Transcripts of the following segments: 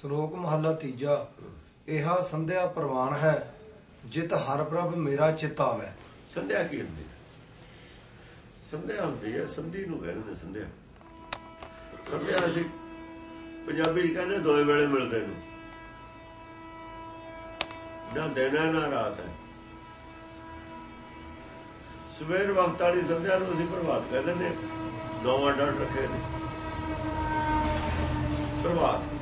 ਸ਼ਲੋਕ ਮਹੱਲਾ ਤੀਜਾ। ਇਹਾ ਸੰਧਿਆ ਪ੍ਰਵਾਨ ਹੈ, ਜਿਤ ਹਰ ਪ੍ਰਭ ਮੇਰਾ ਚਿਤ ਆਵੇ। ਸੰਧਿਆ ਕੀ ਹੁੰਦੀ ਹੈ? ਸੰਧਿਆ ਹੁੰਦੀ ਹੈ, ਸੰਧੀ ਨੂੰ ਕਹਿੰਦੇ ਨੇ ਸੰਧਿਆ। ਸੰਧਿਆ ਅਸੀਂ ਪੰਜਾਬੀ ਚ ਕਹਿੰਦੇ ਦੋਏ ਵੇਲੇ ਮਿਲਦੇ ਨੇ। ਨਾ ਦਿਨ ਹੈ ਨਾ ਰਾਤ ਹੈ। ਸਵੇਰ ਵਕਤ ਵਾਲੀ ਸੰਧਿਆ ਨੂੰ ਅਸੀਂ ਪ੍ਰਭਾਤ ਕਹਿੰਦੇ ਨੇ। ਨੌ ਅੱਡ ਅੱਡ ਰੱਖੇ ਨੇ। ਪ੍ਰਭਾਤ।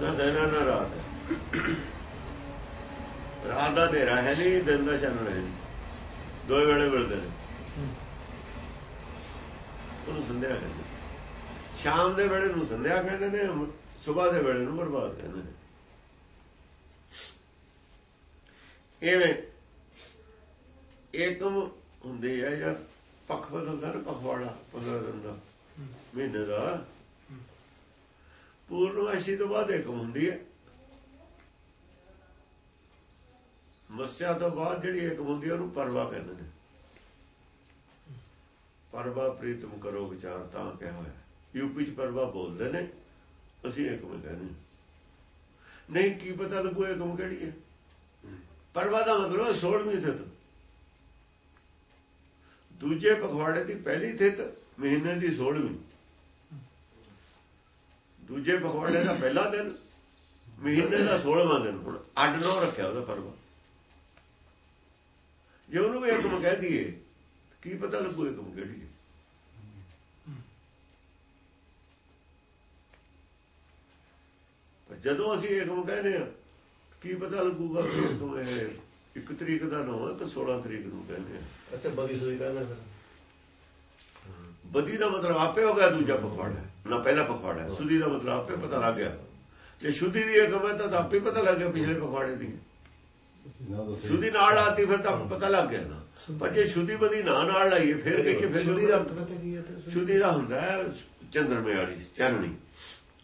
ਨਾ ਦਿਨ ਨਾ ਰਾਤ ਹੈ। ਰਾਤ ਦਾ ਹਨੇਰਾ ਹੈ ਨਹੀਂ, ਦਿਨ ਦਾ ਚਾਨਣ ਹੈ ਨਹੀਂ। ਦੋ ਵੇਲੇ ਮਿਲਦੇ ਨੇ। ਉਹਨੂੰ ਸੰਧਿਆ ਕਹਿੰਦੇ ਸ਼ਾਮ ਦੇ ਵੇਲੇ ਨੂੰ ਸੰਧਿਆ ਕਹਿੰਦੇ ਨੇ, ਸਵੇਰ ਦੇ ਵੇਲੇ ਨੂੰ ਬਰਬਾਦ ਕਹਿੰਦੇ ਨੇ। ਐਵੇਂ ਏਕਮ ਹੁੰਦੇ ਆ ਜਿਹੜਾ ਪੱਖ ਬਦਲਦਾ ਨਾ, ਪਖਵਾੜਾ 15 ਦਿਨ ਦਾ, ਮਹੀਨੇ ਦਾ। ਪੂਰਨਮਾਸ਼ੀ ਤੋਂ ਬਾਅਦ ਏਕਮ ਹੁੰਦੀ ਹੈ। ਮੱਸਿਆ ਤੋਂ ਬਾਅਦ ਜਿਹੜੀ ਇੱਕ ਹੁੰਦੀ ਉਹਨੂੰ ਪਰਵਾ ਕਹਿੰਦੇ ਨੇ। ਪਰਵਾ ਪ੍ਰੀਤਮ ਕਰੋ ਵਿਚਾਰ, ਤਾਂ ਕਿਹਾ ਹੋਇਆ। ਯੂਪੀ ਚ ਪਰਵਾ ਬੋਲਦੇ ਨੇ, ਅਸੀਂ ਇੱਕ ਮੈਂ ਕਹਿੰਦੇ ਨਹੀਂ, ਕੀ ਪਤਾ ਲੱਗੂ ਇਹ ਕਮ ਕਿਹੜੀ ਹੈ। ਪਰਵਾ ਦਾ ਮਤਲਬ 16ਵੀਂ ਥਿਤ। ਦੂਜੇ ਪਖਵਾੜੇ ਦੀ ਪਹਿਲੀ ਥਿਤ ਮਹੀਨੇ ਦੀ 16ਵੀਂ ਦੂਜੇ ਪਖਵਾੜੇ ਦਾ ਪਹਿਲਾ ਦਿਨ ਮਹੀਨੇ ਦਾ 16ਵਾਂ ਦਿਨ ਹੁਣ, ਅੱਡ ਨੋ ਰੱਖਿਆ ਉਹਦਾ ਪਰਵਾ। ਜੇ ਉਹਨੂੰ ਵੀ ਹੁਕਮ ਕਹਿ ਦਈਏ, ਕੀ ਪਤਾ ਲੱਗੂ ਹੁਕਮ ਕਿਹੜੀ ਹੈ। ਜਦੋਂ ਅਸੀਂ ਹੁਕਮ ਕਹਿੰਦੇ ਆ ਕੀ ਪਤਾ ਲੱਗੂਗਾ ਕਿ ਹੁਕਮ ਇਹ ਇੱਕ ਤਰੀਕ ਦਾ ਨਾ ਹੋਵੇ ਤਾਂ 16 ਤਰੀਕ ਨੂੰ ਕਹਿੰਦੇ ਆ ਅੱਛਾ ਬਦੀ ਸੂਈ ਕਹਿੰਦਾ ਫਿਰ। ਬਦੀ ਦਾ ਮਤਲਬ ਆਪੇ ਹੋ ਗਿਆ ਦੂਜਾ ਪਖਵਾੜਾ ਨਾ ਪਹਿਲਾ ਪਖਵਾੜਾ ਸੁਦੀ ਦਾ ਮਤਲਬ ਆਪੇ ਪਤਾ ਲੱਗ ਗਿਆ। ਜੇ ਸ਼ੁੱਧੀ ਦੀ ਹੁਕਮ ਹੈ ਤਾਂ ਆਪੇ ਪਤਾ ਲੱਗ ਗਿਆ ਪਿਛਲੇ ਪਖਵਾੜੇ ਦੀ। ਸ਼ੁੱਧੀ ਨਾਲ ਆਤੀ ਫਿਰ ਤਾਂ ਪਤਾ ਲੱਗ ਗਿਆ ਨਾ। ਪਰ ਜੇ ਸ਼ੁੱਧੀ ਬਦੀ ਨਾ ਨਾਲ ਲਾਈਏ ਫਿਰ ਕਿ ਫਿਰ ਸੁਧੀ ਦਾ ਅਰਥ ਪਤਾ ਕੀ ਹੈ ਤੇ? ਸ਼ੁੱਧੀ ਦਾ ਹੁੰਦਾ ਹੈ ਚੰਦਰਮੇ ਵਾਲੀ ਚਾਨਣੀ।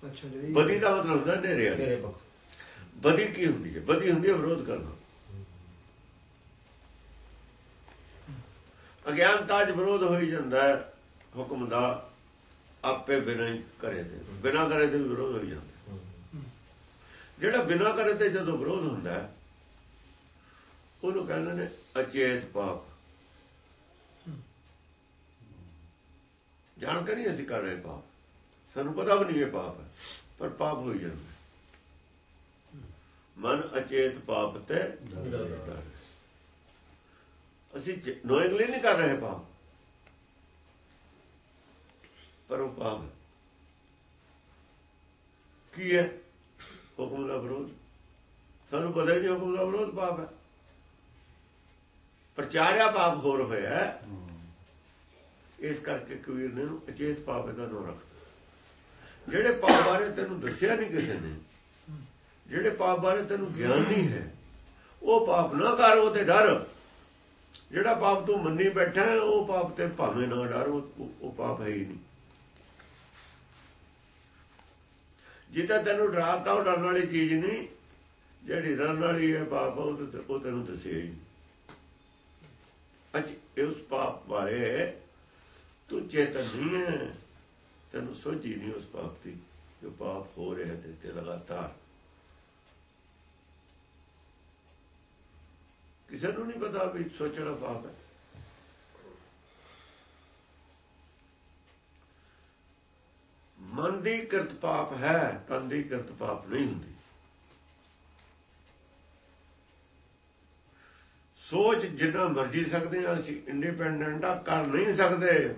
ਅੱਛਾ ਬਦੀ ਦਾ ਮਤਲਬ ਹੁੰਦਾ ਹਨੇਰੇ ਵਾਲੀ। ਬਦੀ ਕੀ ਹੁੰਦੀ ਹੈ? ਬਦੀ ਹੁੰਦੀ ਹੈ ਵਿਰੋਧ ਕਰਨਾ। ਅਗਿਆਨਤਾ 'ਚ ਵਿਰੋਧ ਹੋਈ ਜਾਂਦਾ ਹੈ। ਹੁਕਮ ਦਾ ਆਪੇ ਬਿਨਾਂ ਹੀ ਕਰੇ ਤੇ ਬਿਨਾਂ ਕਰੇ ਤੇ ਵੀ ਵਿਰੋਧ ਹੋਈ ਜਾਂਦਾ। ਜਿਹੜਾ ਬਿਨਾਂ ਕਰੇ ਤੇ ਜਦੋਂ ਵਿਰੋਧ ਹੁੰਦਾ ਹੈ ਉਹਨੂੰ ਕਹਿੰਦੇ ਨੇ ਅਚੇਤ ਪਾਪ। ਜਾਣ ਕੇ ਨਹੀਂ ਅਸੀਂ ਕਰ ਰਹੇ ਪਾਪ। ਸਾਨੂੰ ਪਤਾ ਵੀ ਨਹੀਂ ਇਹ ਪਾਪ ਹੈ ਪਰ ਪਾਪ ਹੋਈ ਜਾਂਦਾ ਮਨ ਅਚੇਤ ਪਾਪ ਤੇ ਹੈ। ਅਸੀਂ ਨੋਇੰਗਲੀ ਨਹੀਂ ਕਰ ਰਹੇ ਪਾਪ। ਪਰ ਪਾਪ। ਕੀ ਹੈ? ਹੁਕਮ ਦਾ ਵਿਰੋਧ। ਸਾਨੂੰ ਪਤਾ ਹੀ ਨਹੀਂ ਹੁਕਮ ਦਾ ਵਿਰੋਧ ਪਾਪ ਹੈ। ਪ੍ਰਚਾਰਿਆ ਪਾਪ ਹੋਰ ਹੋਇਆ ਇਸ ਕਰਕੇ ਕਬੀਰ ਨੇ ਨੂੰ ਅਚੇਤ ਪਾਪ ਇਹਦਾ ਨਾਮ ਰੱਖਦਾ ਜਿਹੜੇ ਪਾਪ ਬਾਰੇ ਤੈਨੂੰ ਦੱਸਿਆ ਨਹੀਂ ਕਿਸੇ ਨੇ, ਜਿਹੜੇ ਪਾਪ ਬਾਰੇ ਤੈਨੂੰ ਗਿਆਨ ਨਹੀਂ ਹੈ, ਉਹ ਪਾਪ ਨਾ ਕਰ, ਉਹ ਤੇ ਡਰ। ਜਿਹੜਾ ਪਾਪ ਤੂੰ ਮੰਨੀ ਬੈਠਾ ਉਹ ਪਾਪ ਤੇ ਭਾਵੇਂ ਨਾ ਡਰ ਉਹ ਪਾਪ ਹੈ ਹੀ ਨਹੀਂ। ਜਿੱਦਾਂ ਤੈਨੂੰ ਡਰਾਤਾ, ਉਹ ਡਰਨ ਵਾਲੀ ਚੀਜ਼ ਨਹੀਂ। ਜਿਹੜੀ ਡਰਨ ਵਾਲੀ ਹੈ ਪਾਪ, ਉਹ ਤੈਨੂੰ ਦੱਸਿਆ ਹੀ ਅੱਜ ਉਸ ਪਾਪ ਬਾਰੇ ਤੂੰ ਚੇਤਨ ਨਹੀਂ ਹੈ। ਤੈਨੂੰ ਸੋਝੀ ਨਹੀਂ ਉਸ ਪਾਪ ਦੀ ਜੋ ਪਾਪ ਹੋ ਰਿਹਾ ਤੇ ਤੇ ਲਗਾਤਾਰ। ਕਿਸੇ ਨੂੰ ਨਹੀਂ ਪਤਾ ਵੀ ਸੋਚਣਾ ਪਾਪ ਹੈ। ਮਨ ਦੀ ਕਿਰਤ ਪਾਪ ਹੈ, ਤਨ ਦੀ ਕਿਰਤ ਪਾਪ ਨਹੀਂ ਹੁੰਦੀ। ਸੋਚ ਜਿੰਨਾ ਮਰਜ਼ੀ ਸਕਦੇ ਆ ਅਸੀਂ ਇੰਡੀਪੈਂਡੈਂਟ ਆ, ਕਰ ਨਹੀਂ ਸਕਦੇ।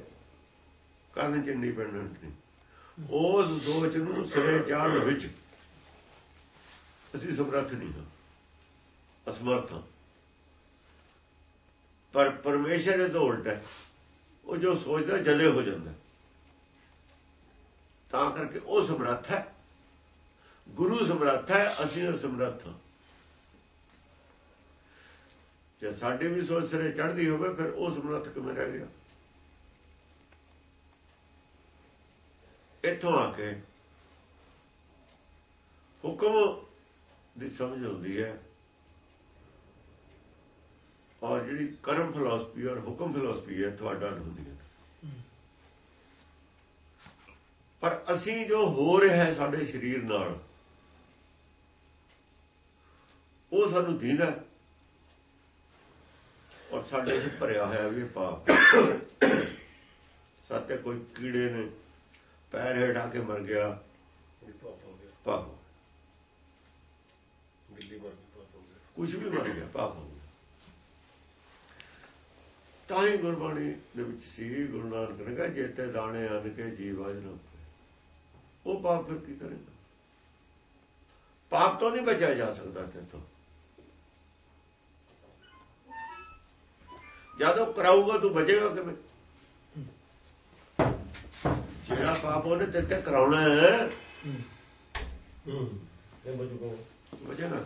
ਕਰਨ ਚ ਇੰਡੀਪੈਂਡੈਂਟ ਨਹੀਂ। ਉਸ ਸੋਚ ਨੂੰ ਸਿਰੇ ਚਾੜਨ ਵਿੱਚ ਅਸੀਂ ਸਮਰੱਥ ਨਹੀਂ ਹਾਂ। ਅਸਮਰਥ ਹਾਂ। ਪਰ ਪਰਮੇਸ਼ਰ ਇਹ ਤੋਂ ਉਲਟ ਹੈ। ਉਹ ਜੋ ਸੋਚਦਾ ਜਦੇ ਹੋ ਜਾਂਦਾ। ਤਾਂ ਕਰਕੇ ਉਹ ਸਮਰੱਥ ਹੈ। ਗੁਰੂ ਸਮਰੱਥ ਹੈ, ਅਸੀਂ ਸਮਰੱਥ ਹਾਂ। ਜੇ ਸਾਡੇ ਵੀ ਸੋਚ ਸਿਰੇ ਚੜਦੀ ਹੋਵੇ, ਫਿਰ ਉਹ ਸਮਰੱਥ ਕਿਵੇਂ ਰਹਿ ਗਿਆ? ਇੱਥੋਂ ਆ ਕੇ ਹੁਕਮ ਦੀ ਸਮਝ ਆਉਂਦੀ ਹੈ। ਔਰ ਜਿਹੜੀ ਕਰਮ ਫਿਲਾਸਫੀ ਔਰ ਹੁਕਮ ਫਿਲਾਸਫੀ ਹੈ, ਤੁਹਾਡਾ ਹੁੰਦੀ ਹੈ। ਪਰ ਅਸੀਂ ਜੋ ਹੋ ਰਿਹਾ ਹੈ ਸਾਡੇ ਸਰੀਰ ਨਾਲ ਉਹ ਸਾਨੂੰ ਦੀਦਾ ਔਰ ਸਾਡੇ ਵਿੱਚ ਭਰਿਆ ਹੋਇਆ ਵੀ ਪਾਪ ਸਾਤੇ ਕੋਈ ਕੀੜੇ ਨੇ ਪੈਰ ਹੇਠ ਕੇ ਮਰ ਗਿਆ ਪਾਪ ਹੋ ਗਿਆ। ਪਾਪ ਬਿੱਲੀ ਮਰ ਗਈ ਪਾਪ ਹੋ ਗਿਆ। ਕੁਝ ਵੀ ਮਰ ਗਿਆ ਪਾਪ ਹੋ ਗਿਆ। ਤਾਂ ਹੀ ਗੁਰਬਾਣੀ ਦੇ ਵਿੱਚ ਸੀ ਗੁਰੂ ਨਾਨਕ ਨੇ ਕਿਹਾ ਜੇਤੇ ਦਾਣੇ ਅੰਨ ਕੇ ਜੀਵ ਨਾ ਉਹ ਪਾਪ ਫਿਰ ਕੀ ਕਰੇਗਾ? ਪਾਪ ਤੋਂ ਨਹੀਂ ਬਚਿਆ ਜਾ ਸਕਦਾ ਤੇ ਤੋਂ। ਜਦੋਂ ਕਰਾਊਗਾ ਤੂੰ ਬਚੇਗਾ ਕਿਵੇਂ? ਜਿਹੜਾ ਪਾਪ ਉਹਨੇ ਤੇ ਤੇ ਕਰਾਉਣਾ ਹੈ। ਹੂੰ ਇਹ ਬਚੇਗਾ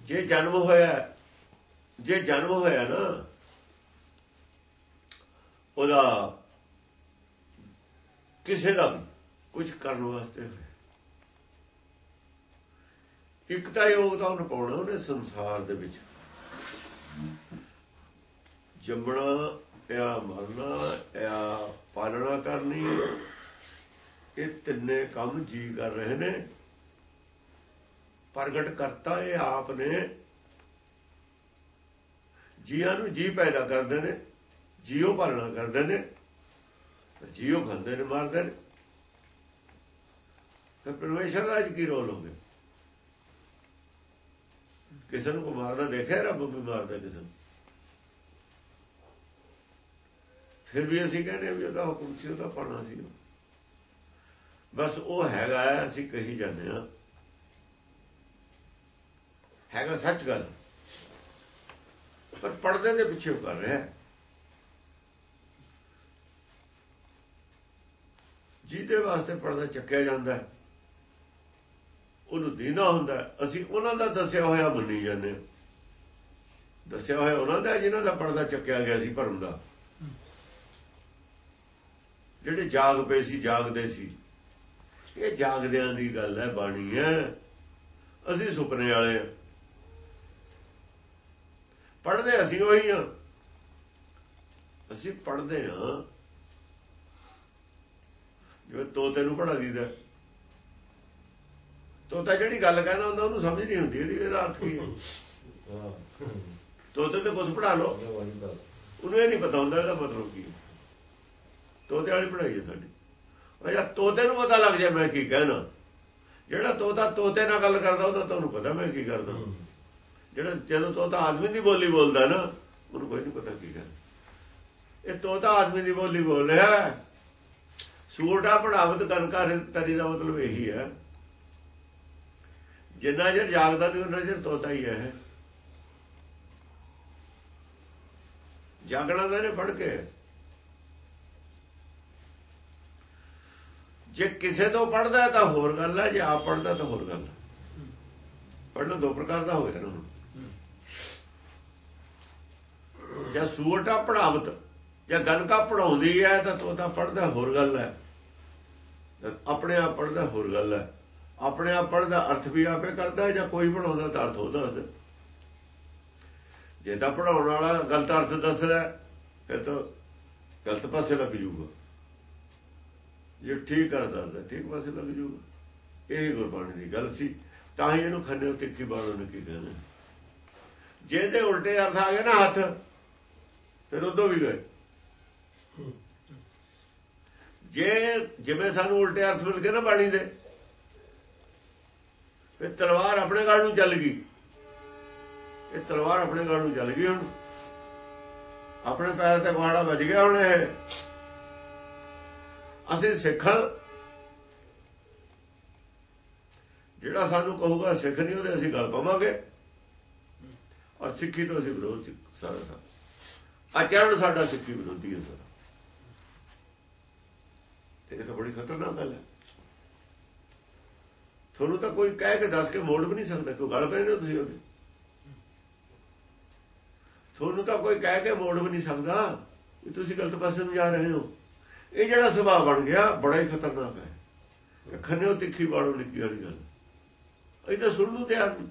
ਜੇ ਜਨਮ ਹੋਇਆ ਜੇ ਜਨਮ ਹੋਇਆ ਨਾ ਉਹਦਾ ਕਿਸੇ ਦਾ ਵੀ ਕੁਝ ਕਰਨ ਵਾਸਤੇ ਹੋਇਆ ਇੱਕ ਤਾਂ ਯੋਗਦਾਨ ਪਾਉਣਾ ਉਹਨੇ ਸੰਸਾਰ ਦੇ ਵਿੱਚ। ਜੰਮਣਾ, ਆ ਮਰਨਾ, ਆ ਪਾਲਣਾ ਕਰਨੀ, ਇਹ ਤਿੰਨੇ ਕੰਮ ਜੀ ਕਰ ਰਹੇ ਨੇ। ਪ੍ਰਗਟ ਕਰਤਾ ਇਹ ਆਪ ਨੇ। ਜੀਆਂ ਨੂੰ ਜੀ ਪੈਦਾ ਕਰਦੇ ਨੇ। ਜੀਓ ਪਾਲਣਾ ਕਰਦੇ ਨੇ, ਜੀਓ ਖਾਂਦੇ ਨੇ, ਮਾਰਦੇ ਨੇ। ਫਿਰ ਪਰਮੇਸ਼ਰ ਦਾ ਅੱਜ ਕੀ ਰੋਲ ਹੋਵੇ? ਕਿਸੇ ਨੂੰ ਕੋ ਮਾਰਦਾ ਦੇਖਿਆ ਰੱਬ ਵੀ ਮਾਰਦਾ ਕਿਸੇ ਨੂੰ। ਫਿਰ ਵੀ ਅਸੀਂ ਕਹਿੰਦੇ ਵੀ ਉਹਦਾ ਹੁਕਮ ਸੀ, ਉਹਦਾ ਪਾਣਾ ਸੀ। ਬਸ ਉਹ ਹੈਗਾ, ਅਸੀਂ ਕਹੀ ਜਾਂਦੇ ਆ ਹੈਗਾ ਸੱਚ ਗੱਲ। ਪਰ ਪਰਦੇ ਦੇ ਪਿੱਛੇ ਉਹ ਕਰ ਰਿਹਾ। ਜਿਹਦੇ ਵਾਸਤੇ ਪਰਦਾ ਚੱਕਿਆ ਜਾਂਦਾ ਉਹਨੂੰ ਦੀਨਾ ਹੁੰਦਾ ਅਸੀਂ ਉਹਨਾਂ ਦਾ ਦੱਸਿਆ ਹੋਇਆ ਮੰਨੀ ਜਾਂਦੇ ਦੱਸਿਆ ਹੋਇਆ ਉਹਨਾਂ ਦਾ ਜਿਨ੍ਹਾਂ ਦਾ ਪਰਦਾ ਚੱਕਿਆ ਗਿਆ ਸੀ ਭਰਮ ਦਾ। ਜਿਹੜੇ ਜਾਗ ਪਏ ਸੀ, ਜਾਗਦੇ ਸੀ। ਇਹ ਜਾਗਦਿਆਂ ਦੀ ਗੱਲ ਹੈ, ਬਾਣੀ ਹੈ। ਅਸੀਂ ਸੁਪਨੇ ਵਾਲੇ ਆ ਪੜਦੇ ਅਸੀਂ ਉਹੀ ਆ ਅਸੀਂ ਪੜਦੇ ਆ ਜਿਵੇਂ ਤੋਤੇ ਨੂੰ ਪੜਾ ਦੀਦਾ। ਤੋਤਾ ਜਿਹੜੀ ਗੱਲ ਕਹਿੰਦਾ ਹੁੰਦਾ ਉਹਨੂੰ ਸਮਝ ਨਹੀਂ ਹੁੰਦੀ ਇਹਦੀ ਇਹਦਾ ਅਰਥ ਕੀ ਹੈ? ਤੋਤੇ ਤੇ ਕੁਝ ਪੜਾ ਲਓ। ਉਹਨੂੰ ਇਹ ਨਹੀਂ ਪਤਾ ਹੁੰਦਾ ਇਹਦਾ ਮਤਲਬ ਕੀ ਹੈ। ਤੋਤੇ ਵਾਲੀ ਪੜਾਈ ਹੈ ਸਾਡੀ। ਉਹ ਜਾਂ ਤੋਤੇ ਨੂੰ ਪਤਾ ਲੱਗ ਜਾਏ ਮੈਂ ਕੀ ਕਹਿਣਾ। ਜਿਹੜਾ ਤੋਤਾ ਤੋਤੇ ਨਾਲ ਗੱਲ ਕਰਦਾ ਉਹਦਾ ਤੁਹਾਨੂੰ ਪਤਾ ਮੈਂ ਕੀ ਕਰਦਾ। ਜਿਹੜਾ ਜਦੋਂ ਤੋਤਾ ਆਦਮੀ ਦੀ ਬੋਲੀ ਬੋਲਦਾ ਨਾ ਉਹਨੂੰ ਕੋਈ ਨਹੀਂ ਪਤਾ ਕੀ ਕਹਿੰਦਾ ਇਹ ਤੋਤਾ ਆਦਮੀ ਦੀ ਬੋਲੀ ਬੋਲ ਰਿਹਾ ਹੈ ਸੂਰਟਾ ਪੜਾਵਤ ਕਨਕਾ ਤਰੀ ਦਾ ਮਤਲਬ ਇਹੀ ਹੈ। ਜਿੰਨਾ ਚਿਰ ਜਾਗਦਾ ਨਹੀਂ ਉਹਨਾਂ ਚਿਰ ਤੋਤਾ ਹੀ ਹੈ ਜਾਗਣਾ ਦਾ ਨੇ ਪੜ ਕੇ। ਜੇ ਕਿਸੇ ਤੋਂ ਪੜਦਾ ਤਾਂ ਹੋਰ ਗੱਲ ਹੈ, ਜੇ ਆਪ ਪੜਦਾ ਤਾਂ ਹੋਰ ਗੱਲ ਹੈ। ਪੜਨਾ ਦੋ ਪ੍ਰਕਾਰ ਦਾ ਹੋਇਆ ਨਾ ਜਾਂ ਸੂਰਟਾ ਪੜਾਵਤ, ਜਾਂ ਗਨਕਾ ਪੜਾਉਂਦੀ ਹੈ ਤਾਂ ਤੋਤਾ ਪੜਦਾ ਹੋਰ ਗੱਲ ਹੈ। ਆਪਣੇ ਆਪ ਪੜਦਾ ਹੋਰ ਗੱਲ ਹੈ। ਆਪਣੇ ਆਪ ਪੜਦਾ ਅਰਥ ਵੀ ਆਪੇ ਕਰਦਾ ਜਾਂ ਕੋਈ ਬਣਾਉਂਦਾ ਤਾਂ ਅਰਥ ਉਹਦਾ ਦੱਸਦਾ ਜੇ ਤਾਂ ਪੜਾਉਣ ਵਾਲਾ ਗਲਤ ਅਰਥ ਦੱਸਦਾ ਫਿਰ ਤਾਂ ਗਲਤ ਪਾਸੇ ਲੱਗ ਜੂਗਾ ਜੇ ਠੀਕ ਕਰਦਾ ਤਾਂ ਠੀਕ ਪਾਸੇ ਲੱਗ ਜੂਗਾ ਇਹ ਗੁਰਬਾਣੀ ਦੀ ਗੱਲ ਸੀ। ਤਾਂ ਹੀ ਇਹਨੂੰ ਖੰਨੇ ਉੱਤੇ ਕੀ ਬਾਣੋ ਨੇ ਕੀ ਕਹਿੰਦੇ ਜੇ ਉਲਟੇ ਅਰਥ ਆ ਗਏ ਨਾ ਹੱਥ, ਫਿਰ ਉਦੋਂ ਵੀ ਗਏ। ਜੇ ਜਿਵੇਂ ਸਾਨੂੰ ਉਲਟੇ ਅਰਥ ਮਿਲ ਗਏ ਨਾ ਬਾਣੀ ਦੇ ਇਹ ਤਲਵਾਰ ਆਪਣੇ ਗਲ ਨੂੰ ਚੱਲ ਗਈ। ਇਹ ਤਲਵਾਰ ਆਪਣੇ ਗਲ ਨੂੰ ਚੱਲ ਗਈ ਹੁਣ। ਆਪਣੇ ਪੈਰ ਤੇ ਕੁਹਾੜਾ ਵੱਜ ਗਿਆ ਹੁਣ ਇਹ। ਅਸੀਂ ਸਿੱਖ, ਜਿਹੜਾ ਸਾਨੂੰ ਕਹੂਗਾ ਸਿੱਖ ਨਹੀਂ, ਉਹਦੇ ਅਸੀਂ ਗੱਲ ਪਾਵਾਂਗੇ। ਔਰ ਸਿੱਖੀ ਤੋਂ ਅਸੀਂ ਵਿਰੋਧ ਚ ਸਾਰਾ ਸਾਰਾ। ਆਚਰਣ ਸਾਡਾ ਸਿੱਖੀ ਵਿਰੋਧੀ ਹੈ ਸਾਰਾ। ਇਹ ਤਾਂ ਬੜੀ ਖਤਰਨਾਕ ਗੱਲ ਹੈ। ਤੁਹਾਨੂੰ ਤਾਂ ਕੋਈ ਕਹਿ ਕੇ ਦੱਸ ਕੇ ਮੋੜ ਵੀ ਨਹੀਂ ਸਕਦਾ, ਕੋਈ ਗੱਲ ਪੈਣੇ ਤੁਸੀਂ ਉਹਦੀ। ਤੁਹਾਨੂੰ ਤਾਂ ਕੋਈ ਕਹਿ ਕੇ ਮੋੜ ਵੀ ਨਹੀਂ ਸਕਦਾ ਵੀ ਤੁਸੀਂ ਗਲਤ ਪਾਸੇ ਨੂੰ ਜਾ ਰਹੇ ਹੋ। ਇਹ ਜਿਹੜਾ ਸੁਭਾਅ ਬਣ ਗਿਆ, ਬੜਾ ਹੀ ਖਤਰਨਾਕ ਹੈ। ਖੰਨੇ ਤਿੱਖੀ ਬਾੜੋ ਨਿੱਕੀ ਵਾਲੀ ਗੱਲ। ਇਹ ਤਾਂ ਸੁਣਨ ਨੂੰ ਤਿਆਰ ਨਹੀਂ।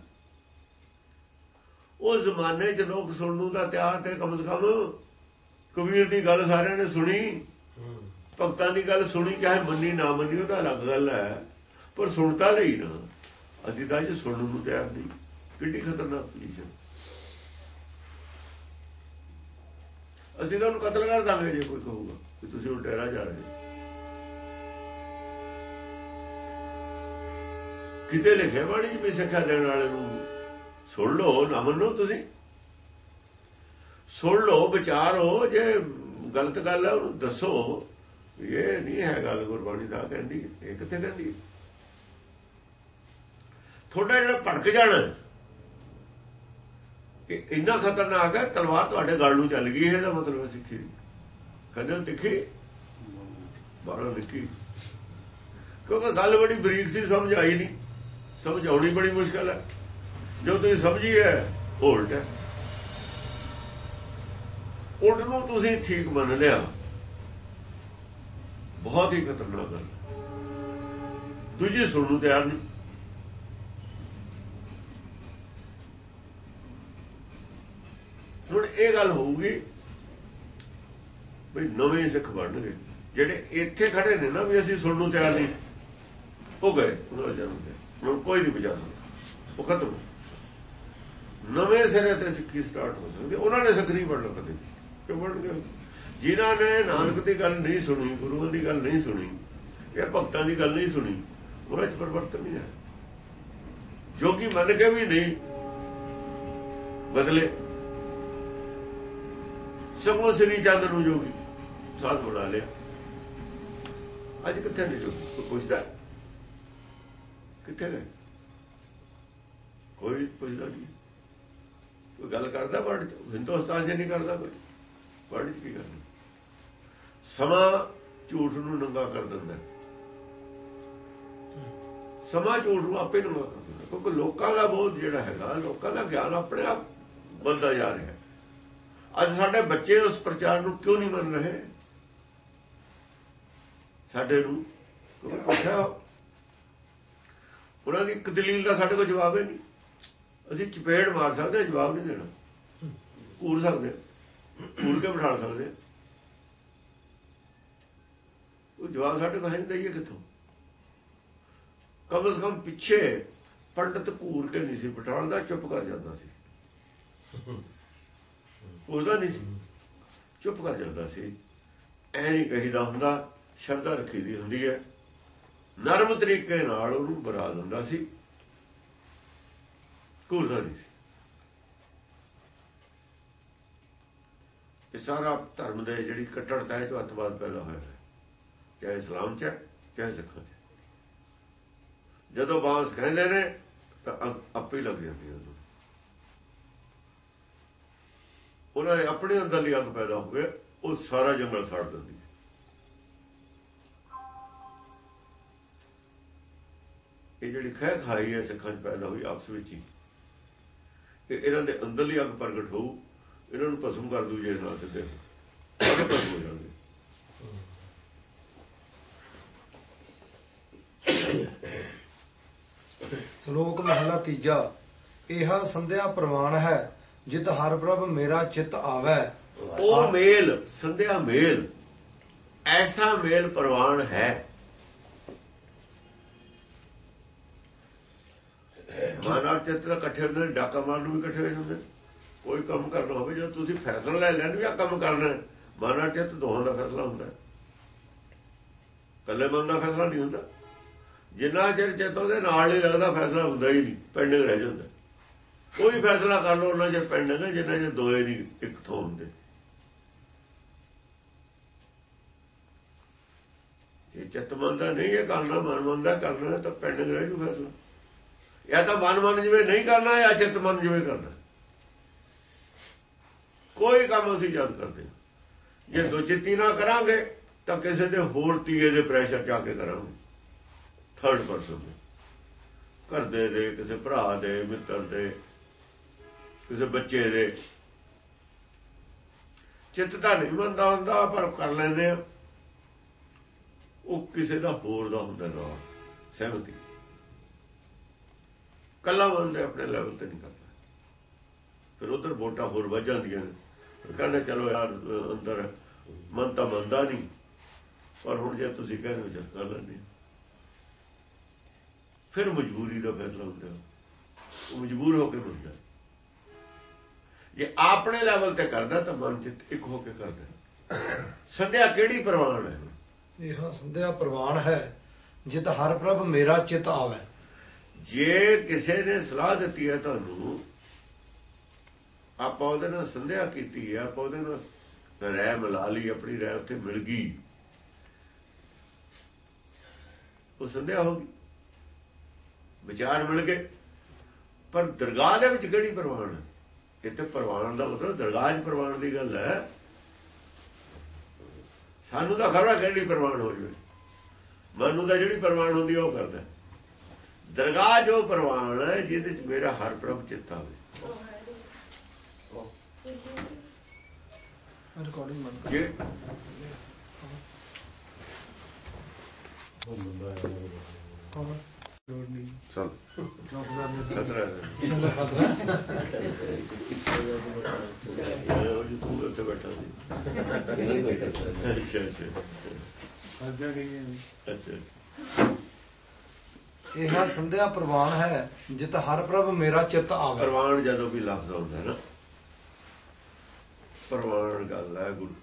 ਉਹ ਜ਼ਮਾਨੇ 'ਚ ਲੋਕ ਸੁਣਨ ਨੂੰ ਤਾਂ ਤਿਆਰ ਤੇ ਕਮ ਸੇ ਕਮ ਕਬੀਰ ਦੀ ਗੱਲ ਸਾਰਿਆਂ ਨੇ ਸੁਣੀ। ਭਗਤਾਂ ਦੀ ਗੱਲ ਸੁਣੀ, ਚਾਹੇ ਮੰਨੀ, ਨਾ ਮੰਨੀ, ਉਹ ਤਾਂ ਅਲੱਗ ਗੱਲ ਹੈ। ਪਰ ਸੁਣਤਾ ਲਈ ਨਾ। ਅਸੀਂ ਤਾਂ ਜੇ ਸੁਣਨ ਨੂੰ ਤਿਆਰ ਨਹੀਂ। ਕਿੰਨੀ ਖਤਰਨਾਕ ਪੋਜੀਸ਼ਨ ਅਸੀਂ ਤਾਂ ਉਹਨੂੰ ਕਤਲ ਕਰ ਦਾਂਗੇ ਜੇ ਕੋਈ ਕਹੂਗਾ ਕਿ ਤੁਸੀਂ ਡੇਰਾ ਜਾ ਰਹੇ ਕਿਤੇ ਲਿਖਿਆ ਬਾਣੀ ਜੀ ਵੀ ਸਿੱਖਿਆ ਦੇਣ ਵਾਲੇ ਨੂੰ ਸੁਣ ਲਓ, ਨਾ ਮੰਨੋ ਤੁਸੀਂ। ਸੁਣ ਲਓ, ਵਿਚਾਰੋ ਜੇ ਗਲਤ ਗੱਲ ਹੈ, ਉਹਨੂੰ ਦੱਸੋ। ਇਹ ਨਹੀਂ ਹੈ ਗੱਲ ਗੁਰਬਾਣੀ ਦਾ ਕਹਿੰਦੀ, ਇਹ ਕਿੱਥੇ ਕਹਿੰਦੀ? ਤੁਹਾਡਾ ਜਿਹੜਾ ਭੜਕ ਜਾਣਾ, ਇਹ ਇੰਨਾ ਖਤਰਨਾਕ ਹੈ, ਤਲਵਾਰ ਤੁਹਾਡੇ ਗਲ ਨੂੰ ਚੱਲ ਗਈ ਹੈ ਇਹਦਾ ਮਤਲਬ ਹੈ ਸਿੱਖੀ। ਦੀ ਖੰਜਰ ਤਿੱਖੀ? ਬਾਹਰੋਂ ਨਿੱਕੀ। ਕਿਉਂਕਿ ਗੱਲ ਬੜੀ ਬਰੀਕ ਸੀ, ਸਮਝ ਆਈ ਨਹੀਂ। ਸਮਝਾਉਣੀ ਬੜੀ ਮੁਸ਼ਕਲ ਹੈ। ਜੋ ਤੁਸੀਂ ਸਮਝੀ ਹੈ ਉਲਟ ਹੈ। ਉਲਟ ਨੂੰ ਤੁਸੀਂ ਠੀਕ ਮੰਨ ਲਿਆ। ਬਹੁਤ ਹੀ ਖਤਰਨਾਕ ਗੱਲ ਦੂਜੀ ਸੁਣਨ ਨੂੰ ਤਿਆਰ ਨਹੀਂ। ਹੁਣ ਇਹ ਗੱਲ ਹੋਊਗੀ ਵੀ ਨਵੇਂ ਸਿੱਖ ਬਣਨਗੇ ਜਿਹੜੇ ਇੱਥੇ ਖੜੇ ਨੇ ਨਾ ਵੀ ਅਸੀਂ ਸੁਣਨ ਨੂੰ ਤਿਆਰ ਨਹੀਂ। ਉਹ ਗਏ, ਉਹਨਾਂ ਦਾ ਜਨਮ ਤੇ ਹੁਣ ਕੋਈ ਨਹੀਂ ਬਚਾ ਸਕਦਾ। ਉਹ ਖਤਮ ਨਵੇਂ ਸਿਰੇ ਤੇ ਸਿੱਖੀ ਸਟਾਰਟ ਹੋ ਸਕਦੀ। ਉਹਨਾਂ ਨੇ ਸਿੱਖ ਨਹੀਂ ਬਣਨਾ ਕਦੇ ਕਿ ਬਣਨਗੇ? ਜਿਨ੍ਹਾਂ ਨੇ ਨਾਨਕ ਦੀ ਗੱਲ ਨਹੀਂ ਸੁਣੀ, ਗੁਰੂਆਂ ਦੀ ਗੱਲ ਨਹੀਂ ਸੁਣੀ ਇਹ ਭਗਤਾਂ ਦੀ ਗੱਲ ਨਹੀਂ ਸੁਣੀ ਉਹਨਾਂ 'ਚ ਪਰਿਵਰਤਨ ਨਹੀਂ ਹੈ। ਜੋਗੀ ਮੰਨ ਕੇ ਵੀ ਨਹੀਂ, ਬਦਲੇ। ਸਗੋਂ ਸ੍ਰੀ ਚੰਦ ਨੂੰ ਜੋਗੀ ਸਾਧ ਬਣਾ ਲਿਆ। ਅੱਜ ਕਿੱਥੇ ਨੇ ਜੋਗੀ? ਕੋਈ ਪੁੱਛਦਾ? ਕਿੱਥੇ ਗਏ ਕੋਈ ਪੁੱਛਦਾ ਨਹੀਂ। ਕੋਈ ਗੱਲ ਕਰਦਾ ਵਰਡ ਚ? ਹਿੰਦੁਸਤਾਨ 'ਚ ਨਹੀਂ ਕਰਦਾ ਕੋਈ? ਵਰਡ 'ਚ ਕੀ ਕਰਨਾ? ਸਮਾਂ ਝੂਠ ਨੂੰ ਨੰਗਾ ਕਰ ਦਿੰਦਾ ਸਮਾਂ ਝੂਠ ਨੂੰ ਆਪੇ ਨੰਗਾ ਕਰ ਦਿੰਦਾ ਕਿਉਂਕਿ ਲੋਕਾਂ ਦਾ ਬੋਧ ਜਿਹੜਾ ਹੈਗਾ, ਲੋਕਾਂ ਦਾ ਗਿਆਨ ਆਪਣੇ ਆਪ ਬੰਦਾ ਜਾ ਰਿਹਾ ਅੱਜ ਸਾਡੇ ਬੱਚੇ ਉਸ ਪ੍ਰਚਾਰ ਨੂੰ ਕਿਉਂ ਨਹੀਂ ਮੰਨ ਰਹੇ ਸਾਡੇ ਨੂੰ ਕਿਉਂਕਿ ਪੁੱਛਿਆ, ਉਹਨਾਂ ਦੀ ਇੱਕ ਦਲੀਲ ਦਾ ਸਾਡੇ ਕੋਲ ਜਵਾਬ ਹੈ ਨਹੀਂ ਅਸੀਂ ਚਪੇੜ ਮਾਰ ਸਕਦੇ ਜਵਾਬ ਨਹੀਂ ਦੇਣਾ ਕੂਰ ਸਕਦੇ ਹਾਂ। ਕੇ ਬਿਠਾ ਸਕਦੇ ਹਾਂ। ਉਹ ਜਵਾਬ ਸਾਡੇ ਕੋਲ ਹੈ ਨਹੀਂ ਦਈਏ ਕਿੱਥੋਂ? ਕਮ ਕਮ ਪਿੱਛੇ ਪੰਡਤ ਘੂਰ ਕੇ ਨਹੀਂ ਸੀ ਬਿਠਾਉਣ ਦਾ ਚੁੱਪ ਕਰ ਜਾਂਦਾ ਸੀ। ਉਹਦਾ ਨਹੀਂ ਸੀ, ਚੁੱਪ ਕਰ ਜਾਂਦਾ ਸੀ। ਐ ਨਹੀਂ ਕਹੀਦਾ ਹੁੰਦਾ, ਸ਼ਰਧਾ ਰੱਖੀ ਦੀ ਹੁੰਦੀ ਹੈ। ਨਰਮ ਤਰੀਕੇ ਨਾਲ ਉਹਨੂੰ ਬਰਾ ਦਿੰਦਾ ਸੀ। ਘੂਰਦਾ ਨਹੀਂ ਸੀ। ਇਹ ਸਾਰਾ ਧਰਮ ਦੇ ਜਿਹੜੀ ਕੱਟੜਤਾ ਹੈ, ਜੋ ਅਤਵਾਦ ਪੈਦਾ ਹੋਇਆ ਹੈ। ਚਾਹੇ ਇਸਲਾਮ ਚ ਹੈ, ਚਾਹੇ ਸਿੱਖਾਂ ਚ ਜਦੋਂ ਬਾਂਸ ਕਹਿੰਦੇ ਨੇ ਤਾਂ ਅ- ਆਪੇ ਲੱਗ ਜਾਂਦੀ ਹੈ ਉਹਨੂੰ ਉਹਨਾਂ ਦੇ ਆਪਣੇ ਅੰਦਰ ਲਈ ਅੱਗ ਪੈਦਾ ਹੋ ਗਏ ਉਹ ਸਾਰਾ ਜੰਗਲ ਸਾੜ ਦਿੰਦੀ ਹੈ। ਇਹ ਜਿਹੜੀ ਖਹਿ ਖਾਈ ਹੈ ਸਿੱਖਾਂ 'ਚ ਪੈਦਾ ਹੋਈ ਆਪਸ ਵਿੱਚ ਹੀ। ਇਹ ਇਹਨਾਂ ਦੇ ਅੰਦਰਲੀ ਅੱਗ ਪ੍ਰਗਟ ਹੋਊ ਇਹਨਾਂ ਨੂੰ ਭਸਮ ਕਰ ਦੂ ਜੇ ਨਾ ਸਿੱਧੇ ਹੋ ਜਾਣਗੇ ਸ਼ਲੋਕ ਮਹਲਾ ਤੀਜਾ ਇਹ ਸੰਧਿਆ ਪ੍ਰਵਾਨ ਹੈ ਜਿਤ ਹਰ ਪ੍ਰਭ ਮੇਰਾ ਚਿਤ ਆਵੈ ਉਹ ਮੇਲ ਸੰਧਿਆ ਮੇਲ ਐਸਾ ਮੇਲ ਪ੍ਰਵਾਨ ਹੈ ਮਾਨਵ ਚਿੱਤ ਦਾ ਇਕੱਠੇ ਹੁੰਦੇ ਨੇ, ਡਾਕਾ ਮਾਰਨ ਨੂੰ ਵੀ ਇਕੱਠੇ ਹੋ ਜਾਂਦੇ। ਕੋਈ ਕੰਮ ਕਰਨਾ ਹੋਵੇ ਜਦੋਂ ਤੁਸੀਂ ਫੈਸਲਾ ਲੈ ਲੈਣ ਵੀ ਆ ਕੰਮ ਕਰਨਾ ਮਾਨਵ ਚਿੱਤ ਦੋਹਾਂ ਦਾ ਫੈਸਲਾ ਹੁੰਦਾ ਹੈ। ਇਕੱਲੇ ਮਨ ਦਾ ਫੈਸਲਾ ਨਹੀਂ ਹੁੰਦਾ ਜਿੰਨਾ ਚਿਰ ਚਿੱਤ ਉਹਦੇ ਨਾਲ ਹੀ ਲੱਗਦਾ, ਫੈਸਲਾ ਹੁੰਦਾ ਹੀ ਨਹੀਂ ਪੈਂਡਿੰਗ ਰਹਿ ਜਾਂਦਾ। ਕੋਈ ਫੈਸਲਾ ਕਰ ਲਓ, ਉਹਨਾਂ ਚਿਰ ਪੈਂਡਿੰਗ ਹੈ ਜਿੰਨਾ ਚਿਰ ਦੋਏ ਨਹੀਂ ਇੱਕ ਥੋਂ ਹੁੰਦੇ। ਜੇ ਚਿੱਤ ਮੰਨਦਾ ਨਹੀਂ ਇਹ ਕਰਨਾ ਮਨ ਮੰਨਦਾ, ਕਰਨਾ ਤਾਂ ਪੈਂਡਿੰਗ ਰਹਿ ਜੂ ਫੈਸਲਾ। ਜਾਂ ਤਾਂ ਮਨ ਮੰਨ ਜਿਵੇਂ ਨਹੀਂ ਕਰਨਾ, ਜਾਂ ਚਿੱਤ ਮੰਨ ਜਿਵੇਂ ਕਰਨਾ। ਕੋਈ ਕੰਮ ਅਸੀਂ ਯਾਦ ਕਰਦੇ ਹਾਂ। ਜੇ ਦੋ ਚਿੱਤੀ ਨਾਲ ਕਰਾਂਗੇ, ਤਾਂ ਕਿਸੇ ਦੇ ਹੋਰ ਤੀਏ ਦੇ ਪ੍ਰੈਸ਼ਰ ਚ ਆ ਕੇ ਕਰਾਂਗੇ। ਥਰਡ ਪਰਸਨ ਦੇ। ਘਰ ਦੇ ਦੇ, ਕਿਸੇ ਭਰਾ ਦੇ, ਮਿੱਤਰ ਦੇ, ਕਿਸੇ ਬੱਚੇ ਦੇ। ਚਿੱਤ ਤਾਂ ਨਹੀਂ ਮੰਨਦਾ ਹੁੰਦਾ, ਪਰ ਕਰ ਲੈਂਦੇ ਆ। ਉਹ ਕਿਸੇ ਦਾ ਹੋਰ ਦਾ ਹੁੰਦਾ ਨਾ। ਸਹਿਮਤੀ। ਕੱਲਾ ਬੰਦੇ ਆਪਣੇ ਲੈਵਲ ਤੇ ਨਹੀਂ ਕਰਦਾ। ਫਿਰ ਉਧਰ ਵੋਟਾਂ ਹੋਰ ਵੱਜ ਜਾਂਦੀਆਂ ਨੇ। ਕਹਿੰਦੇ, ਚਲੋ ਯਾਰ, ਅੰਦਰ, ਮਨ ਤਾਂ ਮੰਨਦਾ ਨਹੀਂ। ਪਰ ਹੁਣ ਜੇ ਤੁਸੀਂ ਕਹਿੰਦੇ ਹੋ, ਚੱਲ ਕਰ ਲੈਂਦੇ ਹਾਂ। ਫਿਰ ਮਜਬੂਰੀ ਦਾ ਫੈਸਲਾ ਹੁੰਦਾ। ਉਹ ਮਜਬੂਰ ਹੋ ਕੇ ਹੁੰਦਾ ਜੇ ਆਪਣੇ ਲੈਵਲ ਤੇ ਕਰਦਾ ਤਾਂ ਮਨ ਚ ਇੱਕ ਹੋ ਕੇ ਕਰਦਾ। ਸੰਧਿਆ ਕਿਹੜੀ ਪ੍ਰਵਾਨ ਹੈ? ਇਹ ਸੰਧਿਆ ਪ੍ਰਵਾਨ ਹੈ। ਜਿਤ ਹਰ ਪ੍ਰਭ ਮੇਰਾ ਚਿਤ ਆਵੇ। ਜੇ ਕਿਸੇ ਨੇ ਸਲਾਹ ਦਿੱਤੀ ਹੈ ਤੁਹਾਨੂੰ ਆਪਾਂ ਉਹਦੇ ਨਾਲ ਸੰਧਿਆ ਕੀਤੀ ਹੈ ਆਪਾਂ ਉਹਦੇ ਨਾਲ ਰਹਿ ਮਿਲਾ ਲਈ ਆਪਣੀ ਰਹਿ ਉੱਥੇ ਮਿਲ ਗਈ। ਉਹ ਸੰਧਿਆ ਹੋ ਗਈ। ਵਿਚਾਰ ਮਿਲ ਗਏ। ਪਰ ਦਰਗਾਹ ਦੇ ਵਿੱਚ ਕਿਹੜੀ ਪ੍ਰਵਾਨ ਹੈ? ਇੱਥੇ ਪ੍ਰਵਾਨ ਦਾ ਮਤਲਬ ਦਰਗਾਹ 'ਚ ਪ੍ਰਵਾਨ ਦੀ ਗੱਲ ਹੈ। ਸਾਨੂੰ ਤਾਂ ਖਬਰ ਕਿਹੜੀ ਪ੍ਰਵਾਨ ਹੋ ਜਵੇ? ਮਨੂੰ ਦਾ ਜਿਹੜੀ ਪ੍ਰਵਾਨ ਹੁੰਦੀ ਉਹ ਕਰਦਾ। ਦਰਗਾਹ ਜੋ ਪ੍ਰਵਾਨ ਹੈ ਜਿਹਦੇ ਚ ਮੇਰਾ ਹਰ ਪ੍ਰਭ ਚਿੱਤ ਆਵੇ। ਰਿਕਾਰਡਿੰਗ ਬੰਦ ਕਰ। ਜੀ ਤੂੰ ਉੱਥੇ ਬੈਠਾ ਸੀ ਅੱਛਾ ਅੱਛਾ ਫਸਿਆ ਗਈ ਅੱਛਾ ਇਹ ਸੰਧਿਆ ਪ੍ਰਵਾਨ ਹੈ ਜਿਤ ਹਰ ਪ੍ਰਭ ਮੇਰਾ ਚਿਤ ਆਵੇ। ਪ੍ਰਵਾਨ ਜਦੋਂ ਵੀ ਲਫ਼ਜ਼ ਆਉਂਦਾ ਨਾ ਪ੍ਰਵਾਨ ਗੱਲ ਹੈ ਗੁਰੂ।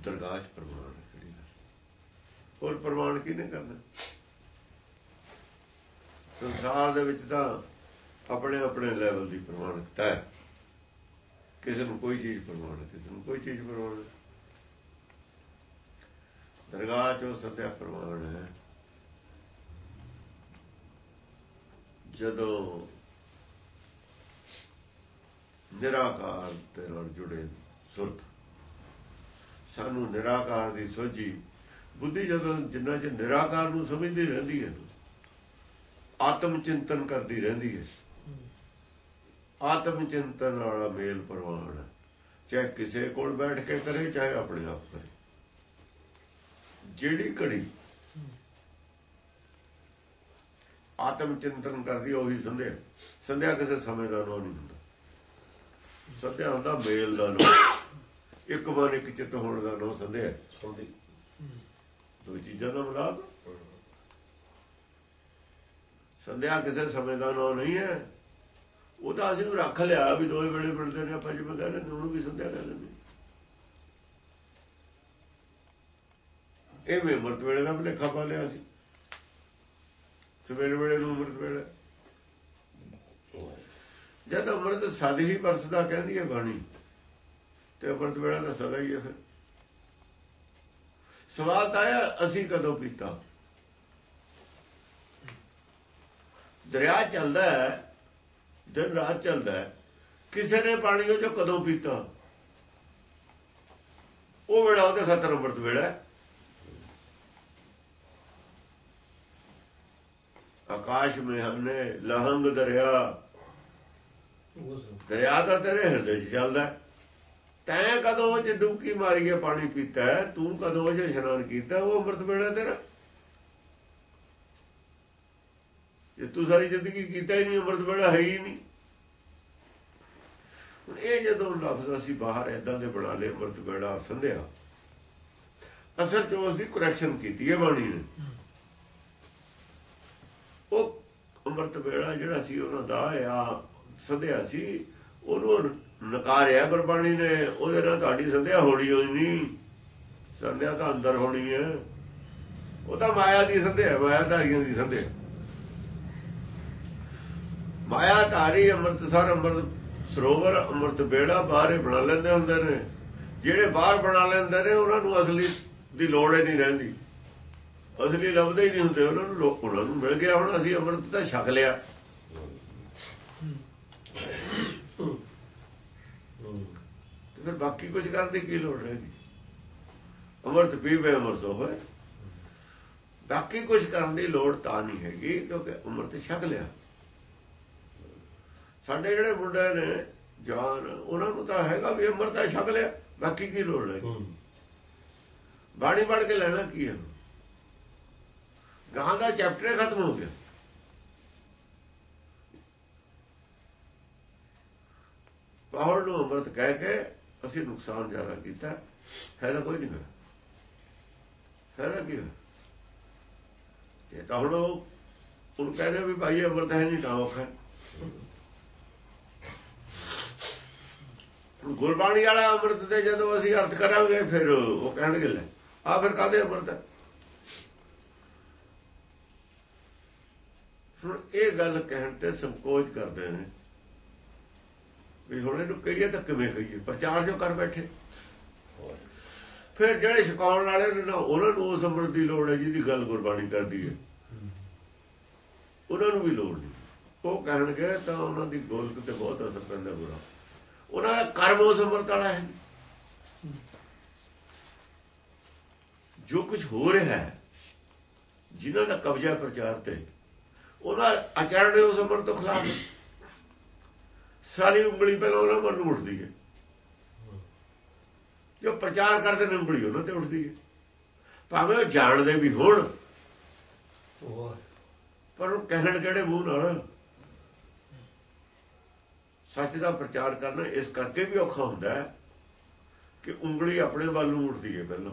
ਦਰਗਾਹ 'ਚ ਪ੍ਰਵਾਨ ਹੈ ਕਿਹੜੀ ਗੱਲ? ਹੋਰ ਪ੍ਰਵਾਨ ਕਿਹਨੇ ਕਰਨਾ? ਸੰਸਾਰ ਦੇ ਵਿੱਚ ਤਾਂ ਆਪਣੇ ਆਪਣੇ ਲੈਵਲ ਦੀ ਪ੍ਰਮਾਣਿਕਤਾ ਹੈ। ਕਿਸੇ ਨੂੰ ਕੋਈ ਚੀਜ਼ ਪ੍ਰਮਾਣ ਕਿਸੇ ਨੂੰ ਕੋਈ ਚੀਜ਼ ਪ੍ਰਮਾਣ ਦਰਗਾਹ 'ਚੋਂ ਸਤਿਆ ਪ੍ਰਮਾਣ ਹੈ। ਜਦੋਂ ਨਿਰਾਕਾਰ ਦੇ ਨਾਲ ਜੁੜੇ ਸੁਰਤ, ਸਾਨੂੰ ਨਿਰਾਕਾਰ ਦੀ ਸੋਝੀ, ਬੁੱਧੀ ਜਦੋਂ ਜਿੰਨਾ ਚ ਨਿਰਾਕਾਰ ਨੂੰ ਸਮਝਦੀ ਰਹਿੰਦੀ ਹੈ ਆਤਮ ਚਿੰਤਨ ਕਰਦੀ ਰਹਿੰਦੀ ਹੈ। ਆਤਮ ਚਿੰਤਨ ਵਾਲਾ ਮੇਲ ਪ੍ਰਵਾਨ। ਚਾਹੇ ਕਿਸੇ ਕੋਲ ਬੈਠ ਕੇ ਕਰੇ ਚਾਹੇ ਆਪਣੇ ਆਪ ਕਰੇ। ਜਿਹੜੀ ਘੜੀ ਆਤਮ ਚਿੰਤਨ ਕਰਦੀ ਉਹੀ ਸੰਧਿਆ ਸੰਧਿਆ ਕਿਸੇ ਸਮੇਂ ਦਾ ਨਾਮ ਨਹੀਂ ਹੁੰਦਾ। ਸੰਧਿਆ ਹੁੰਦਾ ਮੇਲ ਦਾ ਨਾਮ ਇੱਕ ਮਨ ਇੱਕ ਚਿੱਤ ਹੋਣ ਦਾ ਨਾਮ ਸੰਧਿਆ ਸੰਧੀ। ਦੋ ਚੀਜ਼ਾਂ ਦਾ ਮਿਲਾਪ। ਸੰਧਿਆ ਕਿਸੇ ਸਮੇਂ ਦਾ ਨਾਮ ਨਹੀਂ ਹੈ। ਉਹ ਤਾਂ ਅਸੀਂ ਰੱਖ ਲਿਆ ਵੀ ਦੋਵੇਂ ਵੇਲੇ ਮਿਲਦੇ ਨੇ, ਆਪਾਂ ਜਿਵੇਂ ਕਹਿੰਦੇ ਨੇ, ਉਹਨੂੰ ਵੀ ਸੰਧਿਆ ਕਹਿੰਦੇ ਨੇ। ਇਹ ਵੀ ਅੰਮ੍ਰਿਤ ਵੇਲੇ ਦਾ ਭਲੇਖਾ ਪਾ ਲਿਆ ਸੀ। ਸਵੇਰ ਵੇਲੇ ਨੂੰ ਅੰਮ੍ਰਿਤ ਵੇਲੇ। ਜਦ ਅੰਮ੍ਰਿਤ ਸਦ ਹੀ ਵਰਸਦਾ ਕਹਿੰਦੀ ਹੈ ਬਾਣੀ, ਤੇ ਅੰਮ੍ਰਿਤ ਵੇਲਾ ਤਾਂ ਸਦਾ ਹੀ ਹੈ ਫਿਰ। ਸਵਾਲ ਤਾਂ ਆਇਆ ਅਸੀਂ ਕਦੋਂ ਪੀਤਾ? ਦਰਿਆ ਚੱਲਦਾ ਹੈ ਦਿਨ ਰਾਤ ਚੱਲਦਾ ਹੈ। ਕਿਸੇ ਨੇ ਪਾਣੀ ਉਹ ਜੋ ਕਦੋਂ ਪੀਤਾ? ਉਹ ਵੇਲਾ ਉਹਦੇ ਖਾਤਰ ਅੰਮ੍ਰਿਤ ਵੇਲਾ ਆਕਾਸ਼ ਮੇ ਹਮਨੇ ਲਹੰਗ ਦਰਿਆ। ਦਰਿਆ ਤਾਂ ਤੇਰੇ ਹਿਰਦੇ 'ਚ ਚੱਲਦਾ ਹੈ। ਤੈਂ ਕਦੋਂ ਉਹ 'ਚ ਡੁਬਕੀ ਮਾਰੀਏ ਪਾਣੀ ਪੀਤਾ ਹੈ, ਤੂੰ ਕਦੋਂ ਉਹ 'ਚ ਇਸ਼ਨਾਨ ਕੀਤਾ ਉਹ ਅੰਮ੍ਰਿਤ ਵੇਲਾ ਤੇਰਾ। ਜੇ ਤੂੰ ਸਾਰੀ ਜ਼ਿੰਦਗੀ ਕੀਤਾ ਹੀ ਨਹੀਂ, ਅੰਮ੍ਰਿਤ ਵੇਲਾ ਹੈ ਹੀ ਨਹੀਂ। ਹੁਣ ਇਹ ਜਦੋਂ ਲਫ਼ਜ਼ ਅਸੀਂ ਬਾਹਰ ਐਦਾਂ ਦੇ ਬਣਾ ਲਏ, ਅੰਮ੍ਰਿਤ ਵੇਲਾ ਸੰਧਿਆ, ਅਸਲ 'ਚ ਉਸ ਦੀ ਕਰੈਕਸ਼ਨ ਕੀਤੀ ਹੈ ਬਾਣੀ ਨੇ। ਉਹ ਅੰਮ੍ਰਿਤ ਵੇਲਾ ਜਿਹੜਾ ਸੀ ਉਹਨਾਂ ਦਾ ਆ, ਸੰਧਿਆ ਸੀ, ਉਹਨੂੰ ਨਕਾਰਿਆ ਗੁਰਬਾਣੀ ਨੇ, ਉਹਦੇ ਨਾਲ ਤੁਹਾਡੀ ਸੰਧਿਆ ਹੋਣੀ ਹੋਈ ਨਹੀਂ। ਸੰਧਿਆ ਤਾਂ ਅੰਦਰ ਹੋਣੀ ਹੈ। ਉਹ ਤਾਂ ਮਾਇਆ ਦੀ ਸੰਧਿਆ ਮਾਇਆਧਾਰੀਆਂ ਦੀ ਸੰਧਿਆ। ਮਾਇਆ ਧਾਰੀ ਅੰਮ੍ਰਿਤਸਰ ਅੰਮ੍ਰਿਤ ਸਰੋਵਰ, ਅੰਮ੍ਰਿਤ ਵੇਲਾ ਬਾਹਰੇ ਬਣਾ ਲੈਂਦੇ ਹੁੰਦੇ ਨੇ। ਜਿਹੜੇ ਬਾਹਰ ਬਣਾ ਲੈਂਦੇ ਨੇ, ਉਹਨਾਂ ਨੂੰ ਅਸਲੀ ਦੀ ਲੋੜ ਹੀ ਨਹੀਂ ਰਹਿੰਦੀ। ਅਸਲੀ ਲੱਭਦੇ ਹੀ ਨਹੀਂ ਹੁੰਦੇ, ਉਹਨਾਂ ਨੂੰ ਲੋਕ ਉਹਨਾਂ ਨੂੰ ਮਿਲ ਗਿਆ, ਹੁਣ ਅਸੀਂ ਅੰਮ੍ਰਿਤ ਤਾਂ ਛਕ ਲਿਆ। ਤੇ ਫਿਰ ਬਾਕੀ ਕੁਝ ਕਰਨ ਦੀ ਕੀ ਲੋੜ ਰਹੇਗੀ ਅੰਮ੍ਰਿਤ ਪੀਵੇ, ਅੰਮ੍ਰਿਤ ਹੋਏ ਬਾਕੀ ਕੁਝ ਕਰਨ ਦੀ ਲੋੜ ਤਾਂ ਨਹੀਂ ਹੈਗੀ, ਕਿਉਂਕਿ ਅੰਮ੍ਰਿਤ ਛਕ ਲਿਆ। ਸਾਡੇ ਜਿਹੜੇ ਮੁੰਡੇ ਨੇ ਜਾਨ ਉਹਨਾਂ ਨੂੰ ਤਾਂ ਹੈਗਾ ਵੀ ਅੰਮ੍ਰਿਤ ਤਾਂ ਛਕ ਲਿਆ ਬਾਕੀ ਕੀ ਲੋੜ ਹੈ? ਬਾਣੀ ਪੜ ਕੇ ਲੈਣਾ ਕੀ ਹੈ? ਗਾਂ ਦਾ ਚੈਪਟਰ ਖਤਮ ਹੋ ਗਿਆ। ਪਾਹੜ ਨੂੰ ਅੰਮ੍ਰਿਤ ਕਹਿ ਕੇ ਅਸੀਂ ਨੁਕਸਾਨ ਜ਼ਿਆਦਾ ਕੀਤਾ ਫਾਇਦਾ ਕੋਈ ਨਹੀਂ ਹੋਇਆ। ਫਾਇਦਾ ਕੀ ਹੋਇਆ? ਇਹ ਤਾਂ ਹੁਣ ਉਹ ਕਹਿੰਦੇ ਵੀ ਭਾਈ ਅੰਮ੍ਰਿਤ ਹੈ ਨਹੀਂ ਤਾਂ ਔਖਾ ਹੈ। ਹੁਣ ਗੁਰਬਾਣੀ ਵਾਲਾ ਅੰਮ੍ਰਿਤ ਦੇ ਜਦੋਂ ਅਸੀਂ ਅਰਥ ਕਰਾਂਗੇ, ਫਿਰ ਉਹ ਕਹਿਣਗੇ, ਲੈ ਆ ਫਿਰ ਕਾਦੇ ਅੰਮ੍ਰਿਤ ਹੈ? ਹੁਣ ਇਹ ਗੱਲ ਕਹਿਣ ਤੇ ਸੰਕੋਚ ਕਰਦੇ ਨੇ ਵੀ ਹੁਣ ਇਹਨੂੰ ਕਹੀਏ ਤਾਂ ਕਿਵੇਂ ਕਹੀਏ? ਪ੍ਰਚਾਰ ਜੋ ਕਰ ਬੈਠੇ। ਫਿਰ ਜਿਹੜੇ ਛਕਾਉਣ ਵਾਲੇ ਨੇ ਨਾ, ਉਹਨਾਂ ਨੂੰ ਉਸ ਅੰਮ੍ਰਿਤ ਦੀ ਲੋੜ ਹੈ ਜਿਹਦੀ ਗੱਲ ਗੁਰਬਾਣੀ ਕਰਦੀ ਹੈ। ਉਹਨਾਂ ਨੂੰ ਵੀ ਲੋੜ ਨਹੀਂ। ਉਹ ਕਹਿਣਗੇ ਤਾਂ ਉਹਨਾਂ ਦੀ ਗੋਲਕ ਤੇ ਬਹੁਤ ਅਸਰ ਪੈਂਦਾ ਬੁਰਾ। ਉਹਨਾਂ ਦਾ ਕਰਮ ਉਸ ਅੰਮ੍ਰਿਤ ਵਾਲਾ ਹੈ। ਜੋ ਕੁਝ ਹੋ ਰਿਹਾ ਹੈ ਜਿਨ੍ਹਾਂ ਦਾ ਕਬਜ਼ਾ ਪ੍ਰਚਾਰ ਤੇ ਉਹਦਾ ਆਚਰਣ ਉਸ ਅੰਮ੍ਰਿਤ ਤੋਂ ਖਿਲਾਫ। ਸਾਰੀ ਉਂਗਲੀ ਪਹਿਲਾਂ ਉਹਨਾਂ ਪਰ ਨੂੰ ਉੱਠਦੀ ਹੈ। ਜੋ ਪ੍ਰਚਾਰ ਕਰਦੇ ਨੇ ਉਂਗਲੀ ਉਹਨਾਂ ਤੇ ਉੱਠਦੀ ਹੈ। ਭਾਵੇਂ ਉਹ ਜਾਣਦੇ ਵੀ ਹੋਣ ਪਰ ਉਹ ਕਹਿਣ ਕਿਹੜੇ ਮੂੰਹ ਨਾਲ ਸੱਚ ਦਾ ਪ੍ਰਚਾਰ ਕਰਨਾ, ਇਸ ਕਰਕੇ ਵੀ ਔਖਾ ਹੁੰਦਾ ਹੈ ਕਿ ਉਂਗਲੀ ਆਪਣੇ ਵੱਲ ਨੂੰ ਉੱਠਦੀ ਹੈ ਪਹਿਲਾਂ।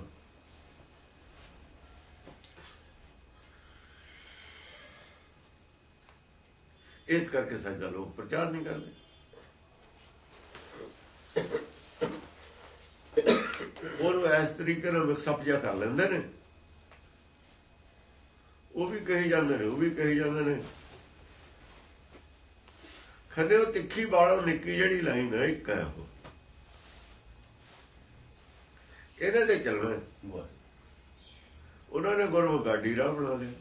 ਇਸ ਕਰਕੇ ਸੱਚ ਦਾ ਲੋਕ ਪ੍ਰਚਾਰ ਨਹੀਂ ਕਰਦੇ। ਉਹਨੂੰ ਇਸ ਤਰੀਕੇ ਨਾਲ ਮਿਕਸਅਪ ਕਰ ਲੈਂਦੇ ਨੇ। ਉਹ ਵੀ ਕਹੀ ਜਾਂਦੇ ਨੇ, ਉਹ ਵੀ ਕਹੀ ਜਾਂਦੇ ਨੇ। ਖੰਡੇ ਉਹ ਤਿੱਖੀ ਬਾਲੋਂ ਨਿੱਕੀ ਜਿਹੜੀ ਲਾਈਨ ਹੈ ਇੱਕ ਹੈ ਉਹ। ਇਹਦੇ ਤੇ ਚੱਲਣਾ। ਉਹਨਾਂ ਨੇ ਗੁਰੂ ਗਾਡੀ ਰਾਹ ਬਣਾ ਲਿਆ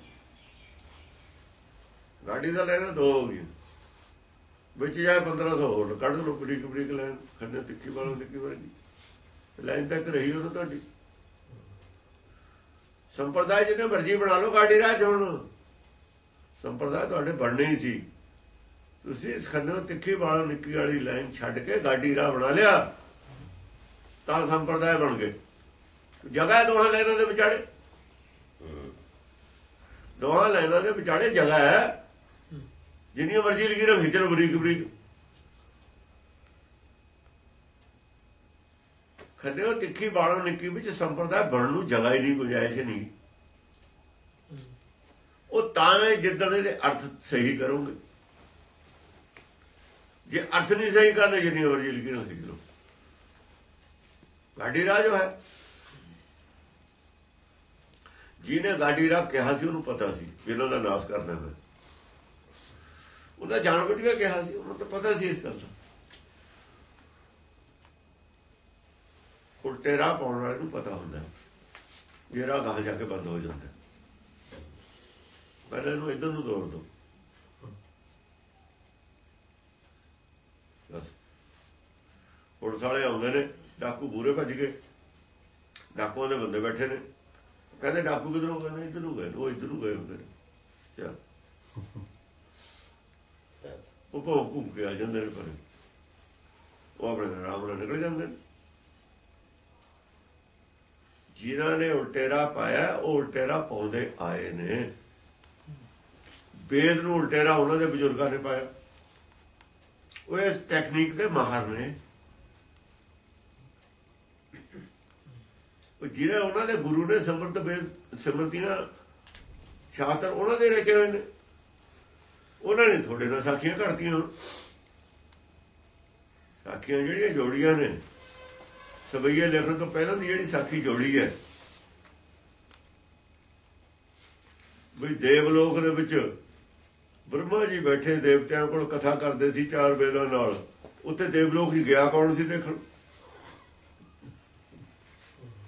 ਗਾਡੀ ਦਾ ਲੈਣਾ ਦੋ ਹੋ ਗਈ ਵਿੱਚ ਜਾਏ 1500 ਹੋਰ ਕੱਢ ਲਓ ਬਰੀਕ ਬਰੀਕ ਲੈਣ ਖੰਡੇ ਤਿੱਖੀ ਬਾਲੋਂ ਨਿੱਕੀ ਵਰਗੀ ਲਾਈਨ ਤੱਕ ਰਹੀ ਉਹਨਾਂ ਤੁਹਾਡੀ। ਸੰਪਰਦਾਇ ਜਿਹਨੇ ਮਰਜ਼ੀ ਬਣਾ ਲਓ ਗਾਡੀ ਰਾਹ ਹੁਣ। ਸੰਪਰਦਾਇ ਤੁਹਾਡੇ ਬਣਨੇ ਹੀ ਸੀ। ਤੁਸੀਂ ਇਸ ਖੰਨੇ ਤਿੱਖੀ ਵਾਲਾ ਨਿੱਕੀ ਵਾਲੀ ਲਾਈਨ ਛੱਡ ਕੇ ਗਾਡੀ ਰਾਹ ਬਣਾ ਲਿਆ, ਤਾਂ ਸੰਪਰਦਾਇ ਬਣ ਗਏ। ਜਗ੍ਹਾ ਦੋਹਾਂ ਲਾਈਨਾਂ ਦੇ ਵਿਚਾਲੇ? ਦੋਹਾਂ ਲਾਈਨਾਂ ਦੇ ਵਿਚਾਲੇ ਜਗ੍ਹਾ ਹੈ। ਜਿੰਨੀ ਮਰਜ਼ੀ ਲਿਖੀ ਰੱਖੀ ਚਲੋ ਬਰੀਕ ਬਰੀਕ। ਖੰਨੇ ਤਿੱਖੀ ਵਾਲਾ ਨਿੱਕੀ ਵਿੱਚ ਸੰਪਰਦਾਇ ਬਣਨ ਨੂੰ ਜਗ੍ਹਾ ਹੀ ਨਹੀਂ, ਗੁੰਜਾਇਸ਼ ਨਹੀਂ। ਉਹ ਤਾਂ ਜਿੱਦਣ ਇਹਦੇ ਅਰਥ ਸਹੀ ਕਰੋਗੇ। ਜੇ ਅਰਥ ਨਹੀਂ ਸਹੀ ਕਰਨੇ, ਜਿੰਨੀ ਮਰਜ਼ੀ ਲਿਖੀ ਨਾ ਲਿਖ ਲਓ। ਗਾਡੀ ਰਾਹ ਜੋ ਹੈ। ਜਿਹਨੇ ਗਾਡੀ ਰਾਹ ਕਿਹਾ ਸੀ, ਉਹਨੂੰ ਪਤਾ ਸੀ ਵੀ ਇਹਨਾਂ ਦਾ ਨਾਸ ਕਰਨਾ ਹੈ ਉਹਦਾ ਜਾਣ ਬੁੱਝ ਕੇ ਕਿਹਾ ਸੀ, ਉਹਨੂੰ ਤਾਂ ਪਤਾ ਸੀ ਇਸ ਗੱਲ ਦਾ। ਉਲਟੇ ਰਾਹ ਪਾਉਣ ਵਾਲੇ ਨੂੰ ਪਤਾ ਹੁੰਦਾ ਇਹ ਰਾਹ ਗਾਹ ਜਾ ਕੇ ਬੰਦ ਹੋ ਜਾਂਦਾ ਪਹਿਲੇ ਇਹਨੂੰ ਇਧਰ ਨੂੰ ਤੋੜ ਦੋ ਬਸ ਪੁਲਿਸ ਵਾਲੇ ਆਉਂਦੇ ਨੇ ਡਾਕੂ ਬੂਰੇ ਭੱਜ ਗਏ। ਡਾਕੂਆਂ ਦੇ ਬੰਦੇ ਬੈਠੇ ਨੇ। ਕਹਿੰਦੇ ਡਾਕੂ ਕਿਧਰੋਂ ਗਏ ਨੇ? ਇੱਧਰ ਗਏ ਨੇ, ਉਹ ਇੱਧਰ ਗਏ ਹੁੰਦੇ ਨੇ। ਚਲ। ਉਹ ਘੁੰਮ ਘੁੰਮ ਕੇ ਆ ਜਾਂਦੇ ਨੇ ਪਰ। ਉਹ ਆਪਣੇ ਆਰਾਮ ਨਾਲ ਨਿਕਲ ਜਾਂਦੇ ਨੇ। ਜਿਨ੍ਹਾਂ ਨੇ ਉਲਟੇਰਾ ਪਾਇਆ ਉਹ ਉਲਟੇਰਾ ਪਾਉਂਦੇ ਆਏ ਨੇ। ਵੇਦ ਨੂੰ ਉਲਟੇਰਾ ਉਹਨਾਂ ਦੇ ਬਜ਼ੁਰਗਾਂ ਨੇ ਪਾਇਆ। ਉਹ ਇਸ ਟੈਕਨੀਕ ਦੇ ਮਾਹਰ ਨੇ। ਜਿਹੜੇ ਉਹਨਾਂ ਦੇ ਗੁਰੂ ਨੇ ਸਿਮਰਤ ਵੇਦ ਸਿਮਰਤੀਆਂ ਸ਼ਾਸਤਰ ਉਹਨਾਂ ਦੇ ਰਚੇ ਹੋਏ ਨੇ। ਉਹਨਾਂ ਨੇ ਤੁਹਾਡੇ ਨਾਲ ਸਾਖੀਆਂ ਘੜਤੀਆਂ। ਹੁਣ ਸਾਖੀਆਂ ਜਿਹੜੀਆਂ ਜੋੜੀਆਂ ਨੇ ਸਬਈਏ ਲਿਖਣ ਤੋਂ ਪਹਿਲਾਂ ਦੀ ਜਿਹੜੀ ਸਾਖੀ ਜੋੜੀ ਹੈ, ਵੀ ਦੇਵਲੋਕ ਦੇ ਵਿੱਚ ਬ੍ਰਹਮਾ ਜੀ ਬੈਠੇ, ਦੇਵਤਿਆਂ ਕੋਲ ਕਥਾ ਕਰਦੇ ਸੀ ਚਾਰ ਵੇਦਾਂ ਨਾਲ। ਉੱਥੇ ਦੇਵਲੋਕ ਹੀ ਗਿਆ ਕੌਣ ਸੀ ਦੇਖਣ?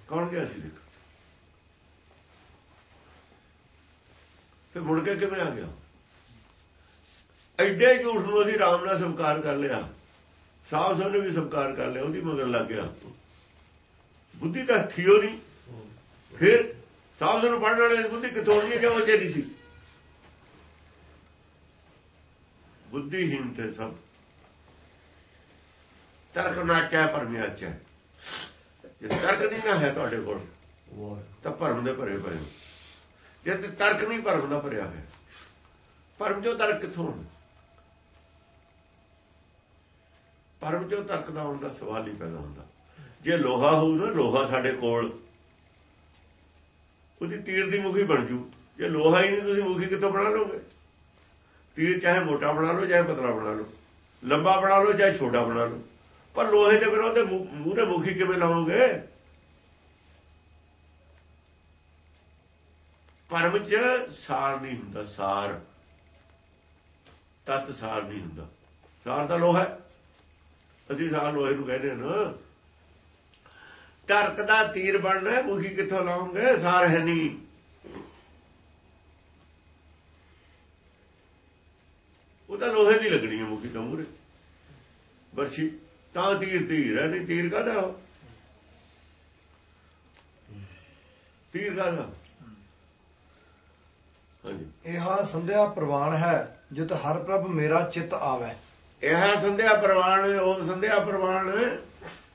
ਕੌਣ ਗਿਆ ਸੀ ਦੇਖਣ ਫਿਰ ਮੁੜ ਕੇ ਕਿਵੇਂ ਆ ਗਿਆ? ਐਡੇ ਝੂਠ ਨੂੰ ਅਸੀਂ ਰਾਮ ਨਾਲ ਸਵਕਾਰ ਕਰ ਲਿਆ। ਸਾਹ ਨੇ ਵੀ ਸਵਕਾਰ ਕਰ ਲਿਆ, ਉਹਦੀ ਮਗਰ ਲੱਗ ਗਿਆ। ਬੁੱਧੀ ਤਾਂ ਥੀਓ ਨਹੀਂ। ਫਿਰ ਸਾਹ ਨੂੰ ਪੜਨ ਵਾਲੇ ਬੁੱਧੀ ਕਿੱਥੋਂ ਆਉਣੀ ਹੈ ਜੋ ਜਿਹੜੀ ਸੀ? ਬੁੱਧੀਹੀਨ ਤੇ ਸਭ ਤਰਕ ਨਾਚਾ ਪਰਮਿਆਚਾ। ਜੇ ਤਰਕ ਨਹੀਂ ਨਾ ਹੈ ਤੁਹਾਡੇ ਕੋਲ, ਤਾਂ ਭਰਮ ਦੇ ਭਰੇ ਪਏ ਹੋ। ਜੇ ਤੇ ਤਰਕ ਨਹੀਂ, ਭਰਮ ਦਾ ਭਰਿਆ ਹੋਇਆ। ਭਰਮ ਜੋ ਤਰਕ ਕਿੱਥੋਂ ਹੋਣਾ? ਪਰਮ ਚੋਂ ਤਰਕ ਦਾ ਆਉਣ ਦਾ ਸਵਾਲ ਹੀ ਪੈਦਾ ਹੁੰਦਾ। ਜੇ ਲੋਹਾ ਹੋਊ ਨਾ, ਲੋਹਾ ਸਾਡੇ ਕੋਲ, ਉਹਦੀ ਤੀਰ ਦੀ ਮੁਖੀ ਬਣ ਜੂ। ਜੇ ਲੋਹਾ ਹੀ ਨਹੀਂ, ਤੁਸੀਂ ਮੁਖੀ ਕਿੱਥੋਂ ਬਣਾ ਲਓਗੇ? ਤੀਰ ਚਾਹੇ ਮੋਟਾ ਬਣਾ ਲਓ, ਚਾਹੇ ਪਤਲਾ ਬਣਾ ਲਓ। ਲੰਬਾ ਬਣਾ ਲਓ, ਚਾਹੇ ਛੋਟਾ ਬਣਾ ਲਓ। ਪਰ ਲੋਹੇ ਦੇ ਬਿਨਾਂ ਤੇ ਮੂਹਰੇ ਮੁਖੀ ਕਿਵੇਂ ਲਾਓਗੇ ਪਰਮ ਚ ਸਾਰ ਨਹੀਂ ਹੁੰਦਾ, ਸਾਰ। ਤਤ ਸਾਰ ਨਹੀਂ ਹੁੰਦਾ। ਸਾਰ ਤਾਂ ਲੋਹਾ ਅਸੀਂ ਸਾਰ ਲੋਹੇ ਨੂੰ ਕਹਿੰਦੇ ਨਾ। ਤਰਕ ਦਾ ਤੀਰ ਬਣਨਾ ਮੁਖੀ ਕਿੱਥੋਂ ਲਾਉਂਗੇ? ਸਾਰ ਹੈ ਨਹੀਂ। ਉਹ ਤਾਂ ਲੋਹੇ ਦੀ ਲੱਗਣੀ ਹੈ ਮੁਖੀ ਤਾਂ ਮੂਰੇ ਬਰਸ਼ੀ। ਤਾਂ ਤੀਰ ਤੀਰ ਹੈ ਨਹੀਂ ਤੀਰ ਕਾਹਦਾ ਉਹ? ਤੀਰ ਕਾਹਦਾ? ਹਾਂਜੀ। ਇਹਾ ਸੰਧਿਆ ਪ੍ਰਵਾਨ ਹੈ ਜਿਤ ਹਰ ਪ੍ਰਭ ਮੇਰਾ ਚਿੱਤ ਆਵੇ। ਇਹ ਸੰਧਿਆ ਪ੍ਰਵਾਨ ਉਹ ਸੰਧਿਆ ਪ੍ਰਵਾਨ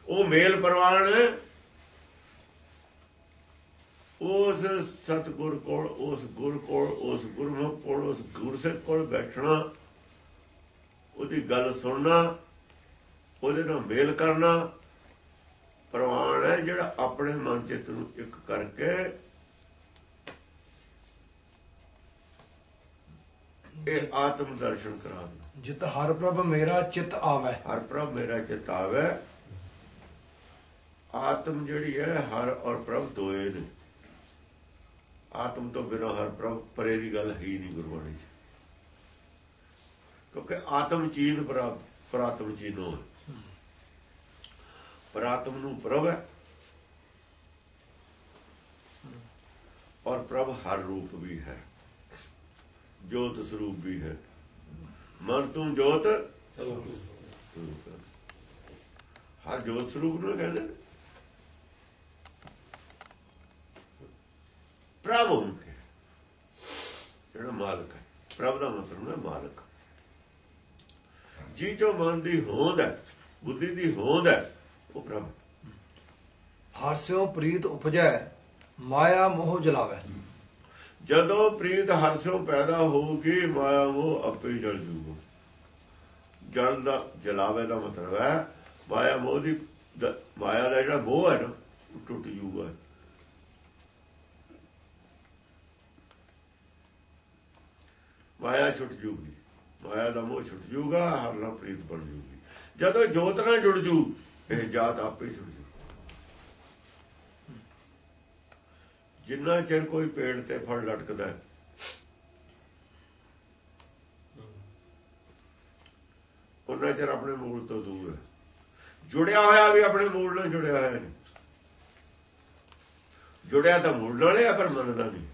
ਉਹ ਮੇਲ ਪ੍ਰਵਾਨ। ਉਸ ਸਤਗੁਰ ਕੋਲ ਉਸ ਗੁਰ ਕੋਲ ਉਸ ਗੁਰਮੁਖ ਕੋਲ ਉਸ ਗੁਰਸਿੱਖ ਕੋਲ ਬੈਠਣਾ ਉਹਦੀ ਗੱਲ ਸੁਣਨਾ ਉਹਦੇ ਨਾਲ ਮੇਲ ਕਰਨਾ ਪ੍ਰਵਾਨ ਹੈ ਜਿਹੜਾ ਆਪਣੇ ਮਨ ਚਿੱਤ ਨੂੰ ਇੱਕ ਕਰਕੇ ਇਹ ਆਤਮ ਦਰਸ਼ਨ ਕਰਾ ਦੇ ਜਿਤ ਹਰ ਪ੍ਰਭ ਮੇਰਾ ਚਿੱਤ ਆਵੇ। ਹਰ ਪ੍ਰਭ ਮੇਰਾ ਚਿਤ ਆਵੇ। ਆਤਮ ਜਿਹੜੀ ਹੈ ਹਰ ਔਰ ਪ੍ਰਭ ਦੋਏ ਨੇ। ਆਤਮ ਤੋਂ ਬਿਨਾਂ ਹਰ ਪ੍ਰਭ ਪਰੇ ਦੀ ਗੱਲ ਹੈ ਨਹੀਂ ਗੁਰਬਾਣੀ 'ਚ। ਕਿਉਂਕਿ ਆਤਮ ਚੀਨ ਪਰ ਪ੍ਰਾਤਮ ਚੀਨੋ ਹੈ। ਪ੍ਰਾਤਮ ਨੂੰ ਪ੍ਰਭ ਹੈ। ਔਰ ਪ੍ਰਭ ਹਰ ਰੂਪ ਵੀ ਹੈ। ਜੋਤ ਸਰੂਪ ਵੀ ਹੈ। ਮਨ ਤੂੰ ਜੋਤ ਹਰ ਜੋਤ ਸਰੂਪ ਨੂੰ ਕਹਿੰਦੇ ਨੇ। ਪ੍ਰਭ ਹੁੰਦੇ ਜਿਹੜਾ ਮਾਲਕ ਹੈ। ਪ੍ਰਭ ਦਾ ਮਤਲਬ ਹੈ ਮਾਲਕ। ਜੀ ਜੋ ਮਨ ਦੀ ਹੋਂਦ ਹੈ, ਬੁੱਧੀ ਦੀ ਹੋਂਦ ਹੈ ਉਹ ਪ੍ਰਭ ਹਰ ਪ੍ਰੀਤ ਉਪਜੈ, ਮਾਇਆ ਮੋਹ ਜਲਾਵੇ। ਜਦੋਂ ਪ੍ਰੀਤ ਹਰਸਿਓ ਪੈਦਾ ਹੋਊਗੀ, ਮਾਇਆ ਮੋਹ ਆਪੇ ਜਲ ਜੂਗਾ। ਜਲ ਦਾ, ਜਲਾਵੇ ਦਾ ਮਤਲਬ ਹੈ, ਮਾਇਆ ਮੋਹ ਦੀ ਮਾਇਆ ਦਾ ਜਿਹੜਾ ਮੋਹ ਹੈ ਨਾ, ਉਹ ਟੁੱਟ ਜੂਗਾ। ਮਾਇਆ ਛੁੱਟ ਜੂਗੀ। ਮਾਇਆ ਦਾ ਮੋਹ ਛੁੱਟ ਜੂਗਾ, ਹਰ ਨਾਲ ਪ੍ਰੀਤ ਬਣ ਜੂਗੀ। ਜਦੋਂ ਜੋਤ ਨਾਲ ਜੁੜ ਜੂ ਇਹ ਜਾਤ ਆਪੇ ਛੁੱਟ ਜੂ ਜਿੰਨਾ ਚਿਰ ਕੋਈ ਪੇੜ ਤੇ ਫਲ ਲਟਕਦਾ ਹੈ ਉਹਨਾਂ ਚਿਰ ਆਪਣੇ ਮੂਲ ਤੋਂ ਦੂਰ ਹੈ। ਜੁੜਿਆ ਹੋਇਆ ਵੀ ਆਪਣੇ ਮੂਲ ਨਾਲ ਜੁੜਿਆ ਹੋਇਆ ਨਹੀਂ। ਜੁੜਿਆ ਤਾਂ ਮੂਲ ਨਾਲ ਹੈ, ਪਰ ਮੰਨਦਾ ਨਹੀਂ।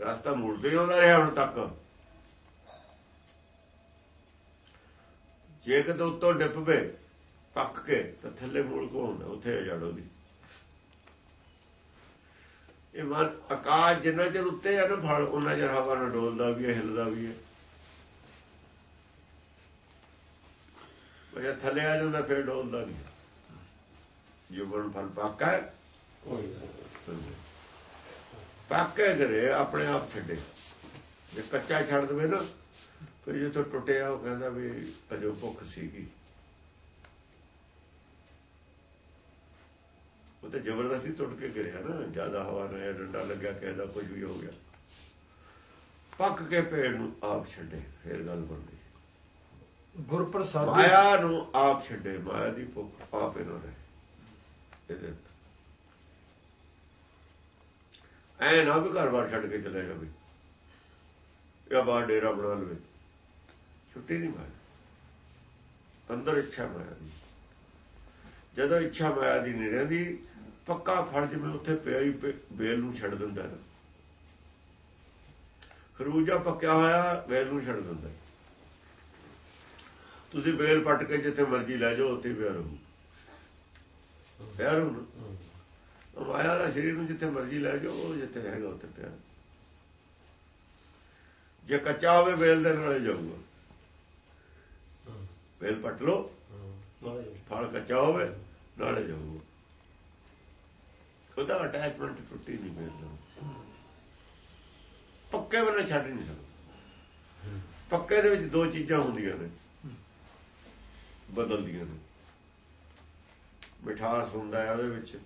ਰਸਤਾ ਮੂਲ ਤੇ ਆਉਂਦਾ ਰਿਹਾ ਹੁਣ ਤੱਕ। ਜੇ ਕਿਤੇ ਉੱਤੋਂ ਡਿੱਪ ਪਏ ਪੱਕ ਕੇ ਤਾਂ ਥੱਲੇ ਮੂਲ ਕੋ ਹੁੰਦਾ ਉੱਥੇ ਜੜ ਉਹਦੀ ਇਹ ਮਨ ਆਕਾਸ਼ ਜਿੰਨਾ ਚਿਰ ਉੱਤੇ ਆ ਨਾ ਫਲ ਉਹਨਾਂ ਚਿਰ ਹਵਾ ਨਾਲ ਡੋਲਦਾ ਵੀ ਹੈ ਹਿੱਲਦਾ ਵੀ ਹੈ। ਉਹ ਥੱਲੇ ਆ ਜਾਂਦਾ ਫਿਰ ਡੋਲਦਾ ਨਹੀਂ ਜੋ ਬਣ ਫਲ ਪੱਕਾ ਹੈ। ਪੱਕੇ ਕਰੇ ਆਪਣੇ ਆਪ ਛੱਡੇ। ਜੇ ਕੱਚਾ ਛੱਡ ਦਵੇ ਨਾ ਤੋਂ ਟੁੱਟਿਆ ਉਹ ਕਹਿੰਦਾ ਵੀ ਅਜੋ ਭੁੱਖ ਸੀਗੀ। ਉਹ ਤਾਂ ਜ਼ਬਰਦਸਤੀ ਟੁੱਟ ਕੇ ਗਿਰਿਆ ਨਾ ਜ਼ਿਆਦਾ ਹਵਾ ਨਾਲ ਡੰਡਾ ਲੱਗਿਆ ਕਿਸੇ ਦਾ ਕੁਝ ਵੀ ਹੋ ਗਿਆ। ਪੱਕ ਕੇ ਪੇੜ ਨੂੰ ਆਪ ਛੱਡੇ ਫੇਰ ਗੱਲ ਬਣਦੀ। ਗੁਰ ਪ੍ਰਸਾਦੀ ਮਾਇਆ ਨੂੰ ਆਪ ਛੱਡੇ ਮਾਇਆ ਦੀ ਭੁੱਖ ਆਪ ਇਹਨਾਂ ਰਹੇ। ਐ ਨਾ ਵੀ ਘਰ-ਬਾਰ ਛੱਡ ਕੇ ਚਲੇ ਜਾਵੇ। ਜਾਂ ਬਾਹਰ ਡੇਰਾ ਬਣਾ ਲਵੇ। ਛੁੱਟੀ ਨਹੀਂ ਮਾਇਆ ਅੰਦਰ ਇੱਛਾ ਮਾਇਆ ਦੀ। ਜਦੋਂ ਇੱਛਾ ਮਾਇਆ ਦੀ ਨਹੀਂ ਰਹਿੰਦੀ, ਪੱਕਾ ਫਲ ਜਿਵੇਂ ਉੱਥੇ ਪਿਆ ਹੀ ਪੇ- ਬੇਲ ਨੂੰ ਛੱਡ ਦਿੰਦਾ ਹੈ ਖਰਬੂਜਾ ਪੱਕਿਆ ਹੋਇਆ ਬੇਲ ਨੂੰ ਛੱਡ ਦਿੰਦਾ। ਤੁਸੀਂ ਬੇਲ ਪੱਟ ਕੇ ਜਿੱਥੇ ਮਰਜ਼ੀ ਲੈ ਜਾਓ, ਉੱਥੇ ਪਿਆ ਰਹੂ। ਪਿਆ ਰਹੂ ਮਾਇਆ ਦਾ ਸਰੀਰ ਨੂੰ ਜਿੱਥੇ ਮਰਜ਼ੀ ਲੈ ਜਾਓ, ਉਹ ਜਿੱਥੇ ਹੈਗਾ ਉੱਥੇ ਪਿਆ ਜੇ ਕੱਚਾ ਹੋਵੇ ਬੇਲ ਦੇ ਨਾਲੇ ਜਾਊਗਾ। ਬੇਲ ਪੱਟ ਲਓ। ਫਲ ਕੱਚਾ ਹੋਵੇ ਨਾਲੇ ਜਾਊਗਾ ਉਹਦਾ ਅਟੈਚਮੈਂਟ ਟੁੱਟੀ ਨਹੀਂ ਬੇਲ ਦਾ ਪੱਕੇ ਬਣਾ ਛੱਡ ਨਹੀਂ ਸਕਦਾ। ਪੱਕੇ ਦੇ ਵਿੱਚ ਦੋ ਚੀਜ਼ਾਂ ਹੁੰਦੀਆਂ ਨੇ। ਬਦਲਦੀਆਂ ਨੇ। ਮਿਠਾਸ ਹੁੰਦਾ ਹੈ ਉਹਦੇ ਵਿੱਚ।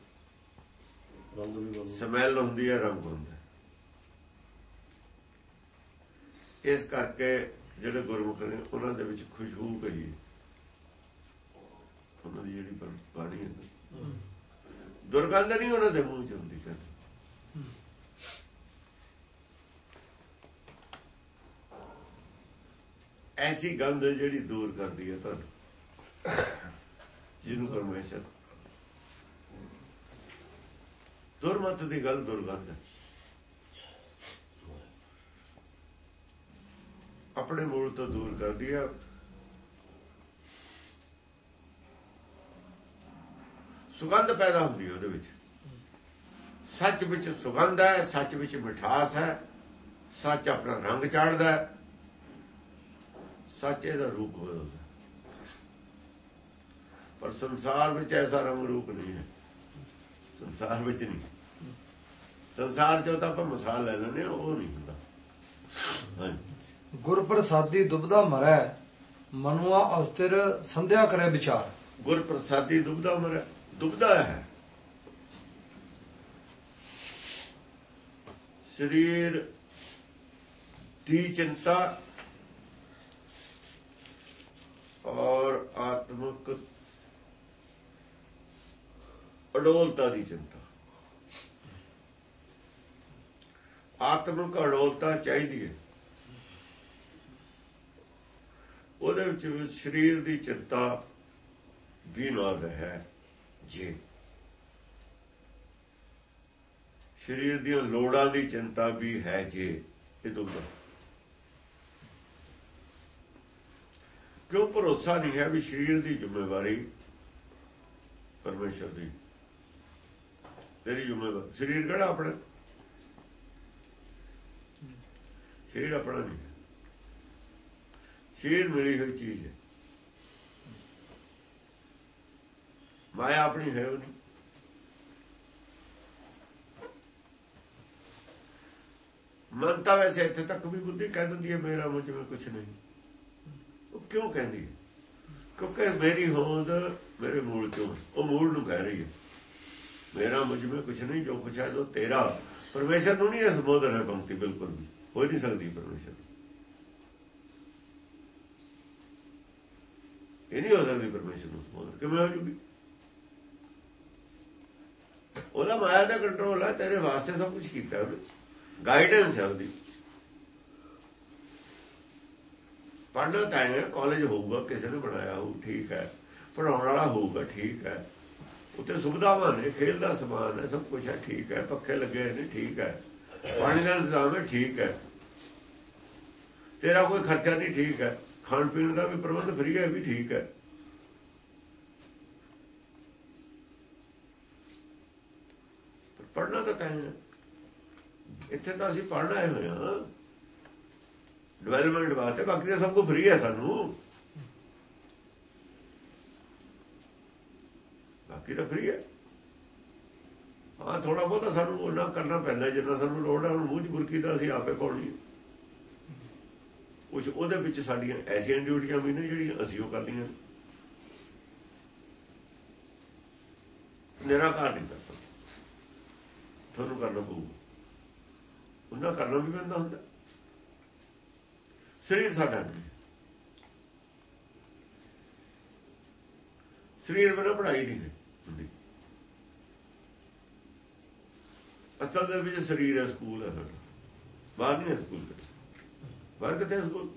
ਰੰਗ ਵੀ ਸਮੈਲ ਹੁੰਦੀ ਹੈ ਰੰਗ ਹੁੰਦਾ। ਇਸ ਕਰਕੇ ਜਿਹੜੇ ਗੁਰਮੁਖ ਨੇ ਉਹਨਾਂ ਦੇ ਵਿੱਚ ਖੁਸ਼ਬੂ ਕਹੀ ਉਹਨਾਂ ਦੀ ਜਿਹੜੀ ਬਾਣੀ ਹੈ ਦੁਰਗੰਧ ਨਹੀਂ ਉਹਨਾਂ ਦੇ ਮੂੰਹ ਚ ਹੁੰਦੀ ਕਹਿੰਦੇ। ਐਸੀ ਗੰਧ ਜਿਹੜੀ ਦੂਰ ਕਰਦੀ ਹੈ ਤੁਹਾਨੂੰ, ਜਿਹਨੂੰ ਪਰਮੇਸ਼ਰ ਦੁਰਮਤ ਦੀ ਗੱਲ ਦੁਰਗੰਧ ਹੈ। ਆਪਣੇ ਮੂਲ ਤੋਂ ਦੂਰ ਕਰਦੀ ਹੈ। ਸੁਗੰਧ ਪੈਦਾ ਹੁੰਦੀ ਹੈ ਉਹਦੇ ਵਿੱਚ। ਸੱਚ ਵਿੱਚ ਸੁਗੰਧ ਹੈ ਸੱਚ ਵਿੱਚ ਮਿਠਾਸ ਹੈ ਸੱਚ ਆਪਣਾ ਰੰਗ ਚਾੜਦਾ ਹੈ ਸੱਚ ਇਹਦਾ ਰੂਪ ਬਦਲਦਾ। ਪਰ ਸੰਸਾਰ ਵਿੱਚ ਐਸਾ ਰੰਗ ਰੂਪ ਨਹੀਂ ਹੈ। ਸੰਸਾਰ ਵਿੱਚ ਨਹੀਂ। ਸੰਸਾਰ ਚੋਂ ਤਾਂ ਆਪਾਂ ਮਿਸਾਲ ਲੈ ਲੈਂਦੇ ਹਾਂ ਉਹ ਨਹੀਂ ਹੁੰਦਾ। ਗੁਰ ਪ੍ਰਸਾਦੀ ਦੁਬਦਾ ਮਰੈ ਮਨੁਆ ਅਸਥਿਰ ਸੰਧਿਆ ਕਰੇ ਵਿਚਾਰ। ਗੁਰ ਪ੍ਰਸਾਦੀ ਦੁਬਦਾ ਮਰ। ਦੁਬਦਾ ਹੈ। ਸਰੀਰ ਦੀ ਚਿੰਤਾ ਔਰ ਆਤਮਿਕ ਅਡੋਲਤਾ ਦੀ ਚਿੰਤਾ। ਆਤਮਿਕ ਅਡੋਲਤਾ ਚਾਹੀਦੀ ਹੈ। ਉਹਦੇ ਵਿੱਚ ਸਰੀਰ ਦੀ ਚਿੰਤਾ ਵੀ ਨਾਲ ਰਹੇ ਜੇ। ਸਰੀਰ ਦੀਆਂ ਲੋੜਾਂ ਦੀ ਚਿੰਤਾ ਵੀ ਹੈ ਜੇ, ਇਹ ਦੁਬਦਾ ਕਿਉਂ ਭਰੋਸਾ ਨਹੀਂ ਹੈ ਵੀ ਸਰੀਰ ਦੀ ਜ਼ਿੰਮੇਵਾਰੀ ਪਰਮੇਸ਼ਰ ਦੀ? ਤੇਰੀ ਜ਼ਿੰਮੇਵਾਰੀ ਸਰੀਰ ਕਿਹੜਾ ਆਪਣਾ? ਸਰੀਰ ਆਪਣਾ ਨਹੀਂ ਹੈ। ਸਰੀਰ ਮਿਲੀ ਹੋਈ ਚੀਜ਼ ਹੈ। ਮਾਇਆ ਆਪਣੀ ਹੈ ਉਹ ਨਹੀਂ ਮਨ ਤਾਂ ਵੈਸੇ ਇੱਥੇ ਤੱਕ ਵੀ ਬੁੱਧੀ ਕਹਿ ਦਿੰਦੀ ਹੈ, ਮੇਰਾ ਮੁਝ ਵਿੱਚ ਕੁਝ ਨਹੀਂ। ਉਹ ਕਿਉਂ ਕਹਿੰਦੀ ਹੈ? ਕਿਉਂਕਿ ਮੇਰੀ ਹੋਂਦ ਮੇਰੇ ਮੂਲ ਚੋਂ ਉਹ ਮੂਲ ਨੂੰ ਕਹਿ ਰਹੀ ਹੈ। ਮੇਰਾ ਮੁਝ ਵਿੱਚ ਕੁਝ ਨਹੀਂ, ਜੋ ਕੁਛ ਹੈ ਜੋ ਤੇਰਾ। ਪਰਮੇਸ਼ਰ ਨੂੰ ਨਹੀਂ ਇਹ ਸੰਬੋਧਨ ਹੈ ਪੰਕਤੀ ਬਿਲਕੁਲ ਵੀ। ਹੋ ਨਹੀਂ ਸਕਦੀ ਪਰਮੇਸ਼ਰ। ਇਹ ਨਹੀਂ ਹੋ ਸਕਦੀ ਪਰਮੇਸ਼ਰ ਨੂੰ ਸੰਬੋਧਨ ਕਿਵੇਂ ਹੋ ਜੂਗੀ? ਉਹਦਾ ਮਾਇਆ ਦਾ ਕੰਟਰੋਲ ਹੈ ਤੇਰੇ ਵਾਸਤੇ ਸਭ ਕੁਝ ਕੀਤਾ ਉਹਨੇ। ਗਾਈਡੈਂਸ ਹੈ ਉਹਦੀ। ਪੜ੍ਹਨਾ ਤਾਂ ਹੈ ਕਾਲਜ ਹੋਊਗਾ, ਕਿਸੇ ਨੇ ਬਣਾਇਆ ਹੋਊ, ਠੀਕ ਹੈ। ਪੜਾਉਣ ਵਾਲਾ ਹੋਊਗਾ, ਠੀਕ ਹੈ। ਉੱਤੇ ਸੁਵਿਧਾਵਾਂ ਨੇ, ਖੇਲ ਦਾ ਸਮਾਨ ਹੈ, ਸਭ ਕੁਝ ਹੈ, ਠੀਕ ਹੈ। ਪੱਖੇ ਲੱਗੇ ਨੇ, ਠੀਕ ਹੈ। ਪਾਣੀ ਦਾ ਇੰਤਜ਼ਾਮ ਹੈ, ਠੀਕ ਹੈ। ਤੇਰਾ ਕੋਈ ਖਰਚਾ ਨਹੀਂ, ਠੀਕ ਹੈ। ਖਾਣ ਪੀਣ ਦਾ ਵੀ ਪ੍ਰਬੰਧ ਫਰੀ ਹੈ ਵੀ ਠੀਕ ਹੈ। ਪੜਨਾ ਤਾਂ ਤੈਂ ਹੈ। ਇੱਥੇ ਤਾਂ ਅਸੀਂ ਪੜ੍ਹਨਾ ਆਏ ਹੋਏ ਹਾਂ ਡਿਵੈਲਪਮੈਂਟ ਵਾਸਤੇ ਬਾਕੀ ਤਾਂ ਸਭ ਕੁਝ ਫ੍ਰੀ ਹੈ ਸਾਨੂੰ। ਬਾਕੀ ਤਾਂ ਫ੍ਰੀ ਹੈ। ਹਾਂ ਥੋੜਾ ਬਹੁਤਾ ਸਾਨੂੰ ਉਹਨਾਂ ਕਰਨਾ ਪੈਂਦਾ, ਜਿੰਨਾ ਸਾਨੂੰ ਲੋੜ ਹੈ, ਉਹਨੂੰ ਮੂੰਹ ਚ ਬੁਰਕੀ ਦਾ ਅਸੀਂ ਆਪੇ ਪਾਉਣੀ ਹੈ। ਕੁਝ ਉਹਦੇ ਵਿੱਚ ਸਾਡੀਆਂ ਐਸੀਆਂ ਡਿਊਟੀਆਂ ਵੀ ਨੇ ਜਿਹੜੀਆਂ ਅਸੀਂ ਉਹ ਕਰਨੀਆਂ ਨਿਰਾਕਾਰ ਨਹੀਂ ਕਰ ਸਕਦੇ। ਤੁਹਾਨੂੰ ਕਰਨਾ ਪਊ। ਉਹਨਾਂ ਕਰਨਾ ਵੀ ਪੈਂਦਾ ਹੁੰਦਾ। ਸਰੀਰ ਸਾਡਾ ਨਹੀਂ ਸਰੀਰ ਬਿਨਾਂ ਪੜ੍ਹਾਈ ਨਹੀਂ ਹੁੰਦੀ ਅਸਲ ਦੇ ਵਿੱਚ ਸਰੀਰ ਹੈ, ਸਕੂਲ ਹੈ ਸਾਡਾ। ਬਾਹਰ ਨਹੀਂ ਹੈ ਸਕੂਲ ਕਿਤੇ। ਬਾਹਰ ਕਿਤੇ ਸਕੂਲ?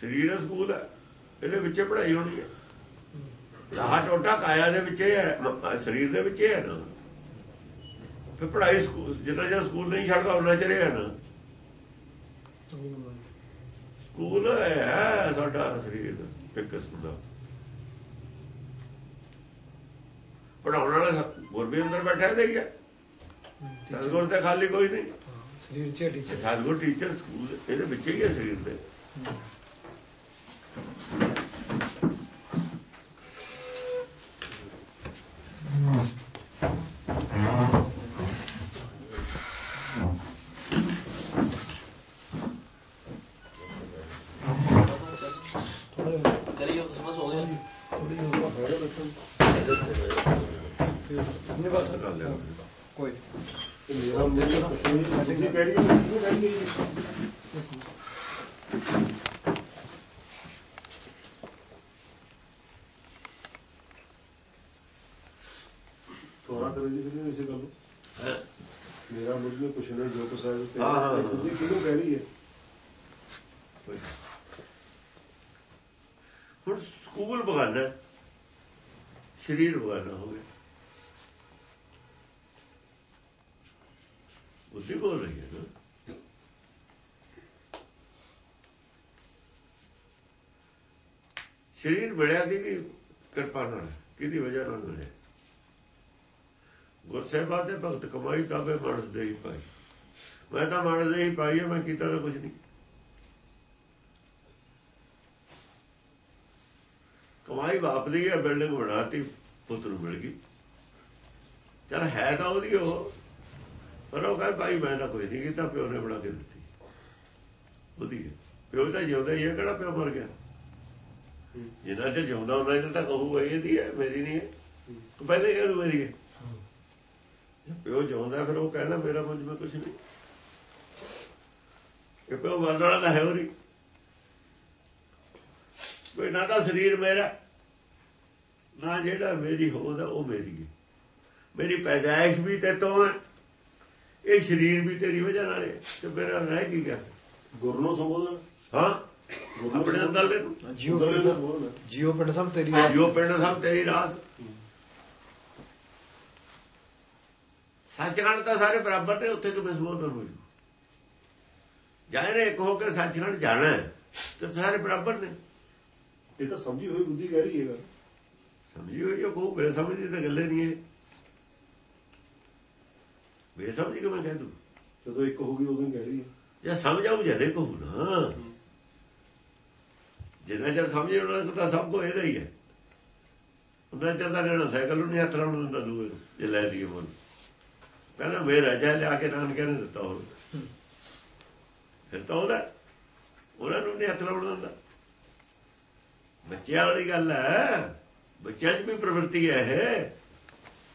ਸਰੀਰ ਹੈ, ਸਕੂਲ ਹੈ। ਇਹਦੇ ਵਿੱਚ ਪੜ੍ਹਾਈ ਹੋਣੀ ਹੈ। ਆਹ ਟੋਟਾ ਕਾਇਆ ਦੇ ਵਿੱਚ ਇਹ ਹੈ ਸਰੀਰ ਦੇ ਵਿੱਚ ਇਹ ਹੈ ਨਾ। ਫਿਰ ਪੜ੍ਹਾਈ ਸਕੂਲ ਜਿੰਨਾ ਜਿਹਾ ਸਕੂਲ ਨਹੀਂ ਛੱਡਦਾ ਉਹਨਾਂ ਹੈ ਨਾ। ਸਕੂਲ ਹੈ ਸਾਡਾ ਸਰੀਰ ਇੱਕ ਕਿਸਮ ਦਾ। ਪੜਾਉਣ ਵਾਲਾ ਗੁਰ ਵੀ ਅੰਦਰ ਬੈਠਾ ਦੇ ਗਿਆ ਸਤਗੁਰ ਤੇ ਖਾਲੀ ਕੋਈ ਨਹੀਂ। ਸਰੀਰ ਚ ਟੀਚਰ ਸਤਗੁਰ ਟੀਚਰ ਸਕੂਲ ਇਹਦੇ ਵਿੱਚ ਹੀ ਹੈ ਸਰੀਰ ਦੇ ਨਹੀਂ ਬਸ ਕਰ ਲਿਆ ਕੋਈ ਤੇ ਮੇਰਾ ਮੁੰਡੇ ਕੁਛ ਨਹੀਂ ਸੈਟਿੰਗ ਕਹਿ ਰਹੀ ਹੈ ਕਿਉਂ ਕਹਿ ਰਹੀ ਹੈ ਤੋਰਾ ਕਰੋ ਜੀ ਫਿਰ ਇਸੇ ਗੱਲ ਨੂੰ ਹੈਂ? ਮੇਰਾ ਮੁੰਡੇ ਕੁਛ ਨਹੀਂ ਜੋ ਕੁਛ ਹੈ ਤੇ ਹਾਂ, ਹਾਂ, ਹਾਂ। ਬੁੱਧੀ ਕਿਹਨੂੰ ਕਹਿ ਰਹੀ ਹੈ ਕੋਈ। ਹੁਣ ਸਕੂਲ ਬਗਾਨਾ, ਸਰੀਰ ਬਗਾਨਾ ਹੋ ਗਿਆ। ਬੁੱਧੀ ਬੋਲ ਰਹੀ ਹੈ ਨਾ। ਸਰੀਰ ਮਿਲਿਆ ਕਿਹਦੀ ਕਿਰਪਾ ਨਾਲ, ਕਿਹਦੀ ਵਜ੍ਹਾ ਨਾਲ ਮਿਲਿਆ? ਗੁਰਸੇਵਾ ਦੇ ਭਗਤ ਕਮਾਈ ਤਾਬੇ ਮਨਸ ਦੇ ਹੀ ਪਾਈ। ਮੈਂ ਤਾਂ ਮਨਸ ਦੇ ਹੀ ਪਾਈ ਹੈ ਮੈਂ ਕੀਤਾ ਤਾਂ ਕੁਝ ਨਹੀਂ ਕਮਾਈ ਬਾਪ ਦੀ ਹੈ ਬਿਲਡਿੰਗ ਬਣਾਤੀ ਪੁੱਤ ਨੂੰ ਮਿਲ ਗਈ। ਚਲ ਹੈ ਤਾਂ ਉਹਦੀ ਉਹ ਪਰ ਉਹ ਕਹੇ ਭਾਈ ਮੈਂ ਤਾਂ ਕੋਈ ਨਹੀਂ ਕੀਤਾ ਪਿਓ ਨੇ ਬਣਾ ਕੇ ਦਿੱਤੀ। ਉਹਦੀ ਹੈ। ਪਿਓ ਤਾਂ ਜਿਉਂਦਾ ਹੀ ਹੈ ਕਿਹੜਾ ਪਿਓ ਮਰ ਗਿਆ? ਜਿੰਨਾ ਚਿਰ ਜਿਉਂਦਾ ਉਹਨਾਂ ਤਾਂ ਕਹੂਗਾ ਇਹਦੀ ਹੈ ਮੇਰੀ ਨਹੀਂ ਹੈ। ਤੂੰ ਪਹਿਲੇ ਕਹਿ ਦੂ ਮੇਰੀ ਹੈ। ਪਿਓ ਜਿਉਂਦਾ ਫਿਰ ਉਹ ਕਹਿਣਾ ਮੇਰਾ ਮੁੰਜ ਮੈਂ ਕੁਝ ਨਹੀਂ। ਇਹ ਪਿਓ ਮਰਨ ਵਾਲਾ ਤਾਂ ਹੈ ਨਹੀਂ ਕੋਈ ਨਾ ਤਾਂ ਸਰੀਰ ਮੇਰਾ। ਨਾ ਜਿਹੜਾ ਮੇਰੀ ਹੋਂਦ ਹੈ ਉਹ ਮੇਰੀ ਹੈ। ਮੇਰੀ ਪੈਦਾਇਸ਼ ਵੀ ਤੇ ਤੋਂ ਹੈ ਇਹ ਸਰੀਰ ਵੀ ਤੇਰੀ ਵਜ੍ਹਾ ਨਾਲ ਹੈ ਤੇ ਮੇਰਾ ਰਹਿ ਕੀ ਗਿਆ? ਗੁਰੂ ਨੂੰ ਸੰਬੋਧਨ? ਹਾਂ ਆਪਣੇ ਅੰਦਰ ਨੂੰ ਜੀਓ ਜੀਓ ਪਿੰਡ ਸਾਹਿਬ ਤੇਰੀ ਜੋ ਪਿੰਡ ਸਭ ਤੇਰੀ ਰਾਸ। ਸੱਚਖੰਡ ਤਾਂ ਸਾਰੇ ਬਰਾਬਰ ਨੇ ਉੱਥੇ ਕਿਵੇਂ ਸੰਬੋਧਨ ਹੋ ਜੂ ਜਾਇਰੇ ਇੱਕ ਹੋ ਕੇ ਸੱਚਖੰਡ ਜਾਣਾ ਤੇ ਸਾਰੇ ਬਰਾਬਰ ਨੇ। ਇਹ ਤਾਂ ਸਮਝੀ ਹੋਈ ਬੁੱਧੀ ਕਹਿ ਰਹੀ ਹੈ ਗੱਲ। ਸਮਝੀ ਹੋਈ ਜੋ ਕਹੋ ਬੇ ਸਮਝੀ ਤਾਂ ਗੱਲੇ ਨਹੀਂ ਹੈ ਬੇ ਸਮਝੀ ਕਿਵੇਂ ਕਹਿ ਦੂ? ਜਦੋਂ ਇੱਕ ਹੋ ਗਈ ਉਦੋਂ ਕਹਿ ਰਹੀ ਹੈ ਜੇ ਸਮਝ ਆਉ ਜਦੇ ਕਹੂ ਨਾ। ਜਿੰਨਾ ਚਿਰ ਸਮਝੇ ਉਹਨਾਂ ਤਾਂ ਸਭ ਕੋ ਇਹਦਾ ਹੀ ਹੈ। ਉਹਨਾਂ ਚਿਰ ਤਾਂ ਲੈਣਾ ਸਾਈਕਲ ਨੂੰ ਨਹੀਂ ਹੱਥ ਲਾਉਣ ਦਿੰਦਾ ਦੂਏ ਜੇ ਲੈ ਲਈਏ ਬੋਲ ਕਹਿੰਦਾ ਮੇਰਾ ਜਾ ਲਿਆ ਕੇ ਨਾਨਕੇ ਨੇ ਦਿੱਤਾ ਹੋਰ। ਫਿਰ ਤਾਂ ਉਹਦਾ ਉਹਨਾਂ ਨੂੰ ਨਹੀਂ ਹੱਥ ਲਾਉਣ ਦਿੰਦਾ ਬੱਚਿਆਂ ਵਾਲੀ ਗੱਲ ਹੈ। ਬੱਚਿਆਂ 'ਚ ਵੀ ਪ੍ਰਵਿਰਤੀ ਹੈ? ਇਹ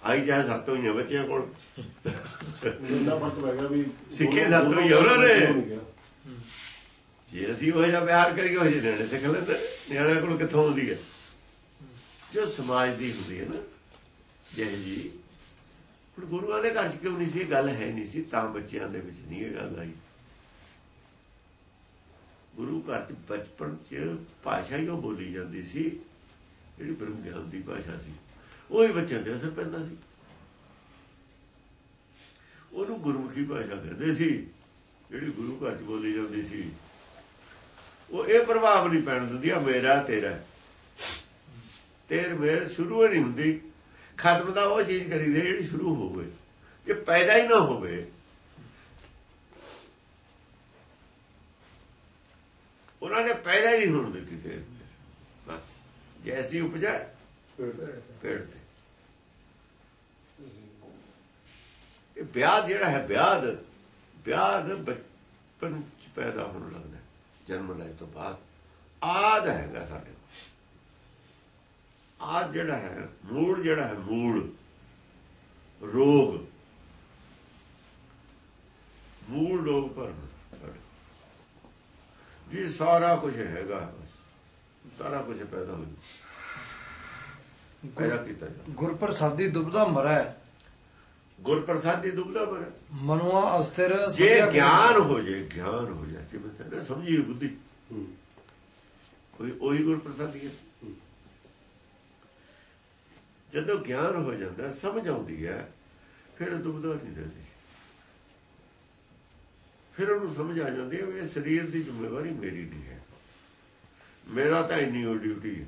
ਆਈ ਜਾਏ ਸਾਤੋਂ ਹੀ ਬੱਚਿਆਂ ਕੋਲ। ਇੰਨਾ ਫ਼ਰਕ ਪੈ ਗਿਆ ਵੀ ਸਿੱਖੀ ਸਾਥੋਂ ਹੀ ਉਹਨਾਂ ਨੇ। ਜੇ ਅਸੀਂ ਉਹ ਜਿਹਾ ਪਿਆਰ ਕਰੀਏ ਉਹ ਜਿਹੇ ਨਿਆਣੇ ਸਿੱਖ ਲੈਂਦੇ ਨਿਆਣਿਆਂ ਕੋਲ ਕਿੱਥੋਂ ਆਉਂਦੀ ਹੈ? ਜੋ ਸਮਾਜ ਦੀ ਹੁੰਦੀ ਹੈ ਨਾ ਜੈ ਜੀ। ਹੁਣ ਗੁਰੂਆਂ ਦੇ ਘਰ ਚ ਕਿਉਂ ਨਹੀਂ ਸੀ? ਗੱਲ ਹੈ ਨਹੀਂ ਸੀ ਤਾਂ ਬੱਚਿਆਂ ਦੇ ਵਿੱਚ ਨਹੀਂ ਇਹ ਗੱਲ ਆਈ। ਗੁਰੂ ਘਰ ਚ ਬਚਪਨ ਚ ਭਾਸ਼ਾ ਹੀ ਉਹ ਬੋਲੀ ਜਾਂਦੀ ਸੀ। ਜਿਹੜੀ ਬ੍ਰਹਮ ਗਿਆਨ ਦੀ ਭਾਸ਼ਾ ਸੀ, ਉਹ ਹੀ ਬੱਚਿਆਂ ਤੇ ਅਸਰ ਪੈਂਦਾ ਸੀ। ਉਹਨੂੰ ਗੁਰਮੁਖੀ ਭਾਸ਼ਾ ਕਹਿੰਦੇ ਸੀ, ਜਿਹੜੀ ਗੁਰੂ ਘਰ ਚ ਬੋਲੀ ਜਾਂਦੀ ਸੀ, ਉਹ ਇਹ ਪ੍ਰਭਾਵ ਨਹੀਂ ਪੈਣ ਦਿੰਦੀ, ਆ ਮੇਰਾ, ਤੇਰਾ। ਤੇਰ ਮੇਰ ਸ਼ੁਰੂ ਹੀ ਨਹੀਂ ਹੁੰਦੀ। ਖਤਮ ਦਾ ਉਹ ਚੀਜ਼ ਕਰੀ ਦੇ ਜਿਹੜੀ ਸ਼ੁਰੂ ਹੋਵੇ, ਜੇ ਪੈਦਾ ਹੀ ਨਾ ਹੋਵੇ। ਉਹਨਾਂ ਨੇ ਪੈਦਾ ਹੀ ਨਹੀਂ ਹੋਣ ਦਿੱਤੀ ਤੇਰ ਜੈਸੀ ਉਪਜਾ ਪੇੜ ਤੇ ਇਹ ਵਿਆਹ ਜਿਹੜਾ ਹੈ ਵਿਆਹ ਵਿਆਹ ਬਚਪਨ ਚ ਪੈਦਾ ਹੋਣ ਲੱਗਦਾ ਜਨਮ ਲੈ ਤੋਂ ਬਾਅਦ। ਆਦ ਹੈਗਾ ਸਾਡੇ ਆਦ ਜਿਹੜਾ ਹੈ ਮੂੜ ਜਿਹੜਾ ਹੈ ਮੂੜ। ਰੋਗ। ਮੂੜ ਰੋਗ ਕੋਲ। ਜੀ ਸਾਰਾ ਕੁਝ ਹੈਗਾ। ਸਾਰਾ ਕੁਝ ਪੈਦਾ ਹੋ ਪੈਦਾ ਕੀਤਾ ਜਾਂਦਾ। ਗੁਰ ਪ੍ਰਸਾਦੀ ਦੁਬਦਾ ਮਰੈ। ਗੁਰ ਪ੍ਰਸਾਦੀ ਦੁਬਦਾ ਬਰ ਮਨੁਆ ਅਸਥਿਰ ਜੇ ਗਿਆਨ ਹੋ ਜੇ ਗਿਆਨ ਹੋ ਜਾ ਜਿਵੇਂ ਕਹਿੰਦੇ ਸਮਝੀ ਬੁੱਧੀ। ਕੋਈ ਉਹੀ ਗੁਰ ਪ੍ਰਸਾਦੀ ਹੈ। ਜਦੋਂ ਗਿਆਨ ਹੋ ਜਾਂਦਾ ਸਮਝ ਆਉਂਦੀ ਹੈ ਫਿਰ ਦੁਬਦਾ ਨਹੀਂ ਰਹਿੰਦੀ। ਫਿਰ ਉਹਨੂੰ ਸਮਝ ਆ ਜਾਂਦੀ ਹੈ ਵੀ ਇਹ ਸਰੀਰ ਦੀ ਜ਼ਿੰਮੇਵਾਰੀ ਮੇਰੀ ਨਹੀਂ ਹੈ। ਮੇਰਾ ਤਾਂ ਇੰਨੀ ਉਹ ਡਿਊਟੀ ਹੈ।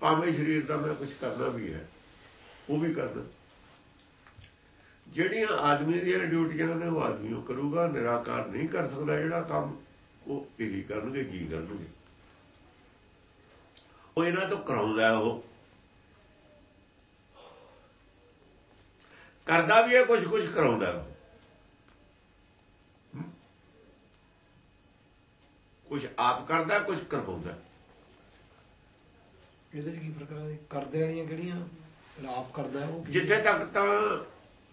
ਭਾਵੇਂ ਸਰੀਰ ਦਾ ਮੈਂ ਕੁਝ ਕਰਨਾ ਵੀ ਹੈ, ਉਹ ਵੀ ਕਰਨਾ। ਜਿਹੜੀਆਂ ਆਦਮੀ ਦੀਆਂ ਡਿਊਟੀਆਂ ਨੇ, ਉਹ ਆਦਮੀ ਉਹ ਕਰੂਗਾ, ਨਿਰਾਕਾਰ ਨਹੀਂ ਕਰ ਸਕਦਾ ਜਿਹੜਾ ਕੰਮ ਉਹ ਇਹੀ ਕਰਨਗੇ, ਕੀ ਕਰਨਗੇ। ਉਹ ਇਹਨਾਂ ਤੋਂ ਕਰਾਉਂਦਾ ਉਹ। ਕਰਦਾ ਵੀ ਹੈ ਕੁਝ ਕੁਝ ਕਰਾਉਂਦਾ ਕੁਝ ਆਪ ਕਰਦਾ ਕੁਝ ਕਰਵਾਉਂਦਾ। ਇਹਦੇ ਚ ਕੀ ਫ਼ਰਕ ਹੈ ਕਰਦੇ ਵਾਲੀਆਂ ਕਿਹੜੀਆਂ? ਲਾਪ ਕਰਦਾ ਉਹ ਜਿੱਥੇ ਤੱਕ ਤਾਂ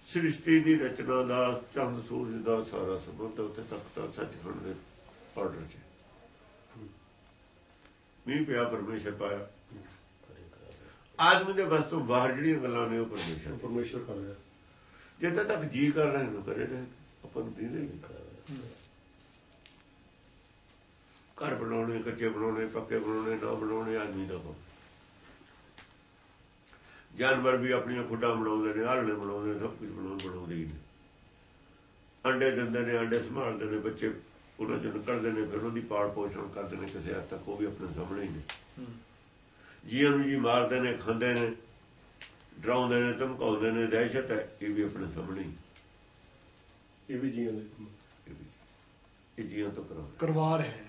ਸ੍ਰਿਸ਼ਟੀ ਦੀ ਰਚਨਾ ਦਾ ਚੰਦ ਸੂਰਜ ਦਾ ਸਾਰਾ ਸੰਬੰਧ ਉੱਥੇ ਤੱਕ ਤਾਂ ਸੱਚਖੰਡ ਦੇ ਆਰਡਰ 'ਚ। ਮੀਂਹ ਪਿਆ ਪਰਮੇਸ਼ਰ ਪਾਇਆ। ਆਦਮੀ ਦੇ ਬਸ ਤੋਂ ਬਾਹਰ ਜਿਹੜੀਆਂ ਗੱਲਾਂ ਨੇ ਉਹ ਪਰਮੇਸ਼ਰ। ਪਰਮੇਸ਼ਰ ਕਰ ਰਿਹਾ। ਜਿੱਥੇ ਤੱਕ ਜੀ ਕਰ ਰਹੇ ਨੂੰ ਕਰੇ ਨੇ। ਆਪਾਂ ਨੂੰ ਨਹੀਂ ਨਹੀਂ ਘਰ ਬਣਾਉਣੇ ਕੱਚੇ ਬਣਾਉਣੇ ਪੱਕੇ ਬਣਾਉਣੇ ਨਾ ਬਣਾਉਣੇ ਆਦਮੀ ਦਾ ਹੋ ਜਾਨਵਰ ਵੀ ਆਪਣੀਆਂ ਖੁੱਡਾਂ ਬਣਾਉਂਦੇ ਨੇ ਆਲਣੇ ਬਣਾਉਂਦੇ ਨੇ ਸਭ ਕੁਝ ਬਣਾਉਂਦੇ ਬਣਾਉਂਦੇ ਹੀ ਨੇ। ਅੰਡੇ ਦਿੰਦੇ ਨੇ ਅੰਡੇ ਸੰਭਾਲਦੇ ਨੇ ਬੱਚੇ ਉਹਨਾਂ ਚੋਂ ਨਿਕਲਦੇ ਨੇ ਫਿਰ ਉਹਦੀ ਪਾਲ ਪੋਸ਼ਣ ਕਰਦੇ ਨੇ ਕਿਸੇ ਹੱਦ ਤੱਕ ਉਹ ਵੀ ਆਪਣੇ ਸਾਹਮਣੇ ਹੀ ਨੇ। ਜੀਆਂ ਨੂੰ ਜੀ ਮਾਰਦੇ ਨੇ ਖਾਂਦੇ ਨੇ ਡਰਾਉਂਦੇ ਨੇ ਧਮਕਾਉਂਦੇ ਨੇ ਦਹਿਸ਼ਤ ਹੈ ਇਹ ਵੀ ਆਪਣੇ ਸਾਹਮਣੇ ਹੀ। ਇਹ ਵੀ ਜੀਆਂ ਦੇ ਇਹ ਵੀ- ਇਹ ਜੀਆਂ ਤੋਂ ਕਰਵਾ ਰਿਹਾ ਹੈ।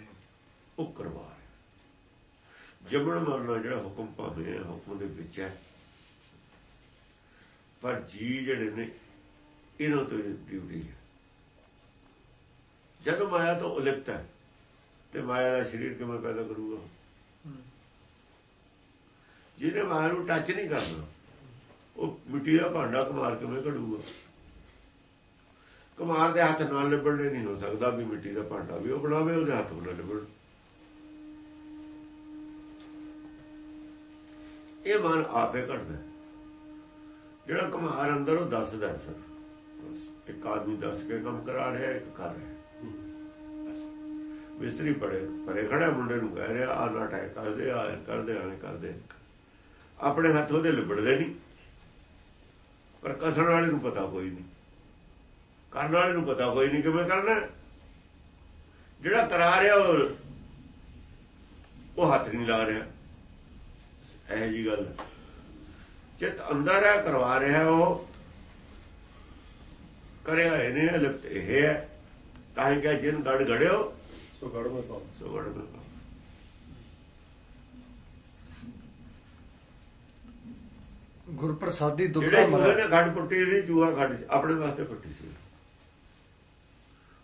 ਉਹ ਕਰਵਾ ਰਿਹਾ ਜੰਮਣ ਮਰਨਾ ਜਿਹੜਾ ਹੁਕਮ ਭਾਵੇਂ ਹੁਕਮ ਦੇ ਵਿੱਚ ਹੈ, ਪਰ ਜੀ ਜਿਹੜੇ ਨੇ, ਇਹਨਾਂ ਤੋਂ ਡਿਊਟੀ ਹੈ। ਜਦੋਂ ਮਾਇਆ ਤੋਂ ਉਲਿਪਤ ਹੈ, ਤੇ ਮਾਇਆ ਦਾ ਸਰੀਰ ਕਿਵੇਂ ਪੈਦਾ ਕਰੂਗਾ? ਜਿਹਨੇ ਮਾਇਆ ਨੂੰ ਟੱਚ ਨਹੀਂ ਕਰਨਾ, ਉਹ ਮਿੱਟੀ ਦਾ ਭਾਂਡਾ ਕੁਮਾਰ ਕਿਵੇਂ ਘੜੂਗਾ? ਕੁਮਾਰ ਦੇ ਹੱਥ ਨਾਲ ਲਿਬੜਨੇ ਨਹੀਂ ਹੋ ਸਕਦਾ ਵੀ ਮਿੱਟੀ ਦਾ ਭਾਂਡਾ ਵੀ ਉਹ ਬਣਾਵੇ, ਉਹਦੇ ਹੱਥ ਨਾਲ ਲਿਬੜ ਇਹ ਮਨ ਆਪੇ ਘਟਦਾ ਜਿਹੜਾ ਕੁਮਾਰ ਅੰਦਰ ਉਹ ਦੱਸਦਾ ਹੈ ਸਰ ਬਸ, ਇੱਕ ਆਦਮੀ ਦੱਸ ਕੇ ਕੰਮ ਕਰਾ ਰਿਹਾ, ਇੱਕ ਕਰ ਰਿਹਾ। ਮਿਸਤਰੀ ਪੜੇ ਪਰੇ ਖੜਾ ਮੁੰਡੇ ਨੂੰ ਕਹਿ ਰਿਹਾ ਆ ਨਾ ਟੈਕ ਕਰਦੇ ਆ ਕਰਦੇ ਆ ਕਰਦੇ ਆਪਣੇ ਹੱਥ ਉਹਦੇ ਲਿਬੜਦੇ ਨਹੀਂ। ਪਰ ਕਸਣ ਵਾਲੇ ਨੂੰ ਪਤਾ ਕੋਈ ਨਹੀਂ। ਕਰਨ ਵਾਲੇ ਨੂੰ ਪਤਾ ਕੋਈ ਨਹੀਂ ਕਿਵੇਂ ਕਰਨਾ ਜਿਹੜਾ ਕਰਾ ਰਿਹਾ ਉਹ ਹੱਥ ਨਹੀਂ ਲਾ ਰਿਹਾ। ਇਹ ਜੀ ਗੱਲ। ਹੈ। ਚਿੱਤ ਅੰਦਰ ਹੈ ਕਰਵਾ ਰਿਹਾ ਉਹ। ਕਰਿਆ ਇਹਨੇ ਲਿਪਤ ਇਹ ਹੈ। ਤਾਂ ਹੀ ਕਿ ਜਿਨ ਗੜ ਗੜਿਓ ਸੋ ਗੜ ਮੈਂ ਪਾਉ ਸੋ ਗੜ ਗੜ ਗੁਰਪ੍ਰਸਾਦੀ ਦੁਬਦਾ ਜਿਹੜੇ ਜੂਏ ਮਰਾ ਨੇ ਖੱਡ ਪੁੱਟੀ ਸੀ ਜੂਆ ਸੀ, ਆਪਣੇ ਵਾਸਤੇ ਪੁੱਟੀ ਸੀ।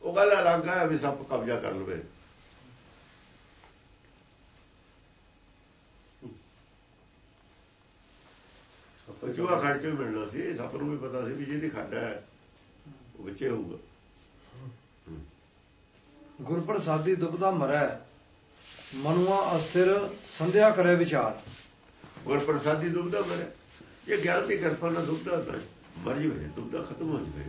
ਉਹ ਗੱਲ ਅਲੱਗ ਹੈ ਵੀ ਸੱਪ ਕਬਜ਼ਾ ਕਰ ਲਵੇ। ਖੱਡ ਚ ਵੀ ਮਿਲਣਾ ਸੀ ਸੱਪ ਨੂੰ ਵੀ ਪਤਾ ਸੀ ਵੀ ਜਿਹਦੀ ਖੱਡ ਹੈ ਉਹ ਵਿੱਚੇ ਹੋਊਗਾ। ਗੁਰਪ੍ਰਸਾਦੀ ਦੁਬਦਾ ਮਰੈ ਮਨੁਆ ਅਸਥਿਰ ਸੰਧਿਆ ਕਰੇ ਵਿਚਾਰ। ਗੁਰ ਪ੍ਰਸਾਦੀ ਦੁਬਦਾ ਮਰੇ। ਇਹ ਗਿਆਨ ਦੀ ਕਿਰਪਾ ਨਾਲ ਦੁਬਦਾ ਨਾ ਮਰ ਜਵੇ ਦੁਬਦਾ ਖਤਮ ਹੋ ਜਵੇ।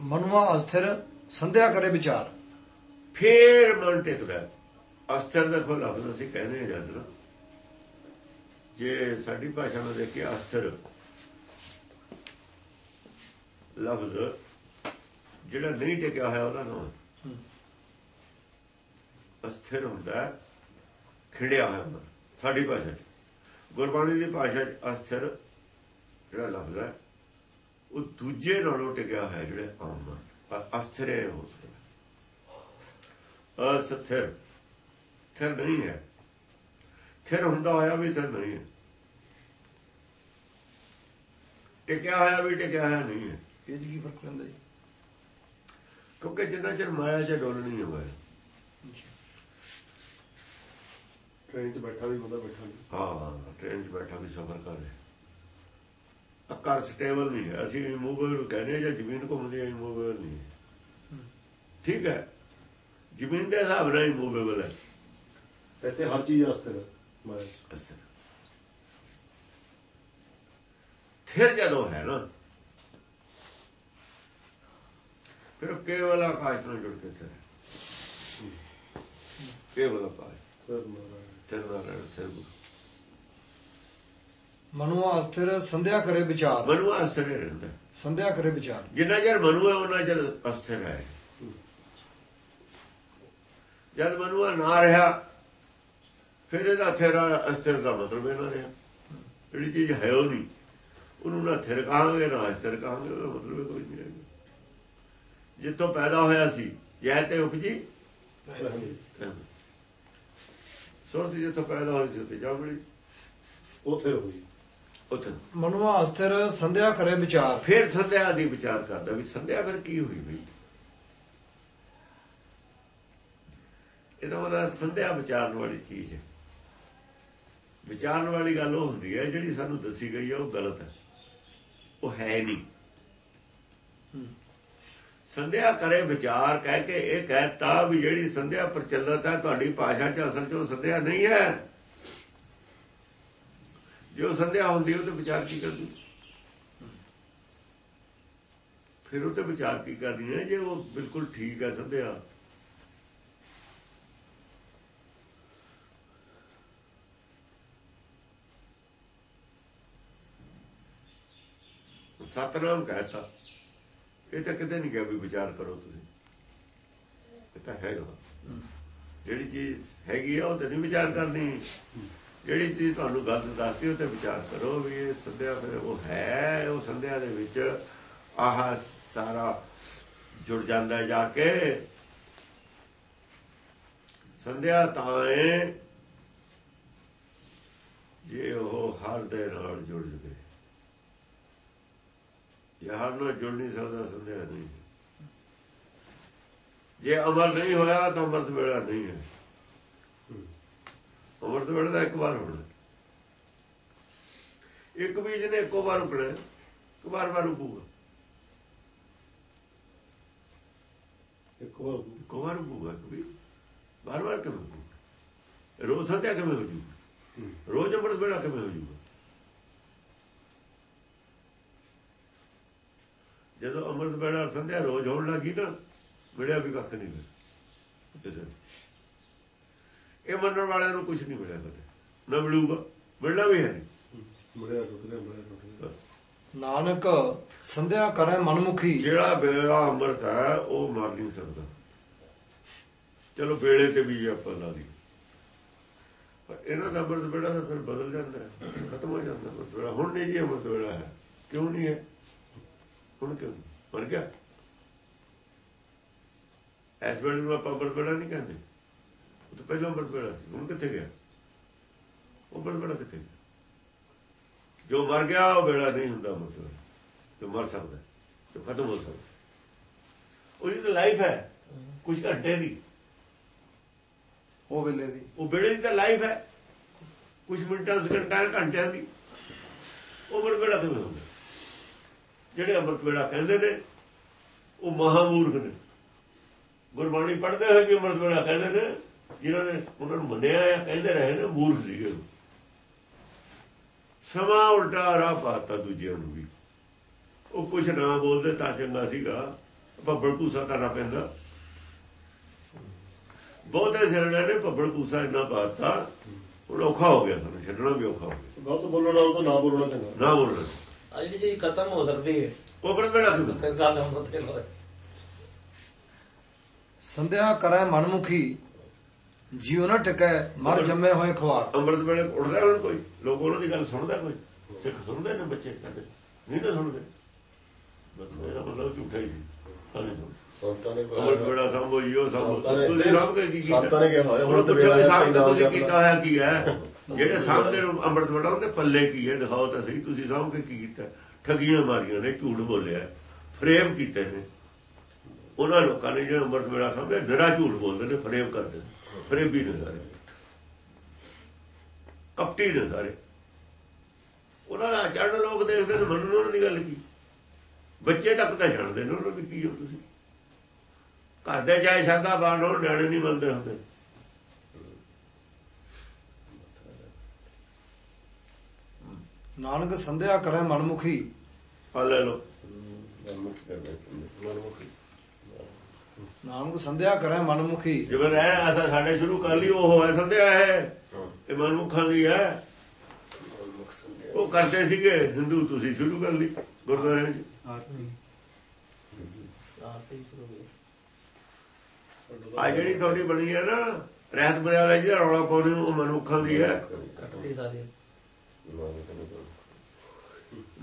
ਮਨੁਆ ਅਸਥਿਰ ਸੰਧਿਆ ਕਰੇ ਵਿਚਾਰ। ਫੇਰ ਮਨ ਟਿਕਦਾ ਅਸਥਿਰ ਦਾ ਕੋਈ ਲਫ਼ਜ਼ ਅਸੀਂ ਕਹਿੰਦੇ ਹਾਂ ਜਦ ਨਾ। ਜੇ ਸਾਡੀ ਭਾਸ਼ਾ ਨਾਲ ਦੇਖੀਏ ਅਸਥਿਰ ਲਫ਼ਜ਼ ਜਿਹੜਾ ਨਹੀਂ ਟਿਕਿਆ ਹੋਇਆ ਉਹਦਾ ਨਾਮ। ਅਸਥਿਰ ਹੁੰਦਾ ਖਿੜਿਆ ਹੋਇਆ ਹੁੰਦਾ ਸਾਡੀ ਭਾਸ਼ਾ 'ਚ। ਗੁਰਬਾਣੀ ਦੀ ਭਾਸ਼ਾ 'ਚ ਅਸਥਿਰ ਜਿਹੜਾ ਲਫ਼ਜ਼ ਹੈ ਉਹ ਦੂਜੇ ਨਾਲੋਂ ਟਿਕਿਆ ਹੋਇਆ ਜਿਹੜੇ ਆਮ ਅਸਥਿਰ ਹੋ ਸਕਦਾ ਅਸਥਿਰ। ਥਿਰ ਨਹੀਂ ਹੈ। ਥਿਰ ਹੁੰਦਾ ਹੋਇਆ ਵੀ ਥਿਰ ਨਹੀਂ ਹੈ। ਟਿਕਿਆ ਹੋਇਆ ਵੀ ਟਿਕਿਆ ਹੋਇਆ ਨਹੀਂ ਹੈ। ਇਹ ਜੀ ਕੀ ਫ਼ਰਕ ਪੈਂਦਾ ਜੀ? ਕਿਉਂਕਿ ਜਿੰਨਾ ਚਿਰ ਮਾਇਆ 'ਚ ਡੋਲ ਨਹੀਂ ਹੋਇਆ। ਟ੍ਰੇਨ 'ਚ ਬੈਠਾ ਵੀ ਬੰਦਾ ਬੈਠਾ ਨਹੀਂ। ਹਾਂ ਟ੍ਰੇਨ 'ਚ ਬੈਠਾ ਵੀ ਸਫ਼ਰ ਕਰ ਰਿਹਾ। ਅਕਾਰ ਸਟੇਬਲ ਨਹੀਂ ਹੈ। ਅਸੀਂ ਮੂਵੇਬਲ ਕਹਿੰਦੇ ਜਾਂ ਜ਼ਮੀਨ ਘੁੰਮਦੀ ਹੈ ਮੂਵੇਬਲ ਨਹੀਂ ਠੀਕ ਹੈ। ਜ਼ਮੀਨ ਦੇ ਹਿਸਾਬ ਨਾਲ ਹੀ ਮੂਵੇਬਲ ਹੈ। ਇੱਥੇ ਹਰ ਚੀਜ਼ ਅਸਥਿਰ ਮੈਂ ਅਸਰ ਫਿਰ ਜਦੋਂ ਹੈ ਨਾ ਫਿਰ ਕੇਵਲ ਆਕਾਸ਼ ਨਾਲ ਜੁੜ ਕੇ ਤੇ ਕੇਵਲ ਆਕਾਸ਼। ਤੇਰੇ ਨਾਲ ਰਹਿਣਾ ਤੇਰੇ ਗੁਰੂ। ਮਨੁਆ ਅਸਥਿਰ ਸੰਧਿਆ ਕਰੇ ਵਿਚਾਰ। ਮਨੁਆ ਅਸਰ ਹੀ ਰਹਿੰਦਾ ਸੰਧਿਆ ਕਰੇ ਵਿਚਾਰ। ਜਿੰਨਾ ਚਿਰ ਮਨੁ ਹੈ ਉਹਨਾਂ ਚਿਰ ਅਸਥਿਰ ਹੈ। ਜਦ ਮਨੁਆ ਨਾ ਰਿਹਾ ਫਿਰ ਇਹਦਾ ਥੇਰਾ ਅਸਥਿਰ ਦਾ ਮਤਲਬ ਇਹ ਨਾ। ਰਿਹਾ ਜਿਹੜੀ ਚੀਜ਼ ਹੈ ਉਹ ਨਹੀਂ। ਉਹਨੂੰ ਨਾ ਥਿਰ ਕਹਾਂਗੇ ਨਾ ਅਸਥਿਰ ਕਹਾਂਗੇ ਉਹਦਾ ਮਤਲਬ ਕੋਈ ਨਹੀਂ ਹੈ ਜਿੱਥੋਂ ਪੈਦਾ ਹੋਇਆ ਸੀ ਜੈ ਤੇ ਉਪਜੀ? ਸੁਰਤ ਜਿੱਥੋਂ ਪੈਦਾ ਹੋਈ ਸੀ ਉੱਥੇ ਜਾ ਮਿਲੀ ਉਥੇ ਹੋਈ। ਉੱਥੇ। ਮਨੁਆ ਅਸਥਿਰ ਸੰਧਿਆ ਕਰੇ ਵਿਚਾਰ। ਫਿਰ ਸੰਧਿਆ ਦੀ ਵਿਚਾਰ ਕਰਦਾ ਵੀ ਸੰਧਿਆ ਫਿਰ ਕੀ ਹੋਈ ਬਈ? ਇਹਦਾ ਮਤਲਬ ਸੰਧਿਆ ਵਿਚਾਰਨ ਵਾਲੀ ਚੀਜ਼ ਹੈ। ਵਿਚਾਰਨ ਵਾਲੀ ਗੱਲ ਉਹ ਹੁੰਦੀ ਹੈ ਜਿਹੜੀ ਸਾਨੂੰ ਦੱਸੀ ਗਈ ਹੈ ਉਹ ਗਲਤ ਹੈ। ਉਹ ਹੈ ਨਹੀਂ। ਸੰਧਿਆ ਕਰੇ ਵਿਚਾਰ ਕਹਿ ਕੇ ਇਹ ਕਹਿਤਾ ਵੀ ਜਿਹੜੀ ਸੰਧਿਆ ਪ੍ਰਚਲਿਤ ਹੈ ਤੁਹਾਡੀ ਭਾਸ਼ਾ 'ਚ ਅਸਲ 'ਚ ਉਹ ਸੰਧਿਆ ਨਹੀਂ ਹੈ। ਜੇ ਉਹ ਸੰਧਿਆ ਹੁੰਦੀ ਉਹ ਤੇ ਵਿਚਾਰ ਕੀ ਕਰਦੀ ਫਿਰ ਉਹ ਤੇ ਵਿਚਾਰ ਕੀ ਕਰਨੀ ਹੈ? ਜੇ ਉਹ ਬਿਲਕੁਲ ਠੀਕ ਹੈ ਸੰਧਿਆ ਸਤਨਾਮ ਕਹਤਾ। ਇਹ ਤਾਂ ਕਿਤੇ ਨਹੀਂ ਗਿਆ ਵੀ ਵਿਚਾਰ ਕਰੋ ਤੁਸੀਂ। ਇਹ ਤਾਂ ਹੈਗਾ। ਜਿਹੜੀ ਚੀਜ਼ ਹੈਗੀ ਆ, ਉਹ ਤੇ ਨਹੀਂ ਵਿਚਾਰ ਕਰਨੀ। ਜਿਹੜੀ ਚੀਜ਼ ਤੁਹਾਨੂੰ ਗਲਤ ਦੱਸਦੀ, ਉਹ ਤੇ ਵਿਚਾਰ ਕਰੋ ਵੀ ਇਹ ਸੰਧਿਆ ਫਿਰ ਉਹ ਹੈ, ਉਹ ਸੰਧਿਆ ਦੇ ਵਿੱਚ ਆਹ ਸਾਰਾ ਜੁੜ ਜਾਂਦਾ ਜਾ ਕੇ। ਸੰਧਿਆ ਤਾਂ ਏ, ਜੇ ਉਹ ਹਰ ਦੇ ਨਾਲ ਜੁੜ ਜਵੇ। ਯਾਰ ਨਾਲ ਜੁੜ ਨਹੀਂ ਸਕਦਾ ਸੰਧਿਆ ਨਹੀਂ। ਜੇ ਅਮਰ ਨਹੀਂ ਹੋਇਆ ਤਾਂ ਅੰਮ੍ਰਿਤ ਵੇਲਾ ਨਹੀਂ ਹੈ। ਅੰਮ੍ਰਿਤ ਵੇਲੇ ਦਾ ਇੱਕ ਵਾਰ ਹੋਣਾ। ਇੱਕ ਬੀਜ ਨੇ ਇੱਕੋ ਵਾਰ ਉਗਣਾ ਇੱਕ ਵਾਰ ਵਾਰ ਉਗੂਗਾ ਇੱਕ ਵਾਰ ਇੱਕੋ ਵਾਰ ਉਗੂਗਾ ਵੀ ਵਾਰ ਵਾਰ ਕਿਵੇਂ ਰੋਜ਼ ਸੰਧਿਆ ਕਿਵੇਂ ਹੋ ਰੋਜ਼ ਅੰਮ੍ਰਿਤ ਵੇਲਾ ਕਿਵੇਂ ਹੋ ਜੂਗਾ? ਜਦੋਂ ਅੰਮ੍ਰਿਤ ਵੇਲਾ ਸੰਧਿਆ ਰੋਜ਼ ਹੋਣ ਲੱਗੀ ਨਾ ਮਿਲਿਆ ਵੀ ਕੱਖ ਨਹੀਂ ਮਿਲਿਆ ਕਿਸੇ। ਇਹ ਮੰਨਣ ਵਾਲਿਆਂ ਨੂੰ ਕੁਝ ਨਹੀਂ ਮਿਲਿਆ ਕਦੇ। ਨਾ ਮਿਲੂਗਾ ਮਿਲਣਾ ਵੀ ਹੈ ਨਹੀਂ। ਮੁੜਿਆ ਟੁੱਟ ਗਿਆ ਮੁੜਿਆ ਟੁੱਟ ਗਿਆ ਨਾਨਕ ਸੰਧਿਆ ਕਰੇ ਮਨਮੁਖੀ। ਜਿਹੜਾ ਵੇਲਾ ਅੰਮ੍ਰਿਤ ਹੈ ਉਹ ਮਰ ਨਹੀਂ ਸਕਦਾ। ਚਲੋ ਵੇਲੇ ਤੇ ਵੀ ਆਪਾਂ ਲਾ ਲਈ ਪਰ ਇਹਨਾਂ ਦਾ ਅੰਮ੍ਰਿਤ ਵੇਲਾ ਤਾਂ ਫਿਰ ਬਦਲ ਜਾਂਦਾ ਹੈ ਖਤਮ ਹੋ ਜਾਂਦਾ ਅੰਮ੍ਰਿਤ ਵੇਲਾ। ਹੁਣ ਨਹੀਂ ਜੀ ਅੰਮ੍ਰਿਤ ਵੇਲਾ ਹੈ ਕਿਉਂ ਨਹੀਂ ਹੈ? ਹੁਣ ਕਿਉਂ? ਮਰ ਗਿਆ ਇਸ ਵੇਲੇ ਨੂੰ ਆਪਾਂ ਵੇਲਾ ਨਹੀਂ ਕਹਿੰਦੇ। ਉਹ ਤਾਂ ਪਹਿਲਾਂ ਵੇਲਾ ਸੀ ਹੁਣ ਕਿੱਥੇ ਗਿਆ? ਉਹ ਵੇਲਾ ਕਿੱਥੇ ਗਿਆ? ਜੋ ਮਰ ਗਿਆ ਉਹ ਵੇਲਾ ਨਹੀਂ ਹੁੰਦਾ ਵੇਲਾ ਜੋ ਮਰ ਸਕਦਾ ਜੋ ਖਤਮ ਹੋ ਸਕਦਾ। ਉਹਦੀ ਤਾਂ ਲਾਈਫ ਹੈ ਕੁਝ ਘੰਟੇ ਦੀ। ਉਹ ਵੇਲੇ ਦੀ। ਉਹ ਵੇਲੇ ਦੀ ਤਾਂ ਲਾਈਫ ਹੈ। ਕੁਝ ਮਿੰਟਾਂ ਸਕਿੰਟਾਂ ਘੰਟਿਆਂ ਦੀ। ਉਹ ਵੇਲਾ ਕਿਵੇਂ ਹੁੰਦਾ? ਜਿਹੜੇ ਅੰਮ੍ਰਿਤ ਵੇਲਾ ਕਹਿੰਦੇ ਨੇ ਉਹ ਮਹਾਮੂਰਖ ਨੇ। ਗੁਰਬਾਣੀ ਪੜ੍ਹਦੇ ਹੋਏ ਵੀ ਅੰਮ੍ਰਿਤ ਵੇਲਾ ਕਹਿੰਦੇ ਨੇ ਜਿਨ੍ਹਾਂ ਨੇ ਉਹਨਾਂ ਨੂੰ ਮੰਨਿਆ ਆ ਕਹਿੰਦੇ ਰਹੇ ਨੇ ਮੂਰਖ ਸੀਗੇ ਉਹ। ਸਮਾਂ ਉਲਟਾ ਰਾਹ ਪਾਤਾ ਦੂਜਿਆਂ ਨੂੰ ਵੀ। ਉਹ ਕੁਛ ਨਾ ਬੋਲਦੇ ਤਾਂ ਚੰਗਾ ਸੀਗਾ। ਭੱਬੜ ਭੂਸਾ ਕਰਨਾ ਪੈਂਦਾ। ਬਹੁਤੇ ਸਿਆਣੇ ਨੇ ਭੱਬੜ ਭੂਸਾ ਇੰਨਾ ਪਾਤਾ ਹੁਣ ਔਖਾ ਹੋ ਗਿਆ ਸਾਨੂੰ ਛੱਡਣਾ ਵੀ ਔਖਾ ਹੋ ਗਿਆ। ਗਲਤ ਬੋਲਣ ਨਾਲ ਤਾਂ ਨਾ ਬੋਲਣਾ ਚੰਗਾ। ਨਾ ਬੋਲਣਾ। ਆ ਜਿਹੜੀ ਚੀਜ਼ ਖਤਮ ਹੋ ਸਕਦੀ ਹੈ। ਉਹ ਬੜਾ ਬੜਾ ਕਿਉਂ ਫਿਰ ਗੱਲ ਹੁੰਦੀ ਹੈ ਸੰਧਿਆ ਕਰੇ ਮਨਮੁਖੀ ਜਿਉ ਨਾ ਟਿਕੈ ਮਰ ਜੰਮੇ ਹੋਏ ਖਵਾਰ ਅੰਮ੍ਰਿਤ ਵੇਲੇ ਉੱਠਦਾ ਹੁਣ ਕੋਈ? ਲੋਕ ਉਹਨਾਂ ਦੀ ਗੱਲ ਸੁਣਦਾ ਕੋਈ? ਸਿੱਖ ਸੁਣਦੇ ਨੇ ਬੱਚੇ ਸਾਡੇ? ਨਹੀਂ ਨਾ ਸੁਣਦੇ। ਬਸ ਇਹਦਾ ਮਤਲਬ ਝੂਠਾ ਹੀ ਸੀ। ਸਾਰੇ ਸੁਣ ਸੰਤਾਂ ਨੇ ਅੰਮ੍ਰਿਤ ਵੇਲਾ ਸੰਭੋ ਜੀਓ ਸੰਭੋ। ਤੁਸੀਂ ਰਾਮ ਕੇ ਕੀ ਕੀਤਾ? ਸੰਤਾਂ ਨੇ ਕਿਹਾ ਹੋਇਆ, ਹੁਣ ਪੁੱਛੋ ਵੇਲਾ ਕੀਤਾ ਹੋਇਆ ਕੀ ਹੈ? ਜਿਹੜੇ ਸਾਹਮਣੇ ਨੂੰ ਅੰਮ੍ਰਿਤ ਵੇਲਾ, ਉਹਨੇ ਪੱਲੇ ਕੀ ਹੈ ਦਿਖਾਓ ਤਾਂ ਸਹੀ, ਤੁਸੀਂ ਸਾਹਮ ਕੇ ਕੀ ਕੀਤਾ? ਠਗੀਆਂ ਮਾਰੀਆਂ ਨੇ, ਝੂਠ ਬੋਲਿਆ। ਫਰੇਮ ਕੀਤੇ ਨੇ। ਉਹਨਾਂ ਲੋਕਾਂ ਨੇ ਜਿਹੜੇ ਅੰਮ੍ਰਿਤ ਵੇਲਾ ਸਾਹਮਣੇ ਨਿਰਾ ਝੂਠ ਬੋਲਦੇ ਨੇ ਫਰੇਮ ਕਰਦੇ ਨੇ। ਫਰੇਬੀ ਨੇ ਸਾਰੇ। ਕਪਟੀ ਨੇ ਸਾਰੇ। ਉਹਨਾਂ ਦਾ ਚੜ੍ਹਨ ਲੋਕ ਦੇਖਦੇ ਨੇ, ਮੰਨਣ ਉਹਨਾਂ ਦੀ ਗੱਲ ਕੀ? ਬੱਚੇ ਤੱਕ ਤਾਂ ਜਾਣਦੇ ਨੇ ਉਹਨਾਂ ਵੀ ਕੀ ਹੋ ਤੁਸੀਂ। ਘਰ ਦੇ ਜਾਇ ਸ਼ਰਦਾ ਉਹ ਨਿਆਣੇ ਨਹੀਂ ਮੰਨਦੇ ਹੁੰਦੇ। ਨਾਨਕ ਸੰਧਿਆ ਕਰੇ ਮਨਮੁਖੀ। ਆ ਲੈ ਲੋ ਮਨਮੁਖੀ। ਕਰਦੇ ਮਨਮੁਖੀ ਨਾਨਕ ਸੰਧਿਆ ਕਰੇ ਮਨਮੁਖੀ। ਜਿਵੇਂ ਰਹਿ ਰਿਹਾ ਤਾਂ ਸਾਡੇ ਸ਼ੁਰੂ ਕਰ ਲਈ ਉਹ ਹੋਇਆ ਸੰਧਿਆ ਹੈ ਹਾਂ ਇਹ ਮਨੁੱਖਾਂ ਦੀ ਹੈ। ਮਨਮੁਖ ਉਹ ਕਰਦੇ ਸੀਗੇ ਹਿੰਦੂ ਤੁਸੀਂ ਸ਼ੁਰੂ ਕਰ ਲਈ ਹੋ ਗਈ ਆ ਜਿਹੜੀ ਤੁਹਾਡੀ ਬਣੀ ਹੈ ਨਾ ਰਹਿਤ ਮਰਿਆਦਾ ਜਿਹਦਾ ਰੌਲਾ ਪਾਉਣੀ ਉਹ ਮਨੁੱਖਾਂ ਦੀ ਹੈ।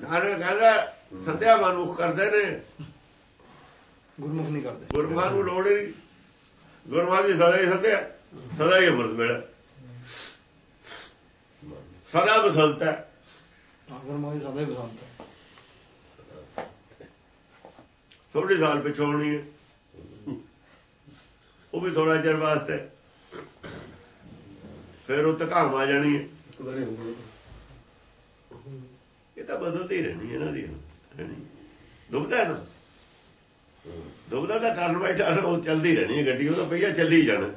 ਕੱਟਦੀ ਸਾਰੀ ਮਨਮੁਖ ਨੇ ਤਾਂ ਨਾਨਕ ਕਹਿੰਦਾ ਸੰਧਿਆ ਮਨੁੱਖ ਕਰਦੇ ਨੇ। ਗੁਰਮੁਖ ਨਹੀਂ ਕਰਦੇ। ਗੁਰਮੁਖਾਂ ਨੂੰ ਲੋੜ ਨਹੀਂ। ਗੁਰਮੁਖਾਂ ਦੀ ਸਦਾ ਹੀ ਸੰਧਿਆ ਸਦਾ ਹੀ ਅੰਮ੍ਰਿਤ ਵੇਲਾ ਸਦਾ ਬਸੰਤ ਹੈ। ਗੁਰਮੁਖ ਦੀ ਸਦਾ ਹੀ ਬਸੰਤ ਹੈ। ਥੋੜੇ ਸਾਲ ਪਿਛੋਂ ਹੋਣੀ ਹੈ। ਉਹ ਵੀ ਥੋੜਾ ਚਿਰ ਵਾਸਤੇ। ਫਿਰ ਉਹ ਆ ਜਾਣੀ ਹੈ। ਤਾਂ ਬਦਲਦੀ ਰਹਿਣੀ ਇਹਨਾਂ ਦੀ ਰਹਿਣੀ ਦੁਬਦਾ ਨਾ ਦੁਬਦਾ ਦਾ ਟਰਨ ਬਾਈ ਟਰਨ ਉਹ ਚੱਲਦੀ ਰਹਿਣੀ ਹੈ ਗੱਡੀ ਉਹ ਤਾਂ ਪਈਆ ਚੱਲੀ ਜਾਣਾ।